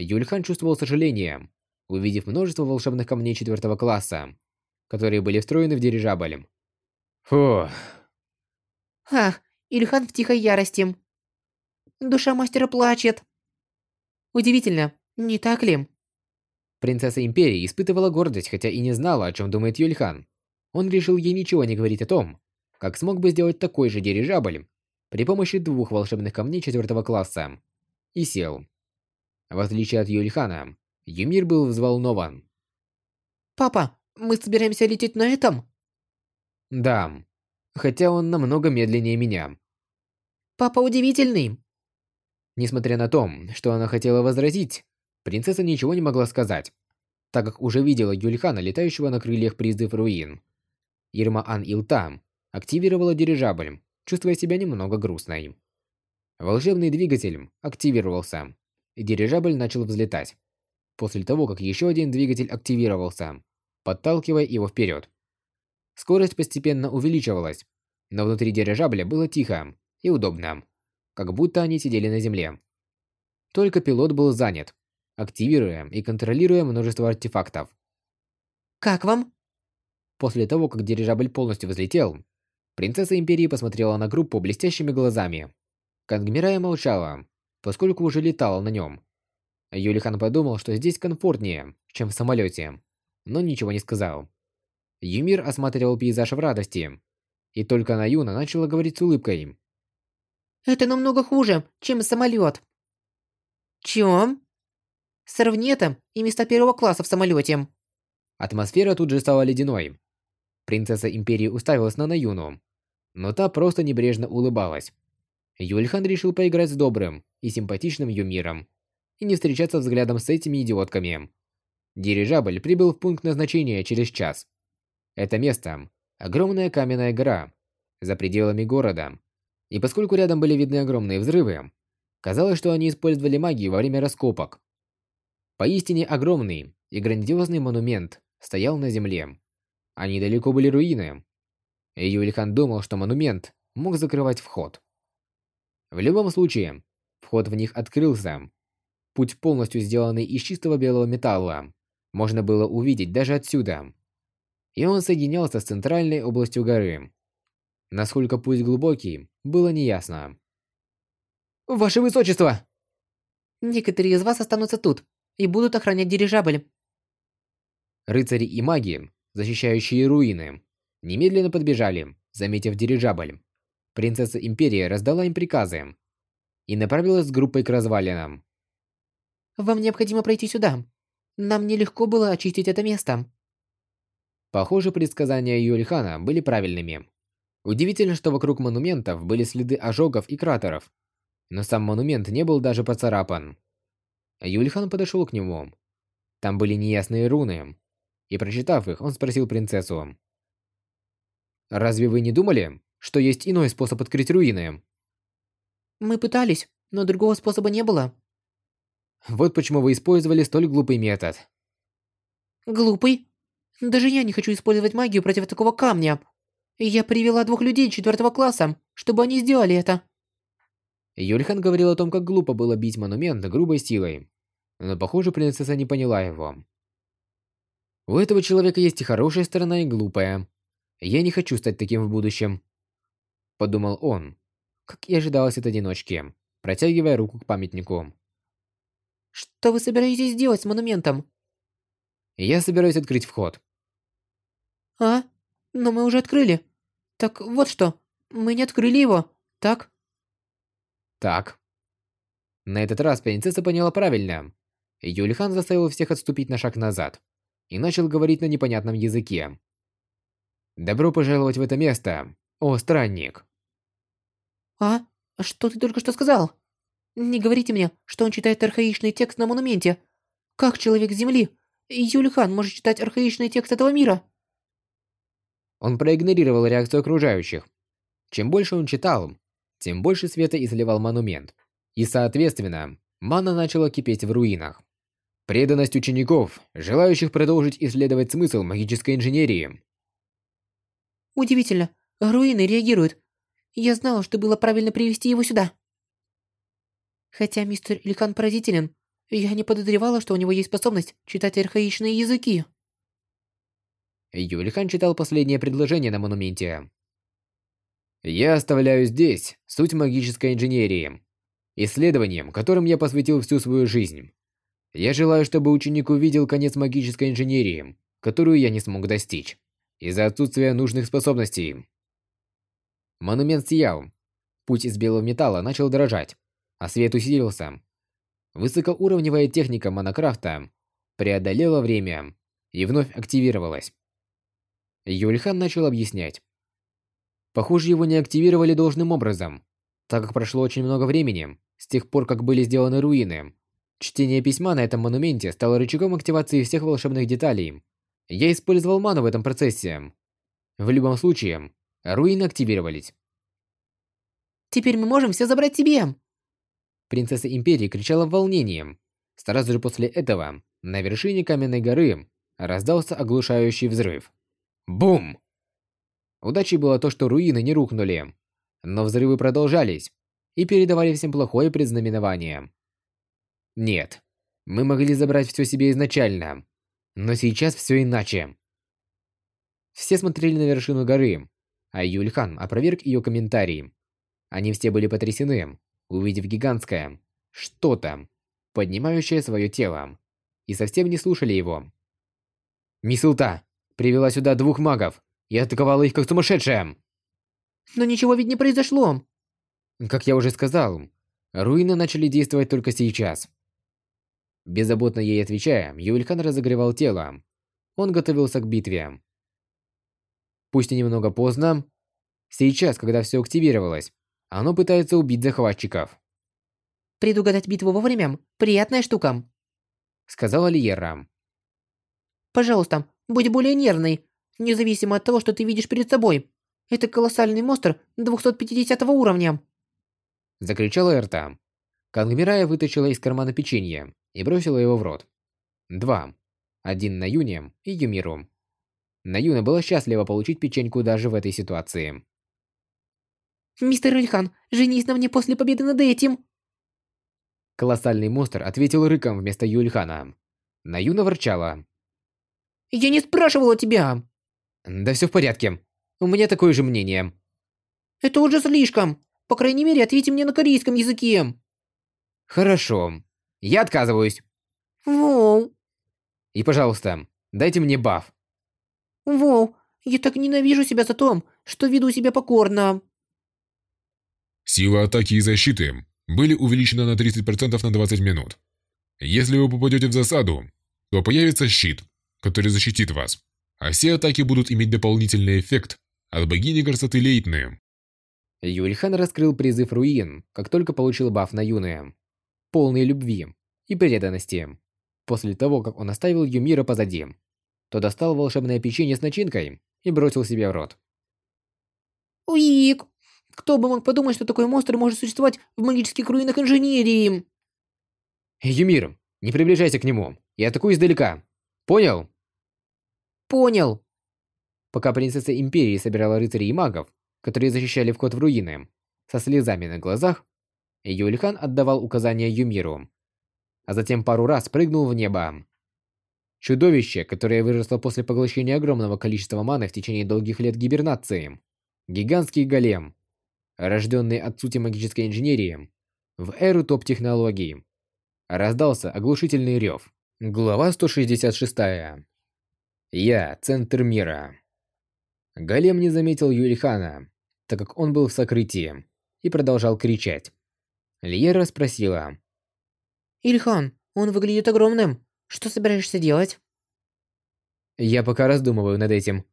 Юльхан чувствовал сожаление, увидев множество волшебных камней четвертого класса, которые были встроены в дирижабль. Фух. Ах, Ильхан в тихой ярости. Душа мастера плачет. Удивительно, не так ли? Принцесса Империи испытывала гордость, хотя и не знала, о чем думает Юльхан. Он решил ей ничего не говорить о том, как смог бы сделать такой же дирижабль при помощи двух волшебных камней четвертого класса. И сел. В отличие от Юльхана, Юмир был взволнован. «Папа, мы собираемся лететь на этом?» «Да, хотя он намного медленнее меня». «Папа удивительный!» Несмотря на то, что она хотела возразить, принцесса ничего не могла сказать, так как уже видела Юльхана, летающего на крыльях призыв руин. Ирма Ан Илта активировала дирижабль, чувствуя себя немного грустной. Волшебный двигатель активировался, и дирижабль начал взлетать. После того, как еще один двигатель активировался, подталкивая его вперед. Скорость постепенно увеличивалась, но внутри дирижабля было тихо и удобно, как будто они сидели на земле. Только пилот был занят, активируя и контролируя множество артефактов. «Как вам?» После того, как дирижабль полностью взлетел, принцесса Империи посмотрела на группу блестящими глазами. Кангмирая молчала, поскольку уже летала на нем. Юлихан подумал, что здесь комфортнее, чем в самолете, но ничего не сказал. Юмир осматривал пейзаж в радости, и только Наюна начала говорить с улыбкой. «Это намного хуже, чем самолет». «Чем?» «Сравни это и места первого класса в самолете». Атмосфера тут же стала ледяной. Принцесса Империи уставилась на Наюну, но та просто небрежно улыбалась. Юльхан решил поиграть с добрым и симпатичным Юмиром и не встречаться взглядом с этими идиотками. Дирижабль прибыл в пункт назначения через час. Это место – огромная каменная гора за пределами города. И поскольку рядом были видны огромные взрывы, казалось, что они использовали магию во время раскопок. Поистине огромный и грандиозный монумент стоял на земле. А недалеко были руины. И Юльхан думал, что монумент мог закрывать вход. В любом случае, вход в них открылся. Путь полностью сделанный из чистого белого металла. Можно было увидеть даже отсюда. И он соединялся с центральной областью горы. Насколько путь глубокий, было неясно. «Ваше Высочество!» «Некоторые из вас останутся тут и будут охранять дирижабль». Рыцари и маги, защищающие руины, немедленно подбежали, заметив дирижабль. Принцесса Империи раздала им приказы и направилась с группой к развалинам. «Вам необходимо пройти сюда. Нам нелегко было очистить это место». Похоже, предсказания Юльхана были правильными. Удивительно, что вокруг монументов были следы ожогов и кратеров, но сам монумент не был даже поцарапан. Юльхан подошел к нему. Там были неясные руны, и прочитав их, он спросил принцессу. «Разве вы не думали, что есть иной способ открыть руины?» «Мы пытались, но другого способа не было». «Вот почему вы использовали столь глупый метод». «Глупый? Даже я не хочу использовать магию против такого камня. Я привела двух людей четвертого класса, чтобы они сделали это. Юльхан говорил о том, как глупо было бить монумент грубой силой. Но, похоже, принцесса не поняла его. У этого человека есть и хорошая сторона, и глупая. Я не хочу стать таким в будущем. Подумал он, как и ожидалось от одиночки, протягивая руку к памятнику. Что вы собираетесь делать с монументом? Я собираюсь открыть вход. А? Но мы уже открыли. Так вот что, мы не открыли его, так? Так. На этот раз принцесса поняла правильно. Юльхан заставил всех отступить на шаг назад и начал говорить на непонятном языке. «Добро пожаловать в это место, о странник!» «А? Что ты только что сказал? Не говорите мне, что он читает архаичный текст на монументе. Как человек Земли, Юльхан может читать архаичный текст этого мира?» Он проигнорировал реакцию окружающих. Чем больше он читал, тем больше света изливал монумент. И, соответственно, мана начала кипеть в руинах. Преданность учеников, желающих продолжить исследовать смысл магической инженерии. Удивительно, руины реагируют. Я знала, что было правильно привести его сюда. Хотя мистер Илькан поразителен, я не подозревала, что у него есть способность читать архаичные языки. Юлихан читал последнее предложение на монументе. «Я оставляю здесь суть магической инженерии, исследованием, которым я посвятил всю свою жизнь. Я желаю, чтобы ученик увидел конец магической инженерии, которую я не смог достичь, из-за отсутствия нужных способностей». Монумент сиял. Путь из белого металла начал дрожать, а свет усилился. Высокоуровневая техника Монокрафта преодолела время и вновь активировалась. Юльхан начал объяснять. Похоже, его не активировали должным образом, так как прошло очень много времени, с тех пор, как были сделаны руины. Чтение письма на этом монументе стало рычагом активации всех волшебных деталей. Я использовал ману в этом процессе. В любом случае, руины активировались. Теперь мы можем все забрать себе. Принцесса Империи кричала в волнении. Сразу же после этого на вершине каменной горы раздался оглушающий взрыв. Бум! Удачей было то, что руины не рухнули, но взрывы продолжались и передавали всем плохое предзнаменование. Нет, мы могли забрать все себе изначально, но сейчас все иначе. Все смотрели на вершину горы, а Юльхан опроверг ее комментарий. Они все были потрясены, увидев гигантское что-то, поднимающее свое тело, и совсем не слушали его. Мисулта привела сюда двух магов и атаковала их как сумасшедшая. Но ничего ведь не произошло. Как я уже сказал, руины начали действовать только сейчас. Беззаботно ей отвечая, Юльхан разогревал тело. Он готовился к битве. Пусть и немного поздно, сейчас, когда все активировалось, оно пытается убить захватчиков. Предугадать битву вовремя – приятная штука. Сказала Лиера. Пожалуйста, будь более нервной, независимо от того, что ты видишь перед собой. Это колоссальный монстр 250 уровня. Закричала Эрта. Кангмирая вытащила из кармана печенье и бросила его в рот. Два. Один на Юне и Юмиру. Наюна была счастлива получить печеньку даже в этой ситуации. «Мистер Ильхан, женись на мне после победы над этим!» Колоссальный монстр ответил рыком вместо Юльхана. Наюна ворчала. «Я не спрашивала тебя!» «Да все в порядке. У меня такое же мнение». «Это уже слишком. По крайней мере, ответьте мне на корейском языке». «Хорошо. Я отказываюсь». «Воу». «И, пожалуйста, дайте мне баф». «Воу, я так ненавижу себя за то, что веду себя покорно». Сила атаки и защиты были увеличены на 30% на 20 минут. Если вы попадете в засаду, то появится щит, который защитит вас, а все атаки будут иметь дополнительный эффект от богини красоты Лейтны. Юльхан раскрыл призыв руин, как только получил баф на Юны. Полный любви и преданности. После того, как он оставил Юмира позади, то достал волшебное печенье с начинкой и бросил себе в рот. Уик! Кто бы мог подумать, что такой монстр может существовать в магических руинах инженерии? Юмир, не приближайся к нему. Я атакую издалека. Понял? Понял. Пока принцесса Империи собирала рыцарей и магов, которые защищали вход в руины, со слезами на глазах, Юльхан отдавал указания Юмиру, а затем пару раз прыгнул в небо. Чудовище, которое выросло после поглощения огромного количества маны в течение долгих лет гибернации. Гигантский голем, рожденный от сути магической инженерии, в эру топ-технологий. Раздался оглушительный рев. Глава 166. Я – центр мира. Голем не заметил Юлихана, так как он был в сокрытии, и продолжал кричать. Льера спросила. «Ильхан, он выглядит огромным. Что собираешься делать?» «Я пока раздумываю над этим».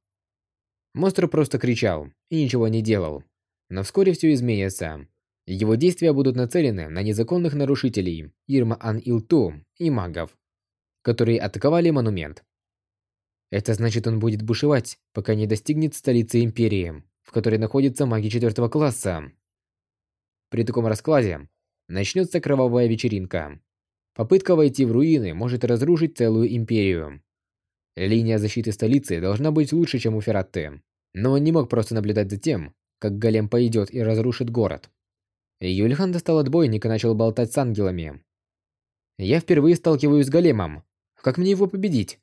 Монстр просто кричал и ничего не делал. Но вскоре все изменится. Его действия будут нацелены на незаконных нарушителей Ирма Ан Илту и магов, которые атаковали монумент. Это значит, он будет бушевать, пока не достигнет столицы Империи, в которой находятся маги четвертого класса. При таком раскладе начнется кровавая вечеринка. Попытка войти в руины может разрушить целую империю. Линия защиты столицы должна быть лучше, чем у Ферратты. Но он не мог просто наблюдать за тем, как голем пойдет и разрушит город. Юльхан достал отбойник и начал болтать с ангелами. Я впервые сталкиваюсь с големом. Как мне его победить?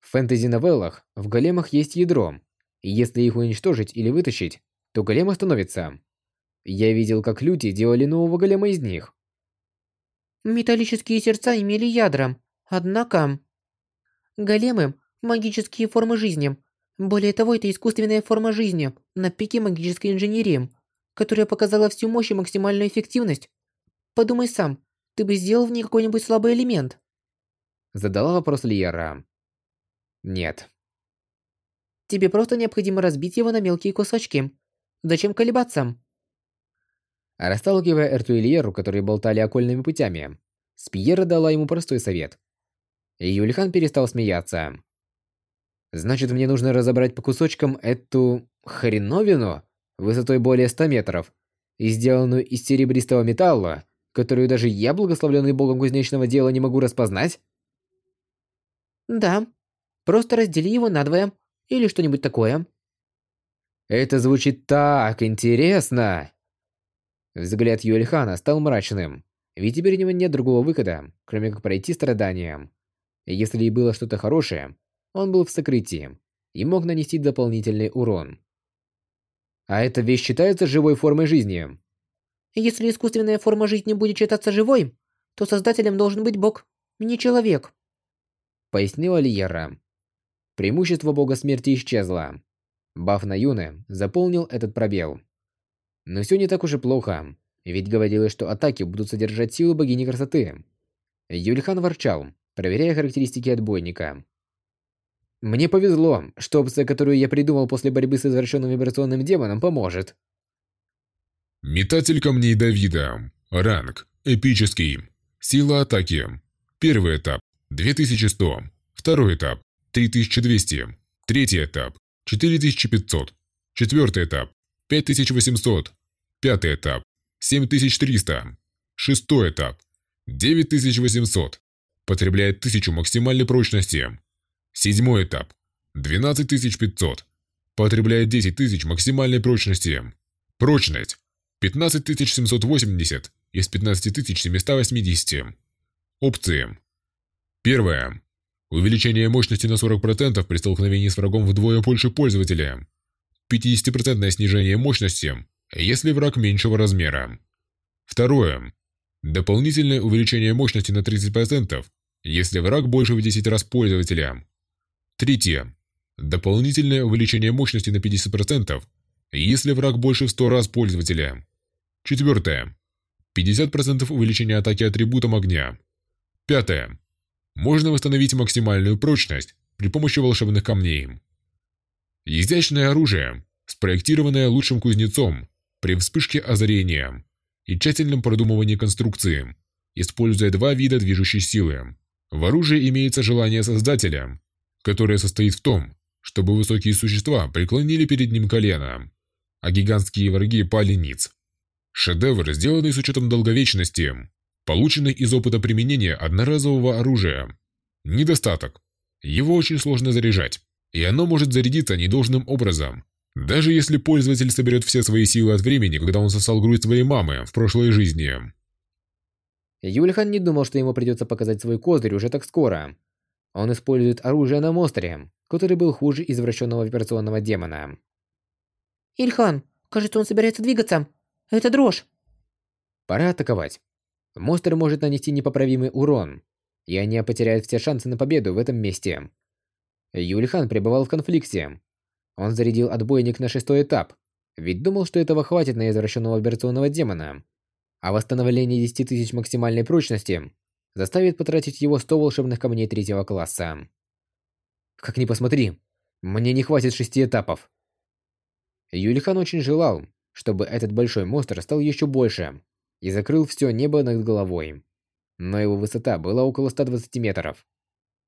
В фэнтези-новеллах в големах есть ядро, и если их уничтожить или вытащить, то голем остановится. Я видел, как люди делали нового голема из них. Металлические сердца имели ядра, однако... Големы – магические формы жизни. Более того, это искусственная форма жизни на пике магической инженерии, которая показала всю мощь и максимальную эффективность. Подумай сам, ты бы сделал в ней какой-нибудь слабый элемент? Задала вопрос Лиера. Нет. Тебе просто необходимо разбить его на мелкие кусочки. Зачем колебаться? Расталкивая Эрту и Лиеру, которые болтали окольными путями, Спиера дала ему простой совет. И Юльхан перестал смеяться. Значит, мне нужно разобрать по кусочкам эту хреновину высотой более 100 метров и сделанную из серебристого металла, которую даже я, благословленный богом кузнечного дела, не могу распознать? Да. Просто раздели его надвое или что-нибудь такое. Это звучит так интересно. Взгляд Юэльхана стал мрачным, ведь теперь у него нет другого выхода, кроме как пройти страдания. Если и было что-то хорошее, он был в сокрытии и мог нанести дополнительный урон. А эта вещь считается живой формой жизни. Если искусственная форма жизни будет считаться живой, то создателем должен быть бог, не человек. Пояснила Лиера. Преимущество бога смерти исчезло. Баф на Юне заполнил этот пробел. Но все не так уж и плохо, ведь говорилось, что атаки будут содержать силу богини красоты. Юльхан ворчал, проверяя характеристики отбойника. Мне повезло, что опция, которую я придумал после борьбы с извращенным вибрационным демоном, поможет. Метатель камней Давида. Ранг. Эпический. Сила атаки. Первый этап. 2100. Второй этап. 3200. Третий этап. 4500. Четвертый этап. 5800. Пятый этап. 7300. Шестой этап. 9800. Потребляет 1000 максимальной прочности. Седьмой этап. 12500. Потребляет 10 тысяч максимальной прочности. Прочность. 15780 из 15780. Опции. Первое. Увеличение мощности на 40% при столкновении с врагом вдвое больше пользователя. 50% снижение мощности, если враг меньшего размера. Второе. Дополнительное увеличение мощности на 30%, если враг больше в 10 раз пользователя. Третье. Дополнительное увеличение мощности на 50%, если враг больше в 100 раз пользователя. Четвертое. 50% увеличения атаки атрибутом огня. Пятое. Можно восстановить максимальную прочность при помощи волшебных камней. Изящное оружие, спроектированное лучшим кузнецом при вспышке озарения и тщательном продумывании конструкции, используя два вида движущей силы. В оружии имеется желание создателя которое состоит в том, чтобы высокие существа преклонили перед ним колено, а гигантские враги пали ниц. Шедевр, сделанный с учетом долговечности, полученный из опыта применения одноразового оружия. Недостаток. Его очень сложно заряжать, и оно может зарядиться недолжным образом, даже если пользователь соберет все свои силы от времени, когда он сосал грудь своей мамы в прошлой жизни. Юльхан не думал, что ему придется показать свой козырь уже так скоро, он использует оружие на монстре, который был хуже извращенного операционного демона. Ильхан, кажется, он собирается двигаться. Это дрожь. Пора атаковать. Монстр может нанести непоправимый урон, и они потеряют все шансы на победу в этом месте. Юльхан пребывал в конфликте. Он зарядил отбойник на шестой этап, ведь думал, что этого хватит на извращенного операционного демона. А восстановление 10 тысяч максимальной прочности заставит потратить его 100 волшебных камней третьего класса. Как ни посмотри, мне не хватит шести этапов. Юлихан очень желал, чтобы этот большой монстр стал еще больше и закрыл все небо над головой. Но его высота была около 120 метров.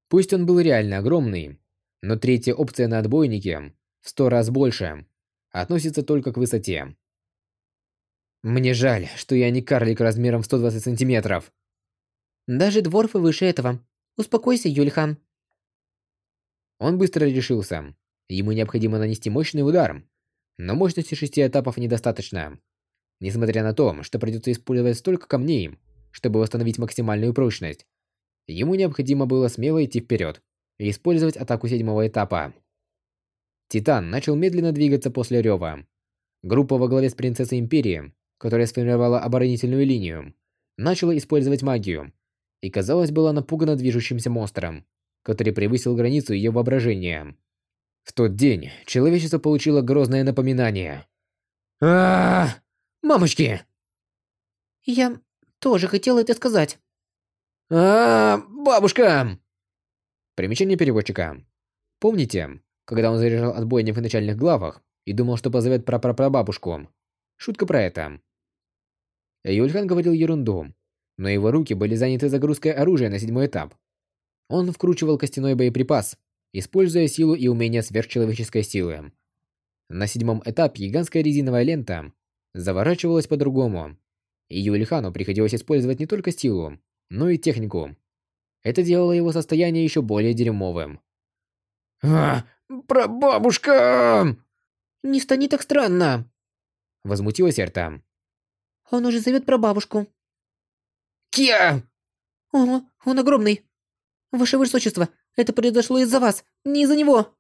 Пусть он был реально огромный, но третья опция на отбойнике в 100 раз больше относится только к высоте. Мне жаль, что я не карлик размером в 120 сантиметров. Даже дворфы выше этого. Успокойся, Юльхан. Он быстро решился. Ему необходимо нанести мощный удар. Но мощности шести этапов недостаточно. Несмотря на то, что придется использовать столько камней, чтобы восстановить максимальную прочность, ему необходимо было смело идти вперед и использовать атаку седьмого этапа. Титан начал медленно двигаться после рева. Группа во главе с принцессой Империи, которая сформировала оборонительную линию, начала использовать магию, и, казалось, была напугана движущимся монстром, который превысил границу ее воображения. В тот день человечество получило грозное напоминание. а, -а, -а Мамочки! Я тоже хотела это сказать. а, -а, -а Бабушка! Примечание переводчика. Помните, когда он заряжал отбойник в начальных главах и думал, что позовет прапрапрабабушку? Шутка про это. Юльхан говорил ерунду, но его руки были заняты загрузкой оружия на седьмой этап. Он вкручивал костяной боеприпас используя силу и умения сверхчеловеческой силы. На седьмом этапе гигантская резиновая лента заворачивалась по-другому, и Юлихану приходилось использовать не только силу, но и технику. Это делало его состояние еще более дерьмовым. «А, прабабушка!» «Не стани так странно!» Возмутилась Эрта. «Он уже зовет прабабушку». «Кия!» «Ого, он огромный! Ваше Высочество, это произошло из-за вас, не из-за него!»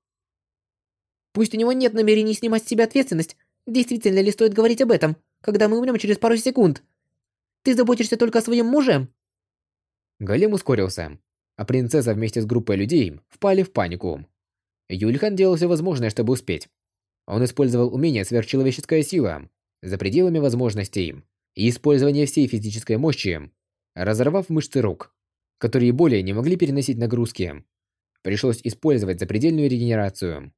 Пусть у него нет намерений снимать с себя ответственность, действительно ли стоит говорить об этом, когда мы умрем через пару секунд? Ты заботишься только о своем муже?» Голем ускорился, а принцесса вместе с группой людей впали в панику. Юльхан делал все возможное, чтобы успеть. Он использовал умение сверхчеловеческая сила за пределами возможностей и использование всей физической мощи, разорвав мышцы рук, которые более не могли переносить нагрузки. Пришлось использовать запредельную регенерацию.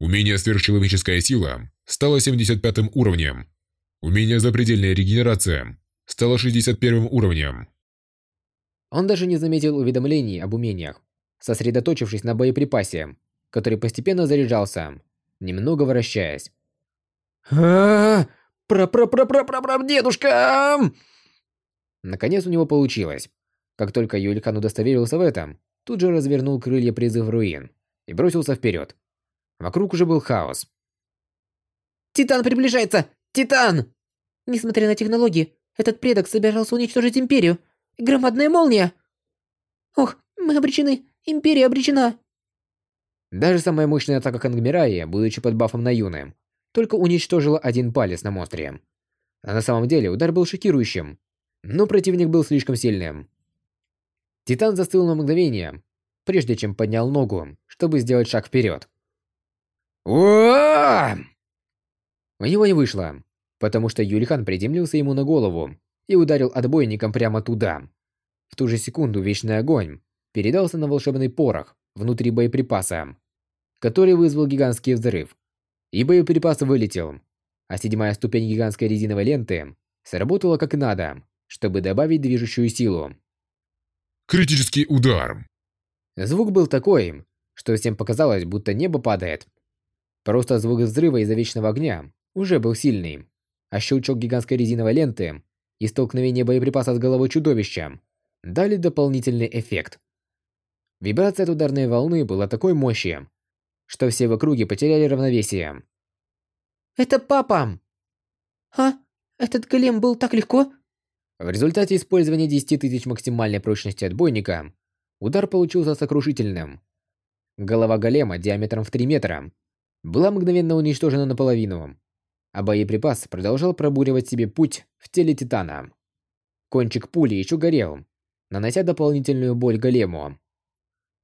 Умение сверхчеловеческая сила стало 75 уровнем. Умение запредельная регенерация стало 61 уровнем. Он даже не заметил уведомлений об умениях, сосредоточившись на боеприпасе, который постепенно заряжался, немного вращаясь. а пра пра дедушка Наконец у него получилось. Как только Юлькан удостоверился в этом, тут же развернул крылья призыв руин и бросился вперед. Вокруг уже был хаос. «Титан приближается! Титан!» Несмотря на технологии, этот предок собирался уничтожить Империю. Громадная молния! Ох, мы обречены! Империя обречена! Даже самая мощная атака Кангмирая, будучи под бафом на Юны, только уничтожила один палец на монстре. А на самом деле удар был шокирующим, но противник был слишком сильным. Титан застыл на мгновение, прежде чем поднял ногу, чтобы сделать шаг вперед. У него не вышло, потому что Юлихан приземлился ему на голову и ударил отбойником прямо туда. В ту же секунду Вечный Огонь передался на волшебный порох внутри боеприпаса, который вызвал гигантский взрыв. И боеприпас вылетел, а седьмая ступень гигантской резиновой ленты сработала как надо, чтобы добавить движущую силу. Критический удар. Звук был такой, что всем показалось, будто небо падает. Просто звук взрыва из-за вечного огня уже был сильный, а щелчок гигантской резиновой ленты и столкновение боеприпаса с головой чудовища дали дополнительный эффект. Вибрация от ударной волны была такой мощи, что все в округе потеряли равновесие. «Это папа!» «А? Этот голем был так легко?» В результате использования 10 тысяч максимальной прочности отбойника, удар получился сокрушительным. Голова голема диаметром в 3 метра была мгновенно уничтожена наполовину, а боеприпас продолжал пробуривать себе путь в теле Титана. Кончик пули еще горел, нанося дополнительную боль голему.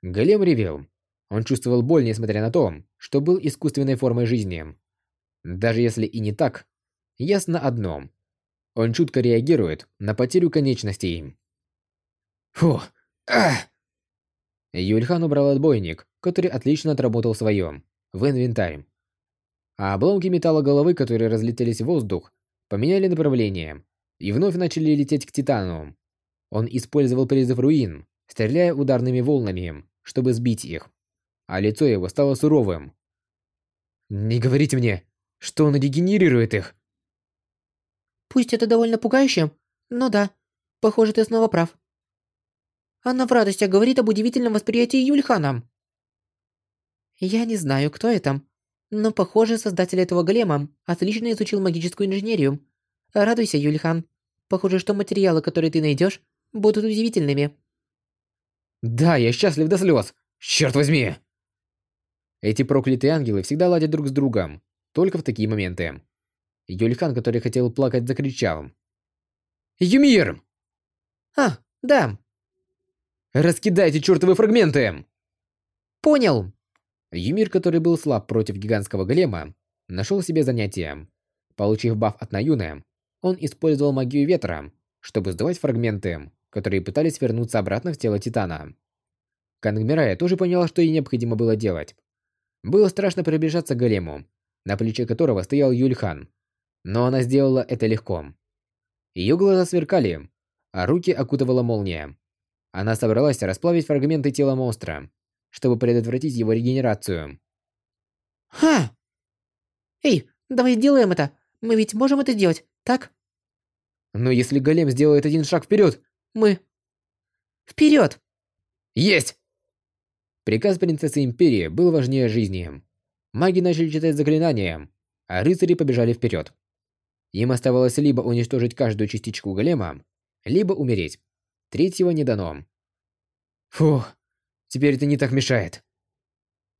Голем ревел. Он чувствовал боль, несмотря на то, что был искусственной формой жизни. Даже если и не так, ясно одно. Он чутко реагирует на потерю конечностей. Фу. Ах! Юльхан убрал отбойник, который отлично отработал свое, в инвентарь а обломки металла головы, которые разлетелись в воздух, поменяли направление и вновь начали лететь к Титану. Он использовал призыв руин, стреляя ударными волнами, чтобы сбить их, а лицо его стало суровым. «Не говорите мне, что он регенерирует их!» «Пусть это довольно пугающе, но да, похоже, ты снова прав. Она в радостях говорит об удивительном восприятии Юльхана. Я не знаю, кто это, но, похоже, создатель этого голема отлично изучил магическую инженерию. Радуйся, Юльхан. Похоже, что материалы, которые ты найдешь, будут удивительными. Да, я счастлив до слез. Черт возьми! Эти проклятые ангелы всегда ладят друг с другом, только в такие моменты. Юльхан, который хотел плакать, закричал. «Юмир!» «А, да!» «Раскидайте чертовы фрагменты!» «Понял!» Юмир, который был слаб против гигантского голема, нашел себе занятие. Получив баф от Наюны, он использовал магию ветра, чтобы сдавать фрагменты, которые пытались вернуться обратно в тело Титана. Кангмирая тоже поняла, что ей необходимо было делать. Было страшно приближаться к голему, на плече которого стоял Юльхан, но она сделала это легко. Ее глаза сверкали, а руки окутывала молния. Она собралась расплавить фрагменты тела монстра чтобы предотвратить его регенерацию. Ха! Эй, давай сделаем это. Мы ведь можем это сделать, так? Но если голем сделает один шаг вперед, мы... Вперед! Есть! Приказ принцессы Империи был важнее жизни. Маги начали читать заклинания, а рыцари побежали вперед. Им оставалось либо уничтожить каждую частичку голема, либо умереть. Третьего не дано. Фух, теперь это не так мешает.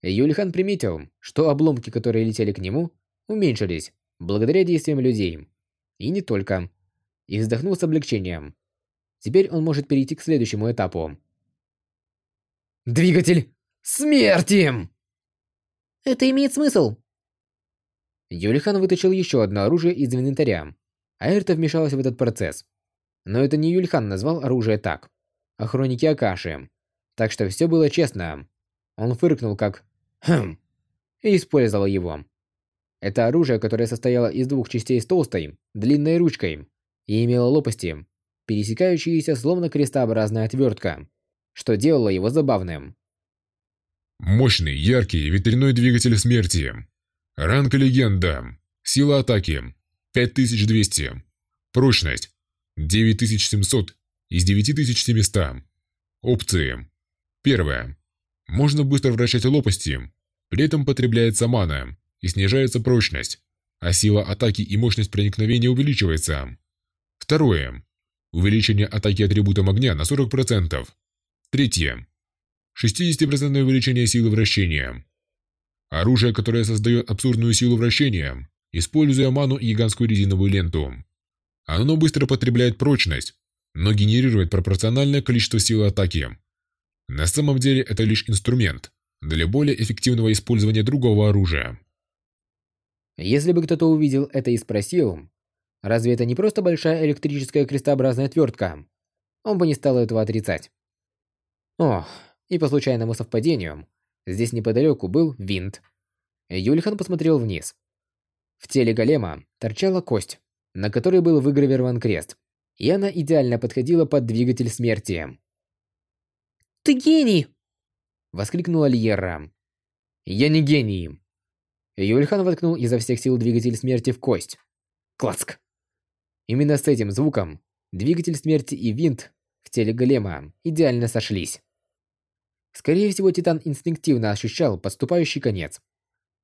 Юлихан приметил, что обломки, которые летели к нему, уменьшились благодаря действиям людей. И не только. И вздохнул с облегчением. Теперь он может перейти к следующему этапу. Двигатель смерти! Это имеет смысл. Юлихан вытащил еще одно оружие из инвентаря, а Эрта вмешалась в этот процесс. Но это не Юльхан назвал оружие так, а хроники Акаши. Так что все было честно. Он фыркнул как «хм» и использовал его. Это оружие, которое состояло из двух частей с толстой, длинной ручкой и имело лопасти, пересекающиеся словно крестообразная отвертка, что делало его забавным. Мощный, яркий ветряной двигатель смерти. Ранг легенда. Сила атаки 5200. Прочность 9700 из 9700. Опции. Первое. Можно быстро вращать лопасти, при этом потребляется мана и снижается прочность, а сила атаки и мощность проникновения увеличивается. Второе. Увеличение атаки атрибутом огня на 40%. Третье. 60% увеличение силы вращения. Оружие, которое создает абсурдную силу вращения, используя ману и гигантскую резиновую ленту. Оно быстро потребляет прочность, но генерирует пропорциональное количество силы атаки. На самом деле это лишь инструмент для более эффективного использования другого оружия. Если бы кто-то увидел это и спросил, разве это не просто большая электрическая крестообразная отвертка, он бы не стал этого отрицать. Ох, и по случайному совпадению, здесь неподалеку был винт. Юльхан посмотрел вниз. В теле голема торчала кость, на которой был выгравирован крест, и она идеально подходила под двигатель смерти. «Ты гений!» – воскликнула Льерра. «Я не гений!» Юльхан воткнул изо всех сил двигатель смерти в кость. Клацк! Именно с этим звуком двигатель смерти и винт в теле голема идеально сошлись. Скорее всего, Титан инстинктивно ощущал подступающий конец,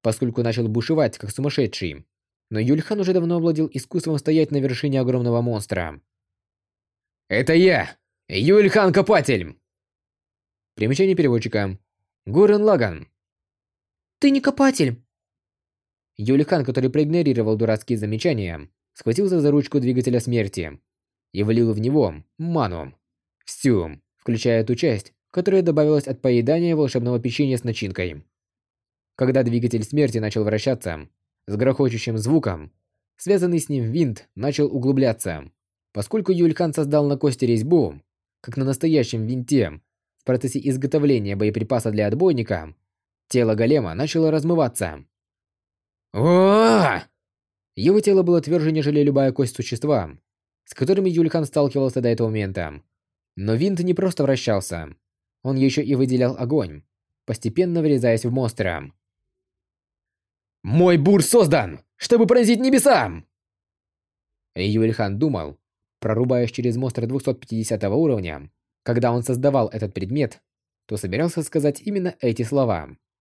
поскольку начал бушевать, как сумасшедший. Но Юльхан уже давно овладел искусством стоять на вершине огромного монстра. «Это я! Юльхан Копатель!» Примечание переводчика. Гурен Лаган. «Ты не копатель!» Юльхан, который проигнорировал дурацкие замечания, схватился за ручку двигателя смерти и влил в него ману. Всю, включая ту часть, которая добавилась от поедания волшебного печенья с начинкой. Когда двигатель смерти начал вращаться, с грохочущим звуком, связанный с ним винт начал углубляться. Поскольку Юлькан создал на кости резьбу, как на настоящем винте, процессе изготовления боеприпаса для отбойника, тело голема начало размываться. о Его тело было тверже, нежели любая кость существа, с которыми Юлькан сталкивался до этого момента. Но винт не просто вращался. Он еще и выделял огонь, постепенно врезаясь в монстра. «Мой бур создан, чтобы пронзить небеса!» Юэльхан думал, прорубаясь через монстра 250 уровня, когда он создавал этот предмет, то собирался сказать именно эти слова.